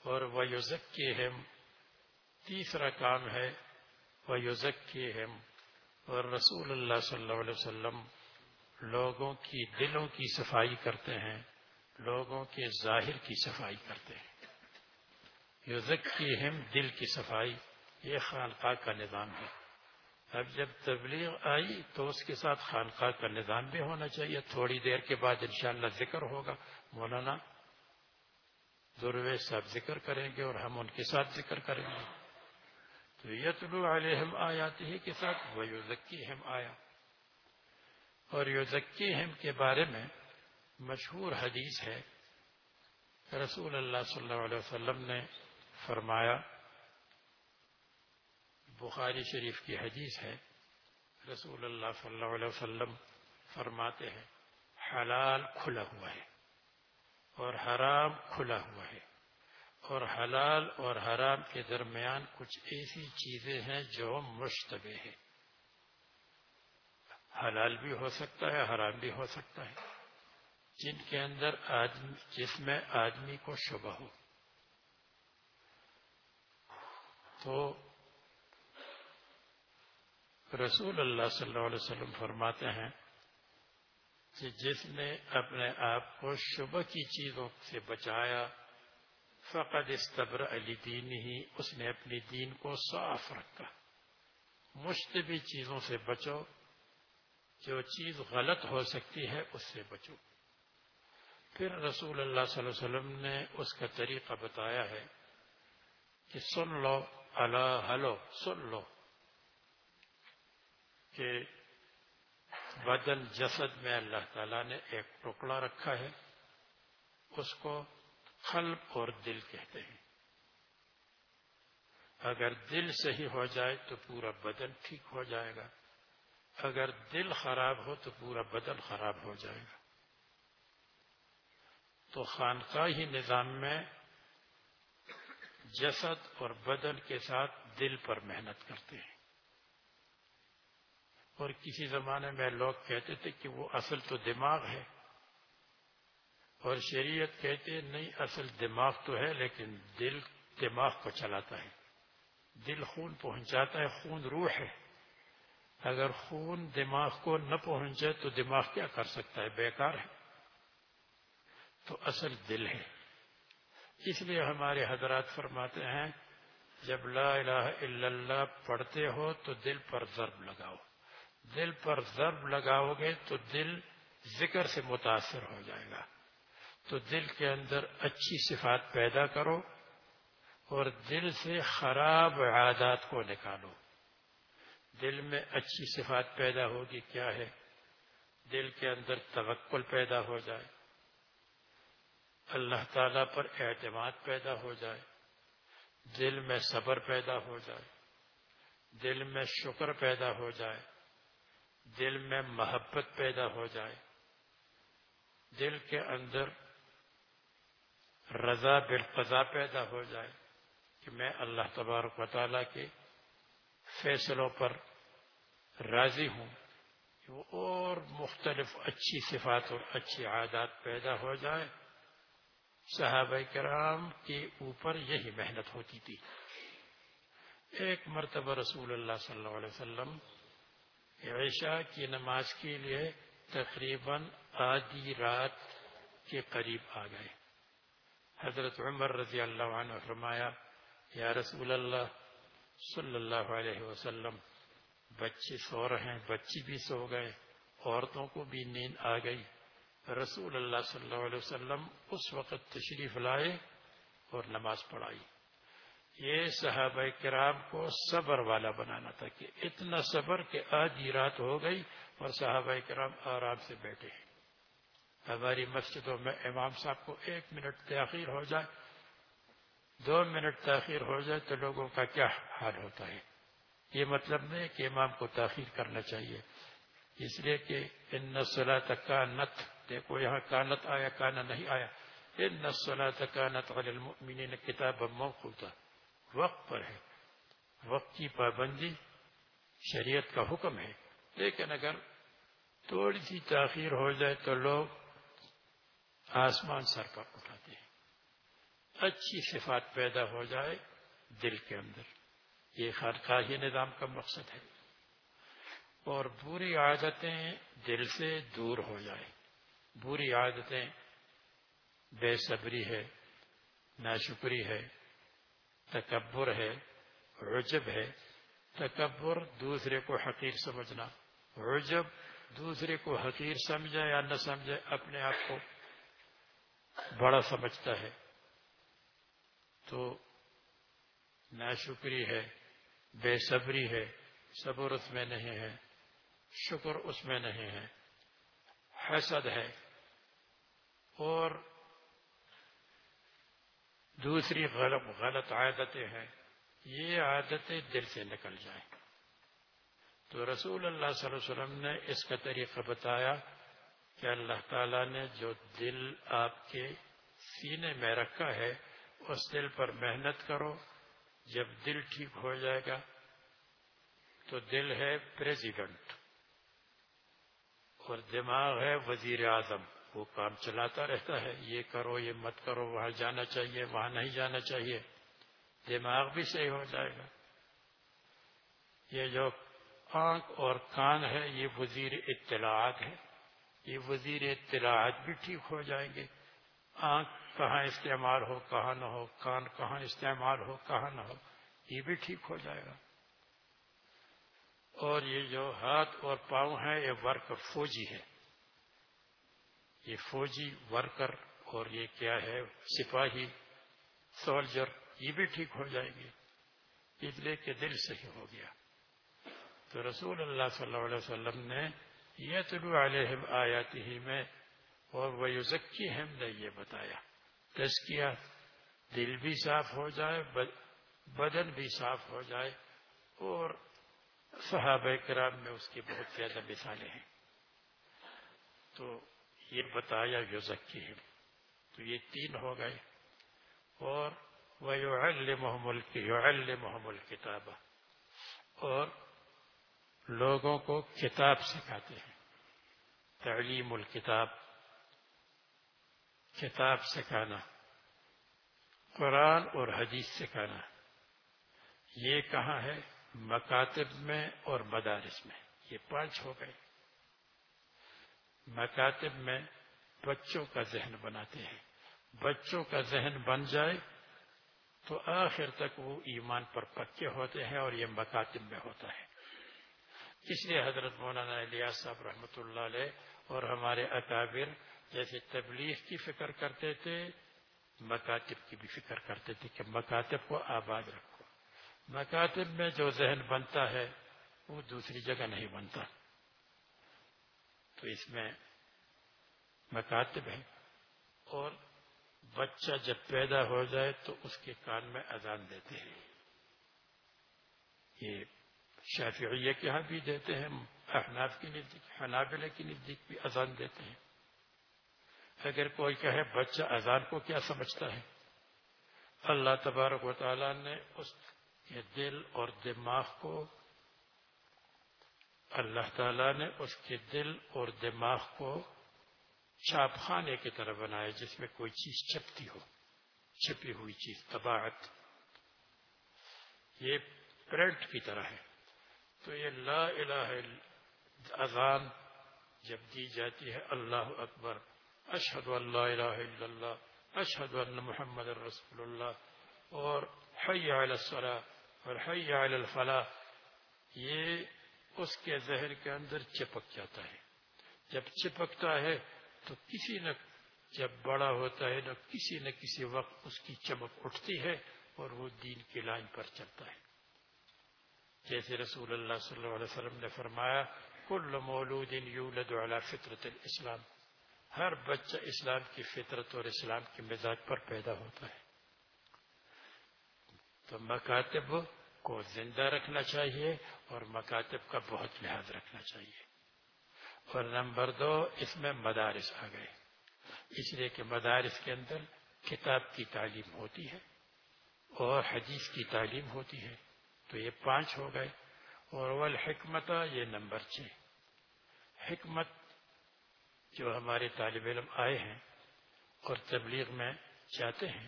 اور ویوزک کے ہم تیسرا کام ہے ویوزک کے ہم اور رسول اللہ صلی اللہ علیہ وسلم لوگوں کی دلوں کی صفائی کرتے ہیں، لوگوں کے ظاہر کی صفائی کرتے ہیں۔ یوزک کی ہم دل کی صفائی، یہ خانقاہ کا نظام ہے۔ اب جب تبلیغ آئی تو اس کے ساتھ خانقاہ کا نظام بھی ہونا چاہیے۔ تھوڑی دیر کے بعد انشاءاللہ ذکر ہوگا۔ مولانا درویش صاحب ذکر کریں گے اور ہم ان کے ساتھ ذکر کریں گے۔ تو یتلو علیہم آیات ہی کے ساتھ وہ یوزکی ہم آیا اور یوزکی ہم کے بارے میں مشہور حدیث ہے۔ رسول اللہ صلی اللہ علیہ وسلم نے فرمایا بخاری شریف کی حدیث ہے، رسول اللہ صلی اللہ علیہ وسلم فرماتے ہیں، حلال کھلا ہوا ہے اور حرام کھلا ہوا ہے۔ اور حلال اور حرام کے درمیان کچھ ایسی چیزیں ہیں جو مشتبہ ہیں۔ حلال بھی ہو سکتا ہے، حرام بھی ہو سکتا ہے۔ جن کے اندر آدمی، جس میں آدمی کو شبہ ہو۔ تو رسول اللہ صلی اللہ علیہ وسلم فرماتے ہیں کہ جس نے اپنے آپ کو شبہ کی چیزوں سے بچایا، فقد استبر علی دین ہی اس نے اپنی دین کو صاف رکھا۔ مشتبی چیزوں سے بچو، جو چیز غلط ہو سکتی ہے، اس سے بچو۔ پھر رسول اللہ صلی اللہ علیہ وسلم نے اس کا طریقہ بتایا ہے کہ سن لو، اللہ ہلو سن لو۔ کہ بدن جسد میں اللہ تعالیٰ نے ایک ٹکڑا رکھا ہے، اس کو قلب اور دل کہتے ہیں۔ اگر دل صحیح ہو جائے تو پورا بدن ٹھیک ہو جائے گا۔ اگر دل خراب ہو تو پورا بدن خراب ہو جائے گا۔ تو خانقاہی نظام میں جسد اور بدن کے ساتھ دل پر محنت کرتے ہیں۔ اور کسی زمانے میں لوگ کہتے تھے کہ وہ اصل تو دماغ ہے اور شریعت کہتے نہیں، اصل دماغ تو ہے، لیکن دل دماغ کو چلاتا ہے۔ دل خون پہنچاتا ہے، خون روح ہے۔ اگر خون دماغ کو نہ پہنچے تو دماغ کیا کر سکتا ہے؟ بیکار ہے۔ تو اصل دل ہے۔ اس لیے ہمارے حضرات فرماتے ہیں، جب لا الہ الا اللہ پڑھتے ہو تو دل پر ضرب لگاؤ۔ دل پر ضرب لگاؤ گے تو دل ذکر سے متاثر ہو جائے گا۔ تو دل کے اندر اچھی صفات پیدا کرو اور دل سے خراب عادات کو نکالو۔ دل میں اچھی صفات پیدا ہوگی کیا ہے؟ دل کے اندر توکل پیدا ہو جائے۔ اللہ تعالی پر اعتماد پیدا ہو جائے۔ دل میں صبر پیدا ہو جائے۔ دل میں شکر پیدا ہو جائے۔ دل میں محبت پیدا ہو جائے۔ دل کے اندر رضا بالقضا پیدا ہو جائے کہ میں اللہ تبارک و تعالیٰ کے فیصلوں پر راضی ہوں کہ وہ اور مختلف اچھی صفات اور اچھی عادات پیدا ہو جائے۔ صحابہ کرام کے اوپر یہی محنت ہوتی تھی۔ ایک مرتبہ رسول اللہ صلی اللہ علیہ وسلم عشاء کی نماز کے لیے تقریباً آدھی رات کے قریب آ گئے۔ حضرت عمر رضی اللہ عنہ فرمایا، یا رسول اللہ صلی اللہ علیہ وسلم، بچے سو رہے ہیں بچی بھی سو گئے، عورتوں کو بھی نیند آ گئی۔ رسول اللہ صلی اللہ علیہ وسلم اس وقت تشریف لائے اور نماز پڑھائی۔ یہ صحابہ کرام کو صبر والا بنانا تھا کہ اتنا صبر کہ آج ہی رات ہو گئی اور صحابہ کرام آرام سے بیٹھے ہیں۔ ہماری مسجدوں میں امام صاحب کو ایک منٹ تاخیر ہو جائے، دو منٹ تاخیر ہو جائے تو لوگوں کا کیا حال ہوتا ہے؟ یہ مطلب نہیں کہ امام کو تاخیر کرنا چاہیے۔ اس لیے کہ ان نسلا تک دیکھو یہاں کانت آیا کانا نہیں آیا۔ ان نسلا کانت المؤمنین کتاب تھا۔ وقت پر ہے۔ وقت کی پابندی شریعت کا حکم ہے۔ لیکن اگر تھوڑی سی تاخیر ہو جائے تو لوگ آسمان سر پر اٹھاتے ہیں۔ اچھی صفات پیدا ہو جائے دل کے اندر۔ یہ خرقاہی نظام کا مقصد ہے۔ اور بری عادتیں دل سے دور ہو جائیں۔ بری عادتیں بے صبری ہے، ناشکری ہے۔ تکبر ہے، عجب ہے۔ تکبر دوسرے کو حقیر سمجھنا۔ عجب دوسرے کو حقیر سمجھے یا نہ سمجھے، اپنے آپ کو بڑا سمجھتا ہے۔ تو ناشکری ہے، بے صبری ہے، صبر اس میں نہیں ہے، شکر اس میں نہیں ہے۔ حسد ہے۔ اور دوسری غلط غلط عادتیں ہیں۔ یہ عادتیں دل سے نکل جائیں۔ تو رسول اللہ صلی اللہ علیہ وسلم نے اس کا طریقہ بتایا کہ اللہ تعالیٰ نے جو دل آپ کے سینے میں رکھا ہے، اس دل پر محنت کرو۔ جب دل ٹھیک ہو جائے گا تو دل ہے پریزیڈنٹ اور دماغ ہے وزیر اعظم۔ وہ کام چلاتا رہتا ہے۔ یہ کرو، یہ مت کرو، وہاں جانا چاہیے، وہاں نہیں جانا چاہیے۔ دماغ بھی صحیح ہو جائے گا۔ یہ جو آنکھ اور کان ہے، یہ وزیر اطلاعات ہے۔ یہ وزیر اطلاعات بھی ٹھیک ہو جائیں گے۔ آنکھ کہاں استعمال ہو، کہاں نہ ہو، کان کہاں استعمال ہو، کہاں نہ ہو، یہ بھی ٹھیک ہو جائے گا۔ اور یہ جو ہاتھ اور پاؤں ہیں، یہ ورک فوجی ہے یہ فوجی ورکر اور یہ کیا ہے، سپاہی، سولجر، یہ بھی ٹھیک ہو جائیں گے۔ ادلے کے دل صحیح ہو گیا۔ تو رسول اللہ صلی اللہ علیہ وسلم نے یہ طلوع علیہم آیات ہی میں اور وہ یوزکی ہم نے یہ بتایا۔ تزکیہ، دل بھی صاف ہو جائے بدن بھی صاف ہو جائے اور صحابہ کرام میں اس کی بہت زیادہ مثالیں ہیں۔ تو یہ بتایا یوزکی تو یہ تین ہو گئے۔ اور وہ محمل کی محمل کتاب اور لوگوں کو کتاب سکھاتے ہیں۔ تعلیم الکتاب۔ کتاب سکھانا۔ قرآن اور حدیث سکھانا۔ یہ کہاں ہے؟ مکاتب میں اور مدارس میں۔ یہ پانچ ہو گئے۔ مکاتب میں بچوں کا ذہن بناتے ہیں۔ بچوں کا ذہن بن جائے تو آخر تک وہ ایمان پر پکے ہوتے ہیں اور یہ مکاتب میں ہوتا ہے۔ اس لیے حضرت مولانا الیاس صاحب رحمۃ اللہ علیہ اور ہمارے اکابر جیسے تبلیغ کی فکر کرتے تھے، مکاتب کی بھی فکر کرتے تھے کہ مکاتب کو آباد رکھو۔ مکاتب میں جو ذہن بنتا ہے وہ دوسری جگہ نہیں بنتا۔ تو اس میں مکاتب ہیں اور بچہ جب پیدا ہو جائے تو اس کے کان میں اذان دیتے ہیں۔ یہ شافعیہ کے ہاں بھی دیتے ہیں احناف کے نزدیک، حنابلہ کے نزدیک بھی اذان دیتے ہیں۔ اگر کوئی کہے بچہ اذان کو کیا سمجھتا ہے؟ اللہ تبارک و تعالیٰ نے اس کے دل اور دماغ کو اللہ تعالیٰ نے اس کے دل اور دماغ کو چاپ خانے کی طرح بنایا جس میں کوئی چیز چھپتی ہو، چھپی ہوئی چیز، طباعت۔ یہ پرنٹ کی طرح ہے۔ تو یہ لا الہ اذان جب دی جاتی ہے، اللہ اکبر۔ اشحد اللہ الہ الا اللہ اشحد اللہ محمد الرسول اللہ۔ اور حی علی الصلاح اور حی علی الفلاح۔ یہ اس کے ذہن کے اندر چپک جاتا ہے۔ جب چپکتا ہے تو کسی نہ جب بڑا ہوتا ہے نہ کسی نہ کسی وقت اس کی چمک اٹھتی ہے اور وہ دین کی لائن پر چلتا ہے۔ جیسے رسول اللہ صلی اللہ علیہ وسلم نے فرمایا، کل مولود یولد علی فطرت الاسلام۔ ہر بچہ اسلام کی فطرت اور اسلام کے مزاج پر پیدا ہوتا ہے۔ تو مکاتب کو زندہ رکھنا چاہیے اور مکاتب کا بہت لحاظ رکھنا چاہیے۔ اور نمبر دو، اس میں مدارس آ گئے۔ اس لیے کہ مدارس کے اندر کتاب کی تعلیم ہوتی ہے اور حدیث کی تعلیم ہوتی ہے۔ تو یہ پانچ ہو گئے۔ اور اول حکمت یہ نمبر چھ۔ حکمت جو ہمارے طالب علم آئے ہیں اور تبلیغ میں جاتے ہیں،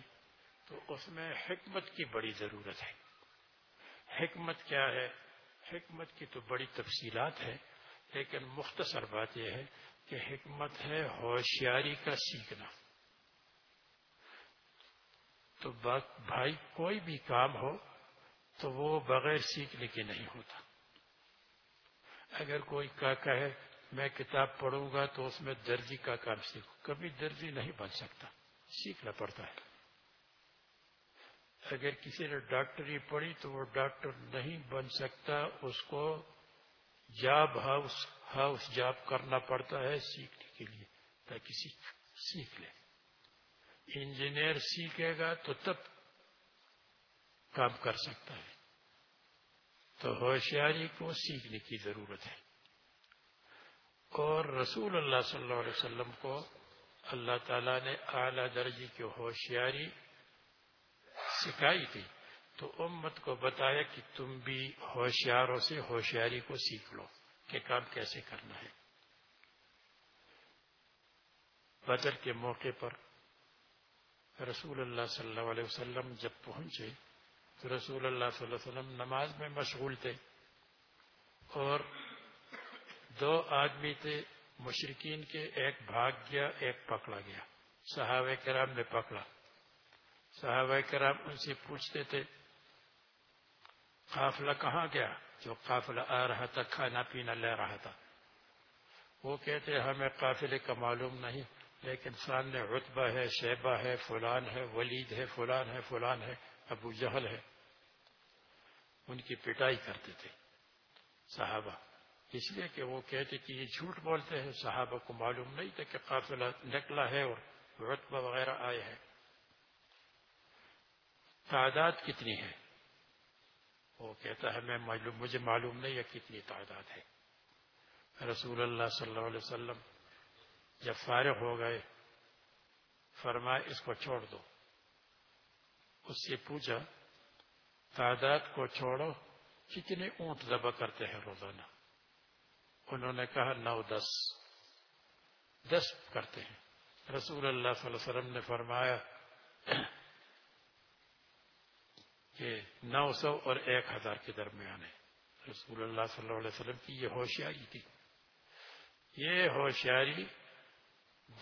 تو اس میں حکمت کی بڑی ضرورت ہے۔ حکمت کیا ہے؟ حکمت کی تو بڑی تفصیلات ہے لیکن مختصر بات یہ ہے کہ حکمت ہے ہوشیاری کا سیکھنا۔ تو بھائی کوئی بھی کام ہو تو وہ بغیر سیکھنے کے نہیں ہوتا۔ اگر کوئی کا کہے، میں کتاب پڑھوں گا تو اس میں درجی کا کام سیکھوں۔ کبھی درجی نہیں بن سکتا، سیکھنا پڑتا ہے۔ اگر کسی نے ڈاکٹری پڑھی تو وہ ڈاکٹر نہیں بن سکتا، اس کو جاب ہاؤس ہاؤس جاب کرنا پڑتا ہے سیکھنے کے لیے، تاکہ سیکھ لے۔ انجینئر سیکھے گا تو تب کام کر سکتا ہے۔ تو ہوشیاری کو سیکھنے کی ضرورت ہے۔ اور رسول اللہ صلی اللہ علیہ وسلم کو اللہ تعالیٰ نے اعلیٰ درجے کی ہوشیاری سکھائی تھی۔ تو امت کو بتایا کہ تم بھی ہوشیاروں سے ہوشیاری کو سیکھ لو کہ کام کیسے کرنا ہے۔ بدر کے موقع پر رسول اللہ صلی اللہ علیہ وسلم جب پہنچے تو رسول اللہ صلی اللہ علیہ وسلم نماز میں مشغول تھے اور دو آدمی تھے مشرقین کے، ایک بھاگ گیا، ایک پکڑا گیا۔ صحابہ کرام نے پکڑا۔ صحابہ کرام ان سے پوچھتے تھے، قافلہ کہاں گیا؟ جو قافلہ آ رہا تھا، کھانا پینا لے رہا تھا۔ وہ کہتے، ہمیں قافلے کا معلوم نہیں، لیکن سامنے رتبہ ہے، شیبہ ہے، فلان ہے، ولید ہے، فلان ہے فلان ہے، ابو جہل ہے۔ ان کی پٹائی کرتے تھے صحابہ۔ اس لیے کہ وہ کہتے کہ یہ جھوٹ بولتے ہیں، صحابہ کو معلوم نہیں تھا کہ قافلہ نکلا ہے اور رتبہ وغیرہ آئے ہیں۔ تعداد کتنی ہے؟ وہ کہتا ہے، میں معلوم، مجھے معلوم نہیں ہے کتنی تعداد ہے۔ رسول اللہ صلی اللہ علیہ وسلم جب فارغ ہو گئے فرمائے اس کو چھوڑ دو۔ اس سے پوچھا، تعداد کو چھوڑو، کتنے اونٹ دبا کرتے ہیں روزانہ؟ انہوں نے کہا، نو، دس۔ دس کرتے ہیں۔ رسول اللہ صلی اللہ علیہ وسلم نے فرمایا کہ نو سو اور ایک ہزار کے درمیان ہے رسول اللہ صلی اللہ علیہ وسلم کی یہ ہوشیاری تھی۔ یہ ہوشیاری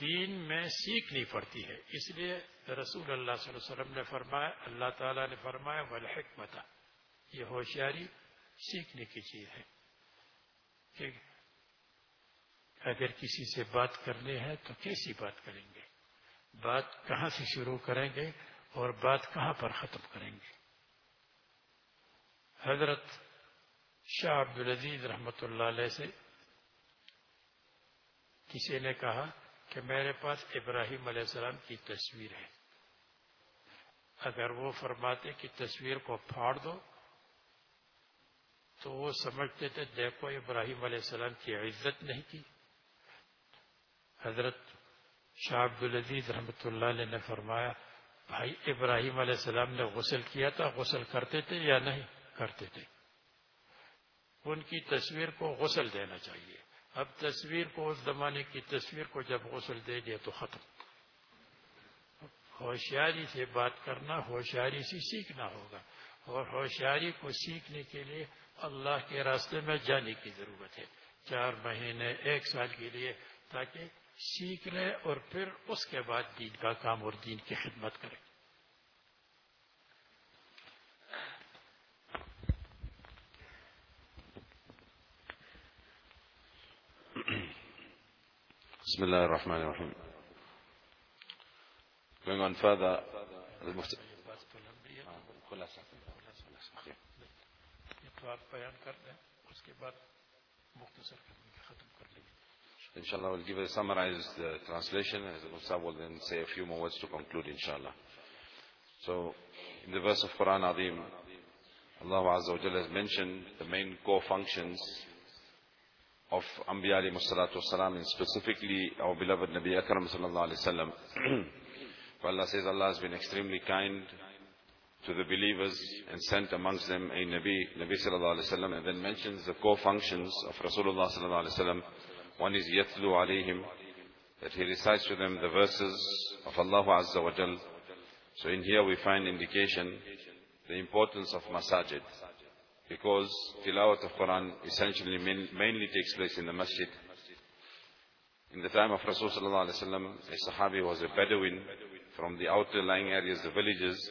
دین میں سیکھنی پڑتی ہے۔ اس لیے رسول اللہ صلی اللہ علیہ وسلم نے فرمایا، اللہ تعالیٰ نے فرمایا والحکمت یہ ہوشیاری سیکھنے کی چیز ہے۔ کہ اگر کسی سے بات کرنی ہے تو کیسی بات کریں گے؟ بات کہاں سے شروع کریں گے اور بات کہاں پر ختم کریں گے؟ حضرت شاہ عبد العزیز رحمت اللہ علیہ سے کسی نے کہا کہ میرے پاس ابراہیم علیہ السلام کی تصویر ہے۔ اگر وہ فرماتے کہ تصویر کو پھاڑ دو، تو وہ سمجھتے تھے، دیکھو ابراہیم علیہ السلام کی عزت نہیں کی۔ حضرت شاہ عبد العزیز رحمۃ اللہ علیہ نے فرمایا، بھائی ابراہیم علیہ السلام نے غسل کیا تھا، غسل کرتے تھے یا نہیں؟ کرتے تھے۔ ان کی تصویر کو غسل دینا چاہیے۔ اب تصویر کو اس زمانے کی تصویر کو جب غسل دے دیا تو ختم۔ ہوشیاری سے بات کرنا، ہوشیاری سے سیکھنا ہوگا۔ اور ہوشیاری کو سیکھنے کے لیے اللہ کے راستے میں جانے کی ضرورت ہے۔ چار مہینے، ایک سال کے لیے، تاکہ سیکھ لیں اور پھر اس کے بعد دین کا کام اور دین کی خدمت کرے بسم الله الرحمن الرحيم Going on further, Inshallah, we'll give a summarized uh, translation and the Musab will then say a few more words to conclude, inshallah. So, in the verse of Quran Azim, Allah Azza wa Jalla has mentioned the main core functions of Anbiya alayhi salatu wasalam and specifically our beloved Nabi Akram sallallahu alayhi wasallam. Allah says Allah has been extremely kind to the believers and sent amongst them a Nabi, Nabi sallallahu alayhi wasallam and then mentions the core functions of Rasulullah sallallahu alayhi wasallam. One is yatlu alayhim, that he recites to them the verses of Allah azza wa jal. So in here we find indication the importance of masajid because tilawat of Quran essentially mainly takes place in the masjid. In the time of Rasulullah a Sahabi was a Bedouin from the outer lying areas, the villages.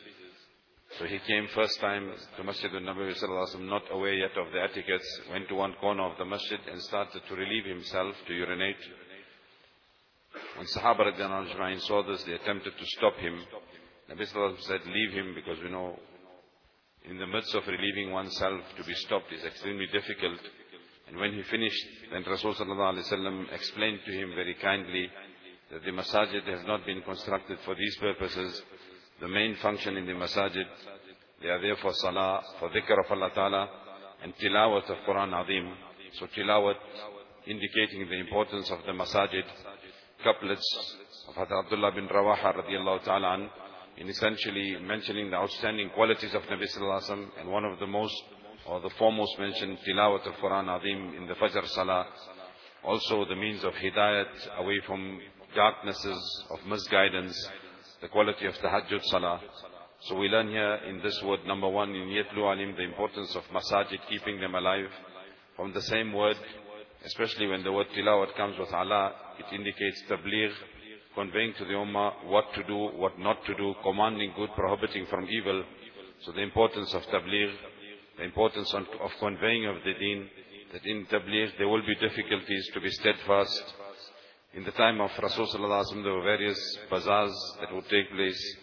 So he came first time to Masjid sallallahu not aware yet of the etiquettes, went to one corner of the masjid and started to relieve himself, to urinate. When Sahaba saw this, they attempted to stop him. Nabi sallallahu said, leave him because we know in the midst of relieving oneself to be stopped is extremely difficult. And when he finished, then Rasulullah explained to him very kindly that the masajid has not been constructed for these purposes. The main function in the masajid, they are there for salah, for dhikr of Allah Ta'ala, and tilawat of Quran Azim. So tilawat indicating the importance of the masajid, couplets of Hadrat Abdullah bin Rawaha radiallahu ta'ala in essentially mentioning the outstanding qualities of Nabi Sallallahu Alaihi Wasallam and one of the most or the foremost mentioned tilawat of Quran Azim in the Fajr Salah. Also the means of hidayat away from darknesses of misguidance, the quality of the tahajjud salah. So we learn here in this word number one in Yatlu Alim the importance of masajid, keeping them alive. From the same word, especially when the word tilawat comes with Allah, it indicates tabligh, conveying to the Ummah what to do, what not to do, commanding good, prohibiting from evil. So the importance of tabligh, the importance of, conveying of the deen, that in tabligh there will be difficulties to be steadfast. In the time of Rasulullah there were various bazaars that would take place.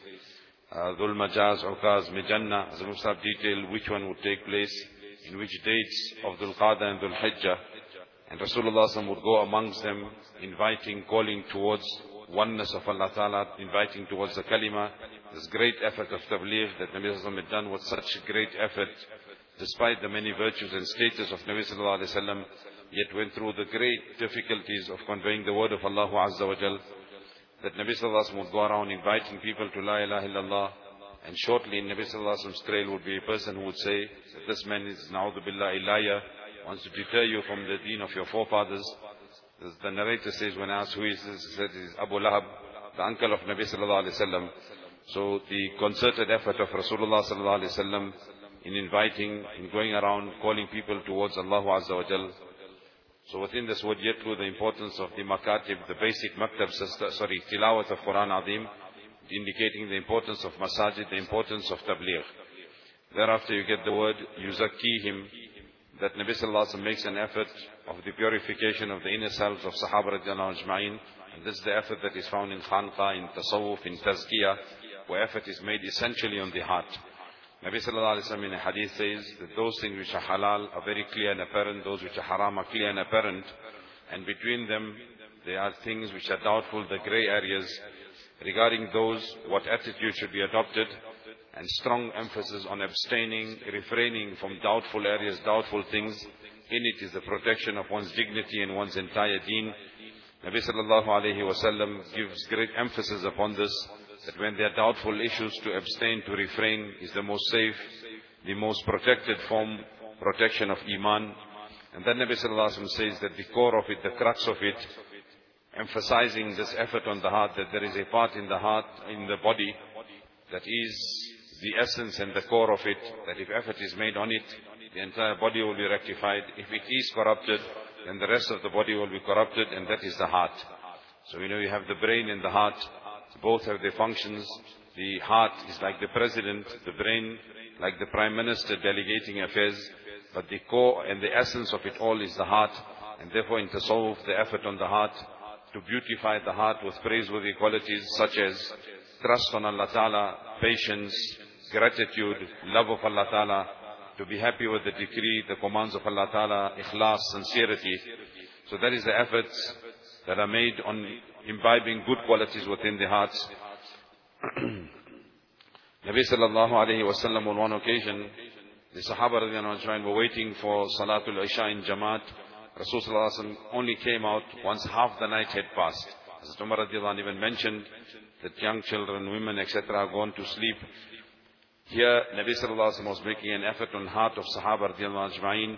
Uh, Dhul Majaz, Uqaz, Mijanna, as Musab detailed which one would take place, in which dates of Dhul Qadha and Dhul Hijjah. And Rasulullah would go amongst them, inviting, calling towards oneness of Allah Ta'ala, inviting towards the kalima, this great effort of tabligh that Nabi Sallallahu had done with such great effort, despite the many virtues and status of Nabi Sallallahu Alaihi Wasallam, yet went through the great difficulties of conveying the word of Allah Azza wa Jal, that Nabi Sallallahu Alaihi would go around inviting people to La ilaha illallah, and shortly in Nabi Sallallahu Alaihi Wasallam's trail would be a person who would say that this man is na'udhu billah ilaya, wants to deter you from the deen of your forefathers, the narrator says, when asked who is this, he said, is Abu Lahab, the uncle of Nabi sallallahu alayhi wasallam. So the concerted effort of Rasulullah sallallahu alayhi in inviting, in going around, calling people towards Allah azza wa jal. So within this word yatlu, the importance of the makatib, the basic maktab, sorry, tilawat of Quran Azim, indicating the importance of masajid, the importance of tabligh. Thereafter you get the word yuzakkihim, that Nabi Sallallahu Alaihi Wasallam makes an effort of the purification of the inner selves of Sahaba radiallahu ajma'in. And this is the effort that is found in Khanqa, in Tasawwuf, in Tazkiyah, where effort is made essentially on the heart. Nabi Sallallahu Alaihi Wasallam in a hadith says that those things which are halal are very clear and apparent, those which are haram are clear and apparent. And between them, There are things which are doubtful, the grey areas. Regarding those, what attitude should be adopted? And strong emphasis on abstaining, refraining from doubtful areas, doubtful things. In it is the protection of one's dignity and one's entire deen. Nabi sallallahu alayhi wasallam gives great emphasis upon this, that when there are doubtful issues, to abstain, to refrain is the most safe, the most protected form, protection of iman. And then Nabi sallallahu alayhi wasallam says that the core of it, the crux of it, emphasizing this effort on the heart, that there is a part in the heart, in the body, that is the essence and the core of it, that if effort is made on it, the entire body will be rectified. If it is corrupted, then the rest of the body will be corrupted, and that is the heart. So we know you have the brain and the heart, both have their functions. The heart is like the president, the brain like the prime minister delegating affairs, but the core and the essence of it all is the heart, and therefore in tasawwuf, the effort on the heart to beautify the heart with praiseworthy qualities such as trust on Allah Ta'ala, patience, gratitude, love of Allah Ta'ala, to be happy with the decree, the commands of Allah Ta'ala, ikhlas, sincerity. So that is the efforts that are made on imbibing good qualities within the hearts. Nabi sallallahu alayhi wa sallam on one occasion, the Sahaba radiallahu were waiting for Salatul Isha in Jamaat. Rasulullah only came out once half the night had passed. As Umar radiallahu even mentioned that young children, women, etc. are gone to sleep. Here, Nabi sallallahu alaihi wasallam was making an effort on heart of Sahaba ajma'in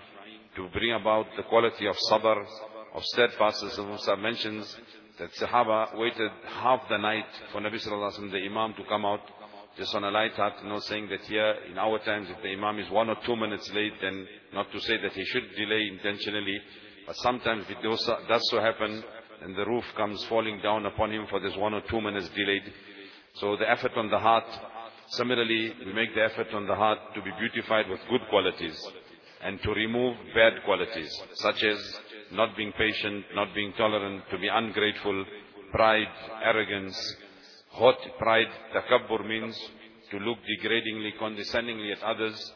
to bring about the quality of sabr, of steadfastness. Musa mentions that Sahaba waited half the night for Nabi sallallahu alaihi wasallam, the Imam, to come out just on a light heart, you know, saying that here in our times, if the Imam is one or two minutes late, then not to say that he should delay intentionally, but sometimes if it does so happen, and the roof comes falling down upon him for this one or two minutes delayed. So the effort on the heart, similarly, we make the effort on the heart to be beautified with good qualities and to remove bad qualities, such as not being patient, not being tolerant, to be ungrateful, pride, arrogance, hot pride, takabbur means to look degradingly, condescendingly at others,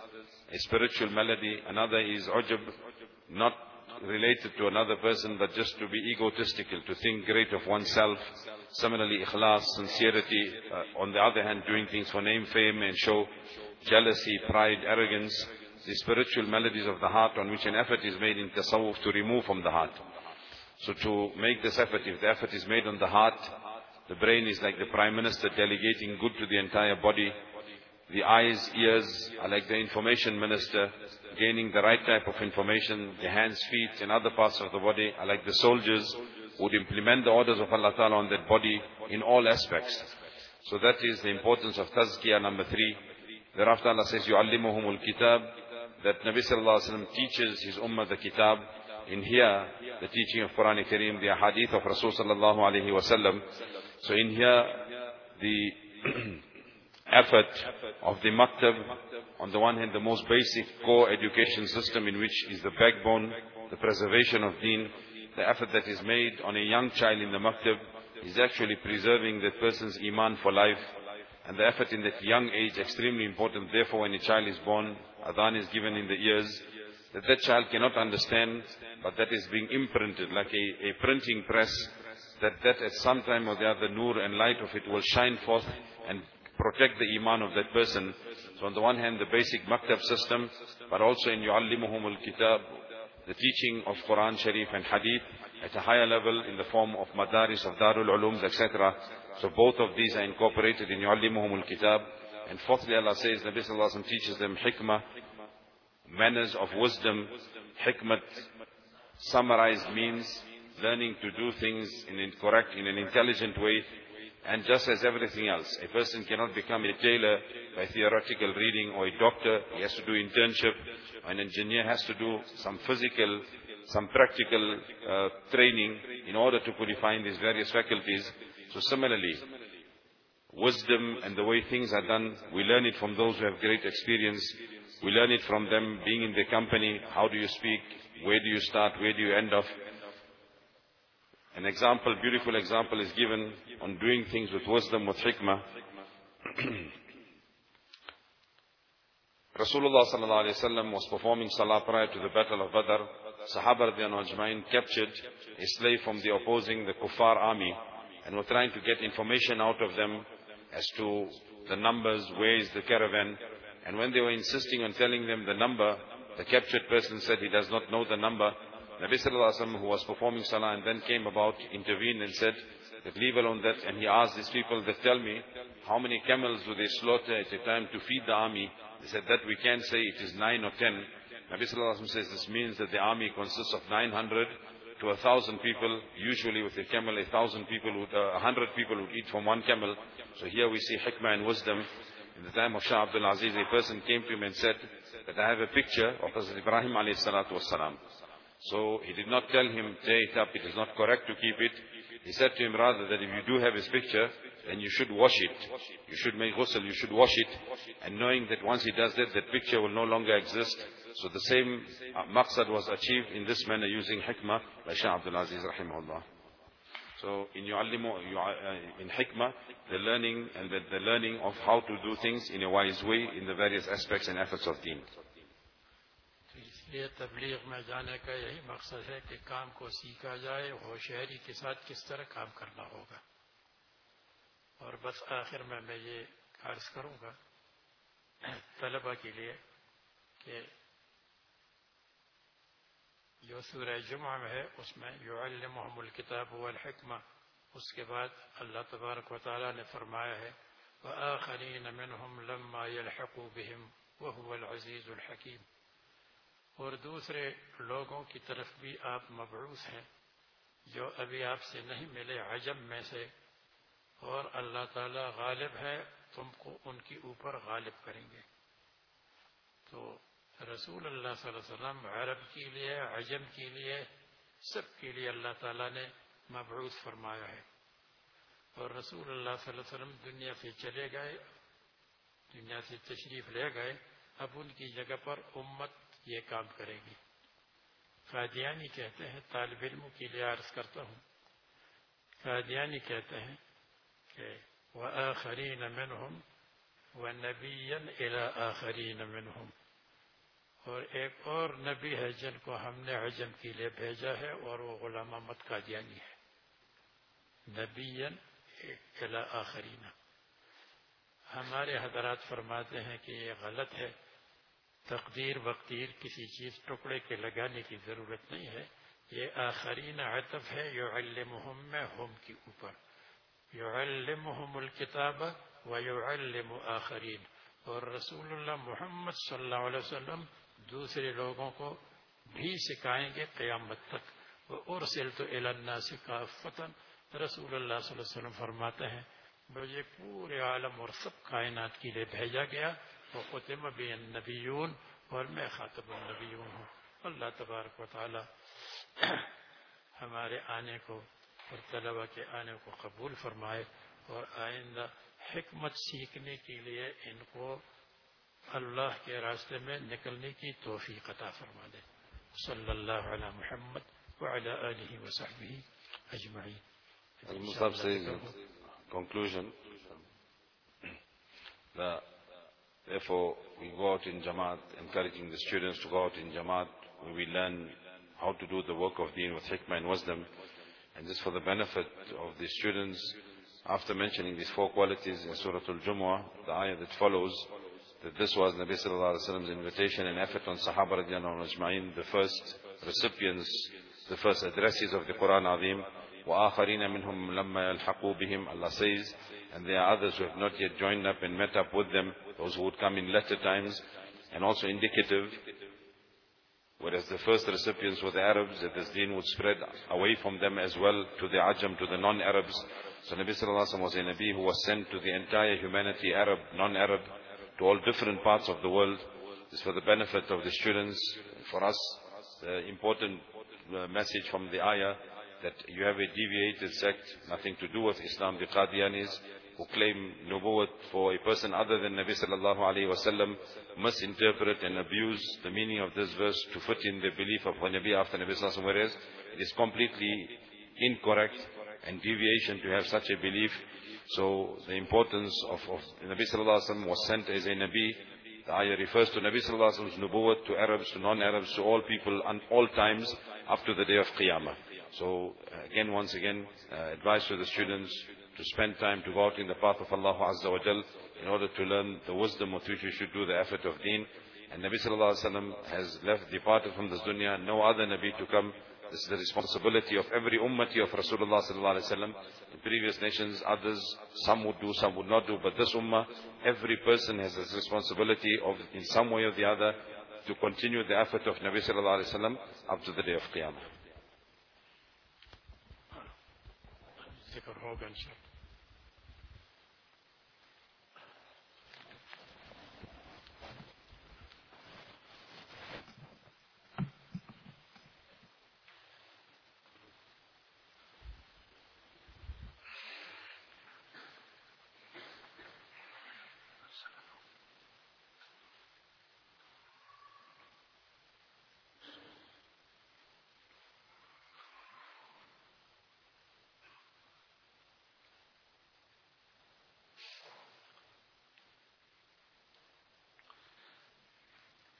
a spiritual malady. Another is ujub, not related to another person, but just to be egotistical, to think great of oneself. Similarly, ikhlas, sincerity. Uh, on the other hand, doing things for name, fame and show. Jealousy, pride, arrogance. The spiritual maladies of the heart on which an effort is made in tasawwuf to remove from the heart. So to make this effort, if the effort is made on the heart, the brain is like the prime minister delegating good to the entire body. The eyes, ears are like the information minister gaining the right type of information. The hands, feet and other parts of the body are like the soldiers would implement the orders of Allah Ta'ala on that body in all aspects. So that is the importance of tazkiyah number three. Thereafter Allah says, يُعَلِّمُهُمُ الْكِتَابِ That Nabi Sallallahu Alaihi Wasallam teaches his ummah the kitab. In here, the teaching of Quran Kareem, the hadith of Rasul Sallallahu Alaihi Wasallam. So in here, the effort of the maktab, on the one hand the most basic core education system in which is the backbone, the preservation of deen, the effort that is made on a young child in the maktab is actually preserving that person's iman for life. And the effort in that young age extremely important. Therefore, when a child is born, adhan is given in the ears, that that child cannot understand, but that is being imprinted like a, a printing press, that that at some time or the other, nur and light of it will shine forth and protect the iman of that person. So on the one hand, the basic maktab system, but also in yu'allimuhum al-kitab, the teaching of Quran Sharif and Hadith at a higher level in the form of madaris, of darul ulums, etc. So both of these are incorporated in yu'allimuhum al-kitab. And fourthly, Allah says, Nabi Sallallahu Alaihi Wasallam teaches them hikmah, manners of wisdom, hikmat, summarized means learning to do things in correct, in an intelligent way, and just as everything else, a person cannot become a tailor by theoretical reading or a doctor. He has to do internship. An engineer has to do some physical, some practical uh, training in order to purify these various faculties. So similarly, wisdom and the way things are done, we learn it from those who have great experience. We learn it from them being in the company. How do you speak? Where do you start? Where do you end off? An example, beautiful example is given on doing things with wisdom, with hikmah. Rasulullah sallallahu was performing salah prior to the battle of Badr. Sahaba Ajmain captured a slave from the opposing, the Kuffar army, and were trying to get information out of them as to the numbers, where is the caravan. And when they were insisting on telling them the number, the captured person said he does not know the number. Nabi Sallallahu Alaihi Wasallam, who was performing salah and then came about, intervened and said, that leave alone that. And he asked these people that tell me, how many camels do they slaughter at a time to feed the army? They said that we can't say it is nine or ten. Nabi Sallallahu Alaihi Wasallam says this means that the army consists of 900 to a thousand people. Usually with a camel, a thousand people would, uh, a hundred people would eat from one camel. So here we see hikmah and wisdom. In the time of Shah Abdul Aziz, a person came to him and said that I have a picture of Hazrat Ibrahim alayhi salatu wasalam. So he did not tell him, tear it up, it is not correct to keep it. He said to him rather that if you do have his picture, then you should wash it. You should make ghusl, you should wash it. And knowing that once he does that, that picture will no longer exist. So the same uh, maqsad was achieved in this manner using hikmah by Shah Abdul Aziz rahimahullah. So in yu'allimu, uh, in hikmah, the learning and the, the learning of how to do things in a wise way in the various aspects and efforts of deen. इसलिए तबलीग में जाने का यही मकसद है कि काम को सीखा जाए होशियारी के साथ किस तरह काम करना होगा اور بس آخر میں میں یہ عرض کروں گا طلبہ کے لیے کہ جو سورہ جمعہ میں ہے، اس میں یو المحم الکتاب الحکمہ اس کے بعد اللہ تبارک و تعالیٰ نے فرمایا ہے، وآخرین منهم لما يلحقوا بهم وهو العزیز الحکیم۔ اور دوسرے لوگوں کی طرف بھی آپ مبعوث ہیں، جو ابھی آپ سے نہیں ملے عجم میں سے اور اللہ تعالی غالب ہے، تم کو ان کے اوپر غالب کریں گے۔ تو رسول اللہ صلی اللہ علیہ وسلم عرب کے لیے، عجم کے لیے، سب کے لیے اللہ تعالیٰ نے مبعوث فرمایا ہے۔ اور رسول اللہ صلی اللہ علیہ وسلم دنیا سے چلے گئے، دنیا سے تشریف لے گئے۔ اب ان کی جگہ پر امت یہ کام کرے گی۔ قادیانی کہتے ہیں، طالب علموں کے لیے عرض کرتا ہوں۔ قادیانی کہتے ہیں وآخرين منهم ونبيا إلى آخرين منهم اور ایک اور نبی ہے جن کو ہم نے عجم کے لیے بھیجا ہے اور وہ غلام احمد قادیانی ہے۔ نبی الى آخرین۔ ہمارے حضرات فرماتے ہیں کہ یہ غلط ہے۔ تقدیر وقتیر کسی چیز ٹکڑے کے لگانے کی ضرورت نہیں ہے۔ یہ آخرین عطف ہے، یعلمہم میں ہوم کے اوپر۔ يعلمهم الكتاب ويعلم آخرين. اور رسول اللہ محمد صلی اللہ علیہ وسلم دوسرے لوگوں کو بھی سکھائیں گے قیامت تک. وہ ارسل تو الناس کا رسول اللہ صلی اللہ علیہ وسلم فرماتے ہیں، مجھے پورے عالم اور سب کائنات کے لیے بھیجا گیا وہ قطم بین نبیون اور میں خاطب النبیون ہوں۔ اللہ تبارک و تعالی ہمارے آنے کو اور طلبہ کے آنے کو قبول فرمائے اور آئندہ حکمت سیکھنے کے لیے ان کو اللہ کے راستے میں نکلنے کی توفیق عطا فرما دے صلی اللہ علی محمد وعلی آلہ وصحبہ اجمعی المصاب سے conclusion that therefore we go out in Jamaat encouraging the students to go out in Jamaat where we learn how to do the work of deen with hikmah and wisdom And this for the benefit of the students, after mentioning these four qualities in Surah Al-Jumu'ah, the ayah that follows, that this was Nabi Sallallahu Alaihi Wasallam's invitation and effort on Sahaba radiallahu ajma'in, the first recipients, the first addresses of the Quran Azim, وآخرين منهم لما يلحقوا بهم Allah says and there are others who have not yet joined up and met up with them those who would come in later times and also indicative whereas the first recipients were the Arabs that this deen would spread away from them as well to the Ajam to the non-Arabs. So Nabi Sallallahu Alaihi Wasallam was a Nabi who was sent to the entire humanity Arab non-Arab to all different parts of the world. This for the benefit of the students for us the important uh, message from the ayah that you have a deviated sect, nothing to do with Islam, the Qadianis, who claim nubuwwat for a person other than Nabi sallallahu alayhi wasallam, misinterpret and abuse the meaning of this verse to fit in the belief of Nabi after Nabi sallallahu alayhi whereas it is completely incorrect and deviation to have such a belief. So the importance of, of Nabi sallallahu alayhi wasallam was sent as a Nabi The ayah refers to Nabi Sallallahu Alaihi Wasallam's nubuwwat, to Arabs, to non-Arabs, to all people, and all times, up to the day of Qiyamah. So, uh, again, once again, uh, advice to the students to spend time to go out in the path of Allah Azza wa Jal in order to learn the wisdom with which we should do the effort of deen. And Nabi Sallallahu Alaihi Wasallam has left, departed from this dunya, no other Nabi to come. This is the responsibility of every ummati of Rasulullah Sallallahu Alaihi Wasallam. In previous nations, others, some would do, some would not do. But this ummah, every person has this responsibility of, in some way or the other, to continue the effort of Nabi Sallallahu Alaihi Wasallam up to the day of Qiyamah.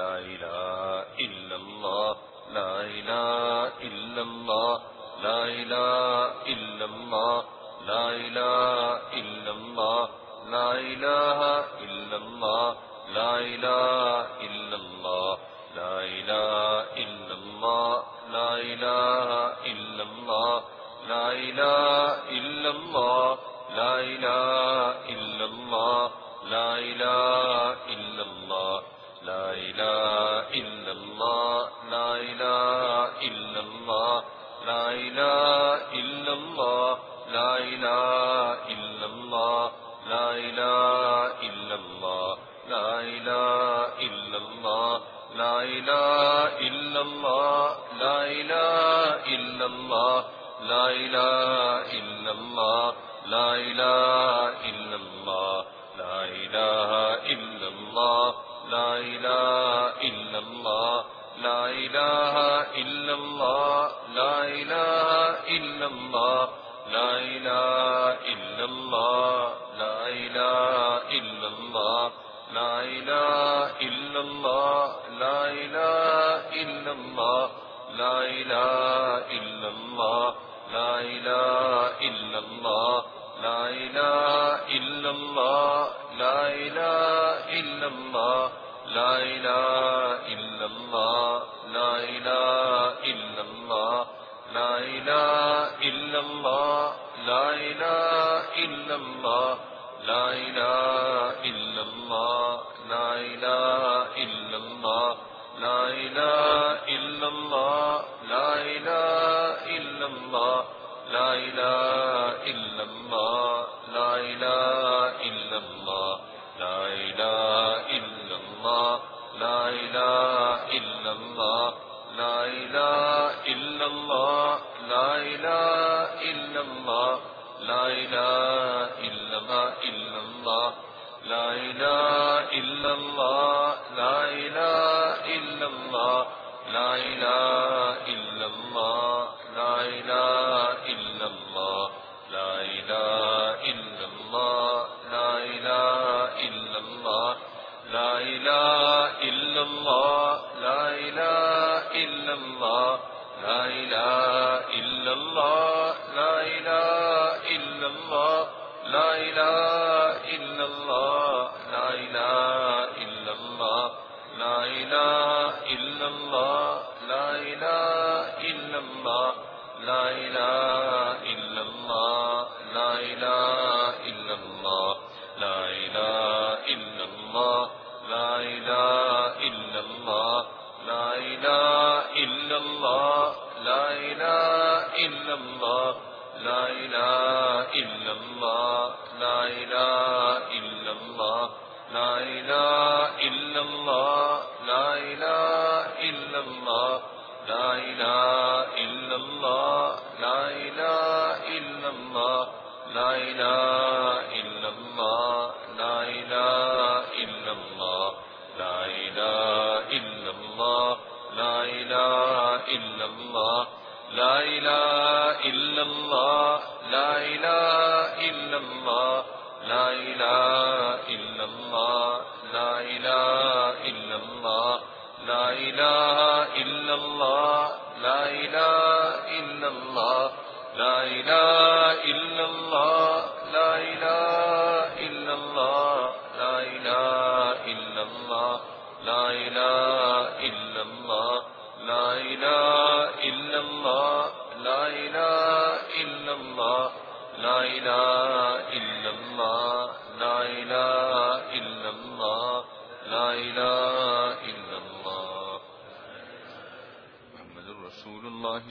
لا إله إلا الله لا إله إلا الله لا إله إلا الله لا إله إلا الله لا إله إلا الله لا إله إلا الله لا إله إلا الله لا إله إلا الله لا إله إلا الله لا إله إلا الله لا إله إلا الله لا إله إلا الله لا إله إلا الله لا إله إلا الله لا إله إلا الله لا إله إلا الله لا إله إلا الله لا إله إلا الله لا إله إلا الله لا إله إلا الله لا إله إله إلا الله لا إله إلا الله لا إله إلا الله لا إله إلا الله لا إله إلا الله لا إله إلا الله لا إله إلا الله لا إله إلا الله لا إله إلا الله لا إله إلا الله لا إله إلا الله لا الہ الا اللہ لا الہ الا اللہ لا الہ الا اللہ لا الہ الا اللہ لا الہ الا اللہ لا الہ إله إلا الله لا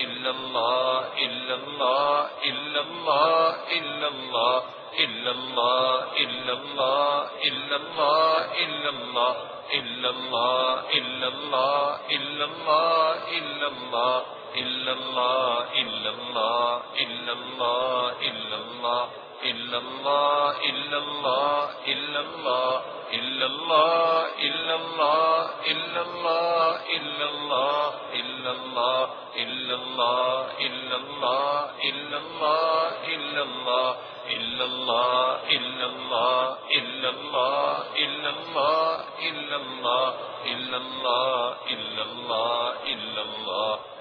إلا الله إلا الله إلا الله إلا الله إلا الله إلا الله إلا الله إلا الله إلا الله إلا الله إلا الله إلا الله إلا الله إلا الله إلا الله إلا الله إلا الله إلا الله إلا الله إلا الله إلا الله إلا الله إلا الله إلا الله إلا الله إلا الله إلا الله إلا الله إلا الله إلا الله إلا الله إلا الله إلا الله إلا الله إلا الله إلا الله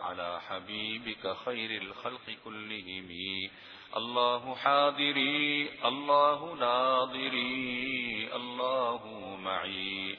على حبيبك خير الخلق كلهم. الله حاضري الله ناظري الله معي.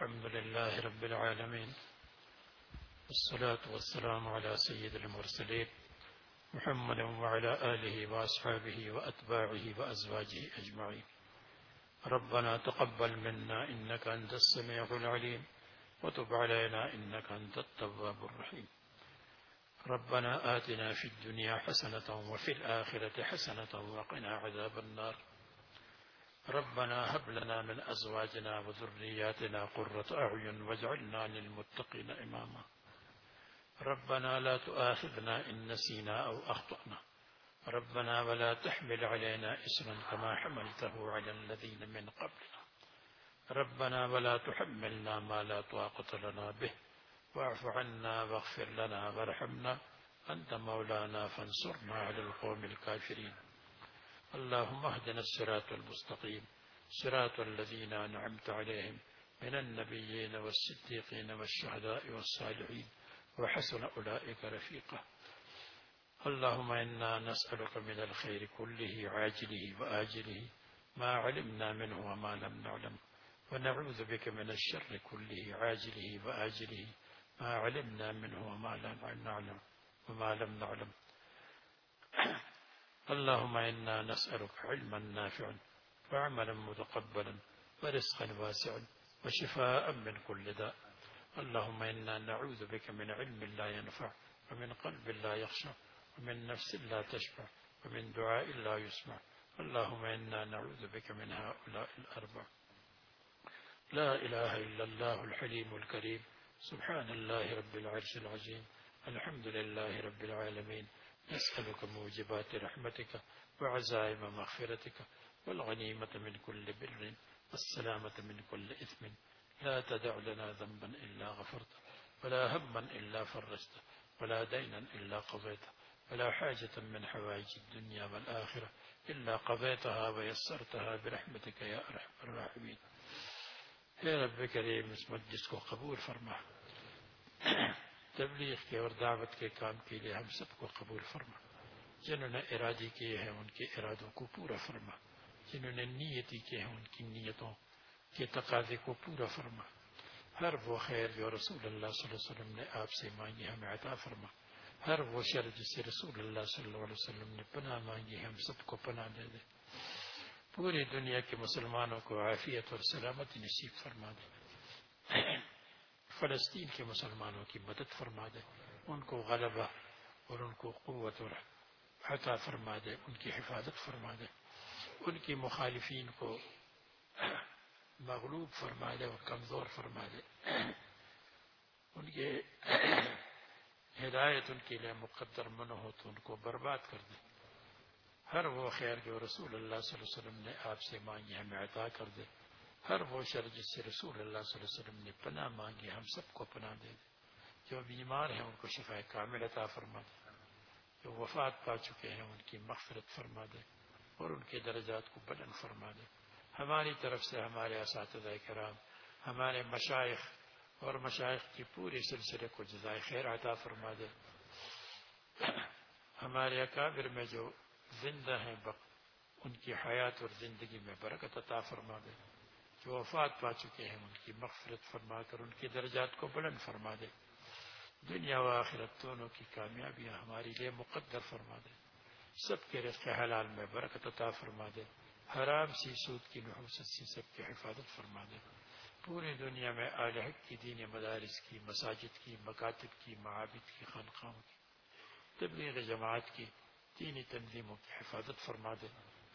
الحمد لله رب العالمين. والصلاة والسلام على سيد المرسلين محمد وعلى آله وأصحابه وأتباعه وأزواجه أجمعين. ربنا تقبل منا إنك أنت السميع العليم وتب علينا إنك أنت التواب الرحيم. ربنا آتنا في الدنيا حسنة وفي الآخرة حسنة وقنا عذاب النار. ربنا هب لنا من أزواجنا وذرياتنا قرة أعين واجعلنا للمتقين إماما. ربنا لا تؤاخذنا إن نسينا أو أخطأنا. ربنا ولا تحمل علينا إسرا كما حملته على الذين من قبلنا. ربنا ولا تحملنا ما لا طاقة لنا به. واعف عنا واغفر لنا وارحمنا. أنت مولانا فانصرنا على القوم الكافرين. اللهم اهدنا الصراط المستقيم صراط الذين أنعمت عليهم من النبيين والصديقين والشهداء والصالحين وحسن أولئك رفيقا. اللهم إنا نسألك من الخير كله عاجله وآجله ما علمنا منه وما لم نعلم ونعوذ بك من الشر كله عاجله وآجله ما علمنا منه وما لم نعلم وما لم نعلم. اللهم إنا نسألك علما نافعا وعملا متقبلا ورزقا واسعا وشفاء من كل داء. اللهم إنا نعوذ بك من علم لا ينفع ومن قلب لا يخشع ومن نفس لا تشبع ومن دعاء لا يسمع. اللهم إنا نعوذ بك من هؤلاء الأربع. لا إله إلا الله الحليم الكريم. سبحان الله رب العرش العظيم. الحمد لله رب العالمين. نسألك موجبات رحمتك وعزائم مغفرتك والغنيمة من كل بر والسلامة من كل إثم. لا تدع لنا ذنبا إلا غفرته ولا هما إلا فرجته ولا دينا إلا قضيته ولا حاجة من حوائج الدنيا والآخرة إلا قضيتها ويسرتها برحمتك يا أرحم الراحمين. يا رب کریم اس مجلس کو قبول فرما. تبلیغ کے اور دعوت کے کام کے لیے ہم سب کو قبول فرما۔ جنہوں نے ارادے کیے ہیں، ان کے ارادوں کو پورا فرما۔ جنہوں نے نیتی کیے ہیں، ان کی نیتوں کے تقاضے کو پورا فرما۔ ہر وہ خیر جو رسول اللہ صلی اللہ علیہ وسلم نے آپ سے مانگی، ہمیں عطا فرما۔ ہر وہ شر جس سے رسول اللہ صلی اللہ علیہ وسلم نے پناہ مانگی، ہم سب کو پناہ دے دے۔ پوری دنیا کے مسلمانوں کو عافیت اور سلامتی نصیب فرما دے۔ فلسطین کے مسلمانوں کی مدد فرما دے، ان کو غلبہ اور ان کو قوت اور عطا فرما دے، ان کی حفاظت فرما دے، ان کی مخالفین کو مغلوب فرما دے اور کمزور فرما دے۔ ان کے ہدایت ان کے لیے مقدر من ہو تو ان کو برباد کر دے۔ ہر وہ خیر جو رسول اللہ صلی اللہ علیہ وسلم نے آپ سے مانگی ہمیں عطا کر دے۔ ہر وہ شر جس سے رسول اللہ صلی اللہ علیہ وسلم نے پناہ مانگی، ہم سب کو پناہ دے دے۔ جو بیمار ہیں، ان کو شفا کامل عطا فرما دے۔ جو وفات پا چکے ہیں، ان کی مغفرت فرما دے اور ان کے درجات کو بلند فرما دے۔ ہماری طرف سے ہمارے اساتذہ کرام، ہمارے مشائق اور مشائق کی پوری سلسلے کو جزائے خیر عطا فرما دے۔ ہمارے اکابر میں جو زندہ ہیں ان کی حیات اور زندگی میں برکت عطا فرما دے۔ جو وفات پا چکے ہیں، ان کی مغفرت فرما کر، ان کے درجات کو بلند فرما دے۔ دنیا و آخرت دونوں کی کامیابیاں ہمارے لیے مقدر فرما دے۔ سب کے رزق حلال میں برکت عطا فرما دے۔ حرام سی سود کی نحوست سی سب کی حفاظت فرما دے۔ پوری دنیا میں حق کی دین مدارس کی، مساجد کی، مکاتب کی، معابد کی، خانقاہوں کی، تبلیغ جماعت کی، دینی تنظیموں کی حفاظت فرما دے۔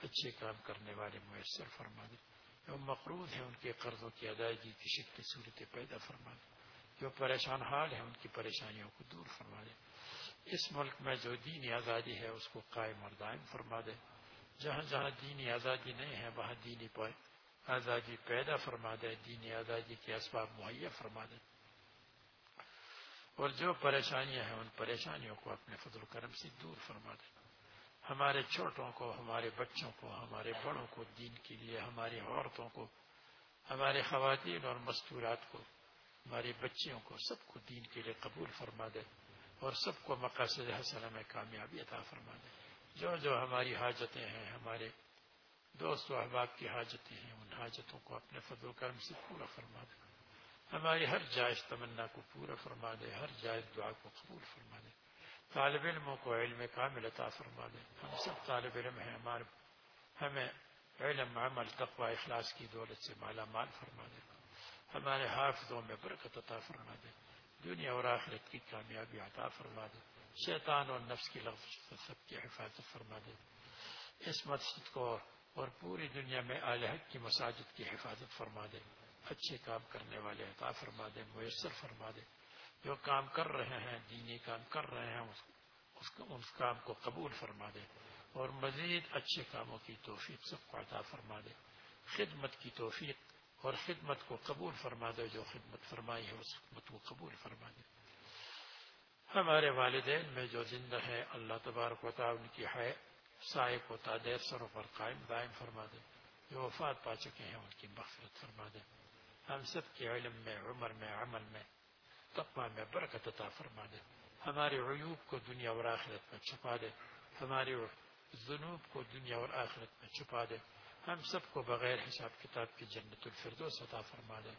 اچھے کام کرنے والے میسر فرما دے۔ جو مقروض ہیں ان کے قرضوں کی ادائیگی کی شکل صورتیں پیدا فرما دے جو پریشان حال ہیں ان کی پریشانیوں کو دور فرما دے اس ملک میں جو دینی آزادی ہے، اس کو قائم اور دائم فرما دے۔ جہاں جہاں دینی آزادی نہیں ہے، وہاں دینی آزادی پیدا فرما دے، دینی آزادی کے اسباب مہیا فرما دے۔ اور جو پریشانیاں ہیں، ان پریشانیوں کو اپنے فضل و کرم سے دور فرما دے۔ ہمارے چھوٹوں کو، ہمارے بچوں کو، ہمارے بڑوں کو، دین کے لیے، ہماری عورتوں کو، ہمارے خواتین اور مستورات کو ہماری بچیوں کو سب کو دین کے لیے قبول فرما دے اور سب کو مقاصد حسن میں کامیابی عطا فرما دے۔ جو جو ہماری حاجتیں ہیں، ہمارے دوست و احباب کی حاجتیں ہیں، ان حاجتوں کو اپنے فضل و کرم سے پورا فرما دے۔ ہماری ہر جائز تمنا کو پورا فرما دے، ہر جائز دعا کو قبول فرما دے۔ طالب علموں کو علم کامل عطا فرما دے ہم سب طالب علم ہیں ہمارے ہمیں علم، عمل، تقوی، اخلاص کی دولت سے مالا مال فرما دے ہمارے حافظوں میں برکت عطا فرما دے دنیا اور آخرت کی کامیابی عطا فرما دے شیطان اور نفس کی لفظ سب کی حفاظت فرما دے اس مسجد کو اور پوری دنیا میں حق کی مساجد کی حفاظت فرما دے اچھے کام کرنے والے عطا فرما دے میسر فرما دے جو کام کر رہے ہیں دینی کام کر رہے ہیں، اس اس کام کو قبول فرما دے اور مزید اچھے کاموں کی توفیق سب کو عطا فرما دے۔ خدمت کی توفیق اور خدمت کو قبول فرما دے، جو خدمت فرمائی ہے، اس خدمت کو قبول فرما دے۔ ہمارے والدین میں جو زندہ ہے اللہ تبارک و تعالی ان کی ہے سائے کو تادیر سروں پر قائم دائم فرما دے۔ جو وفات پا چکے ہیں، ان کی مغفرت فرما دے۔ ہم سب کے علم میں، عمر میں، عمل میں تقوی میں برکت عطا فرما دے ہمارے عیوب کو دنیا اور آخرت میں چھپا دے ہمارے ذنوب کو دنیا اور آخرت میں چھپا دے ہم سب کو بغیر حساب کتاب کی جنت الفردوس عطا فرما دے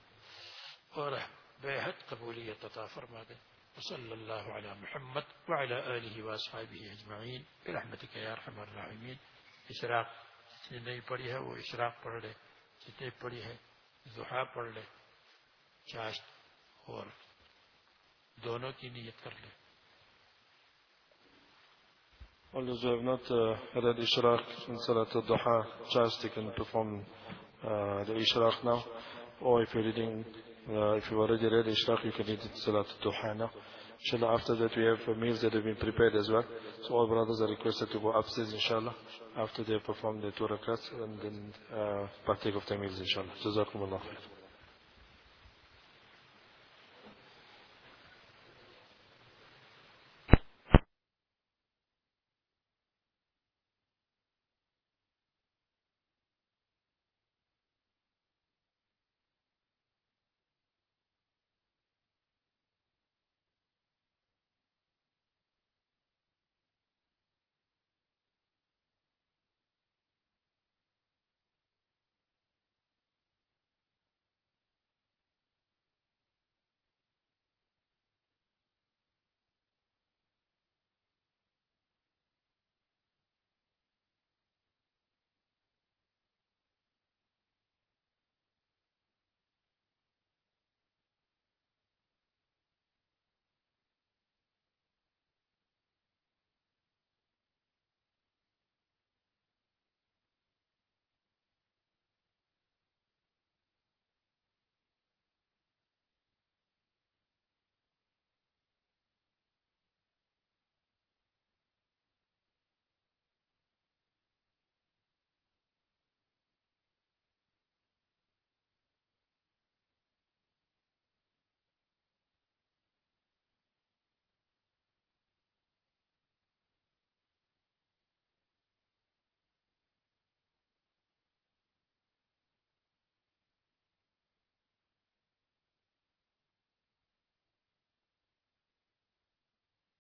اور بے حد قبولیت عطا فرما دے وصلى الله على محمد وعلى آله وأصحابه أجمعين. برحمتك يا أرحم الراحمين. اشراق جتنی نہیں پڑھی ہے، وہ اشراق پڑھ لے. جتنی پڑھی ہے زحا پڑھ لے. چاشت اور दोनों की नीयत कर All those who have not uh, read Ishraq in Salat al-Duha, just they can perform uh, the Ishraq now. Or if you're reading, uh, if you already read Ishraq, you can read it Salat al-Duha now. Inshallah, after that we have uh, meals that have been prepared as well. So all brothers are requested to go upstairs, inshallah, after they perform the two rakats and then uh, partake of the meals, inshallah. Jazakumullah khair.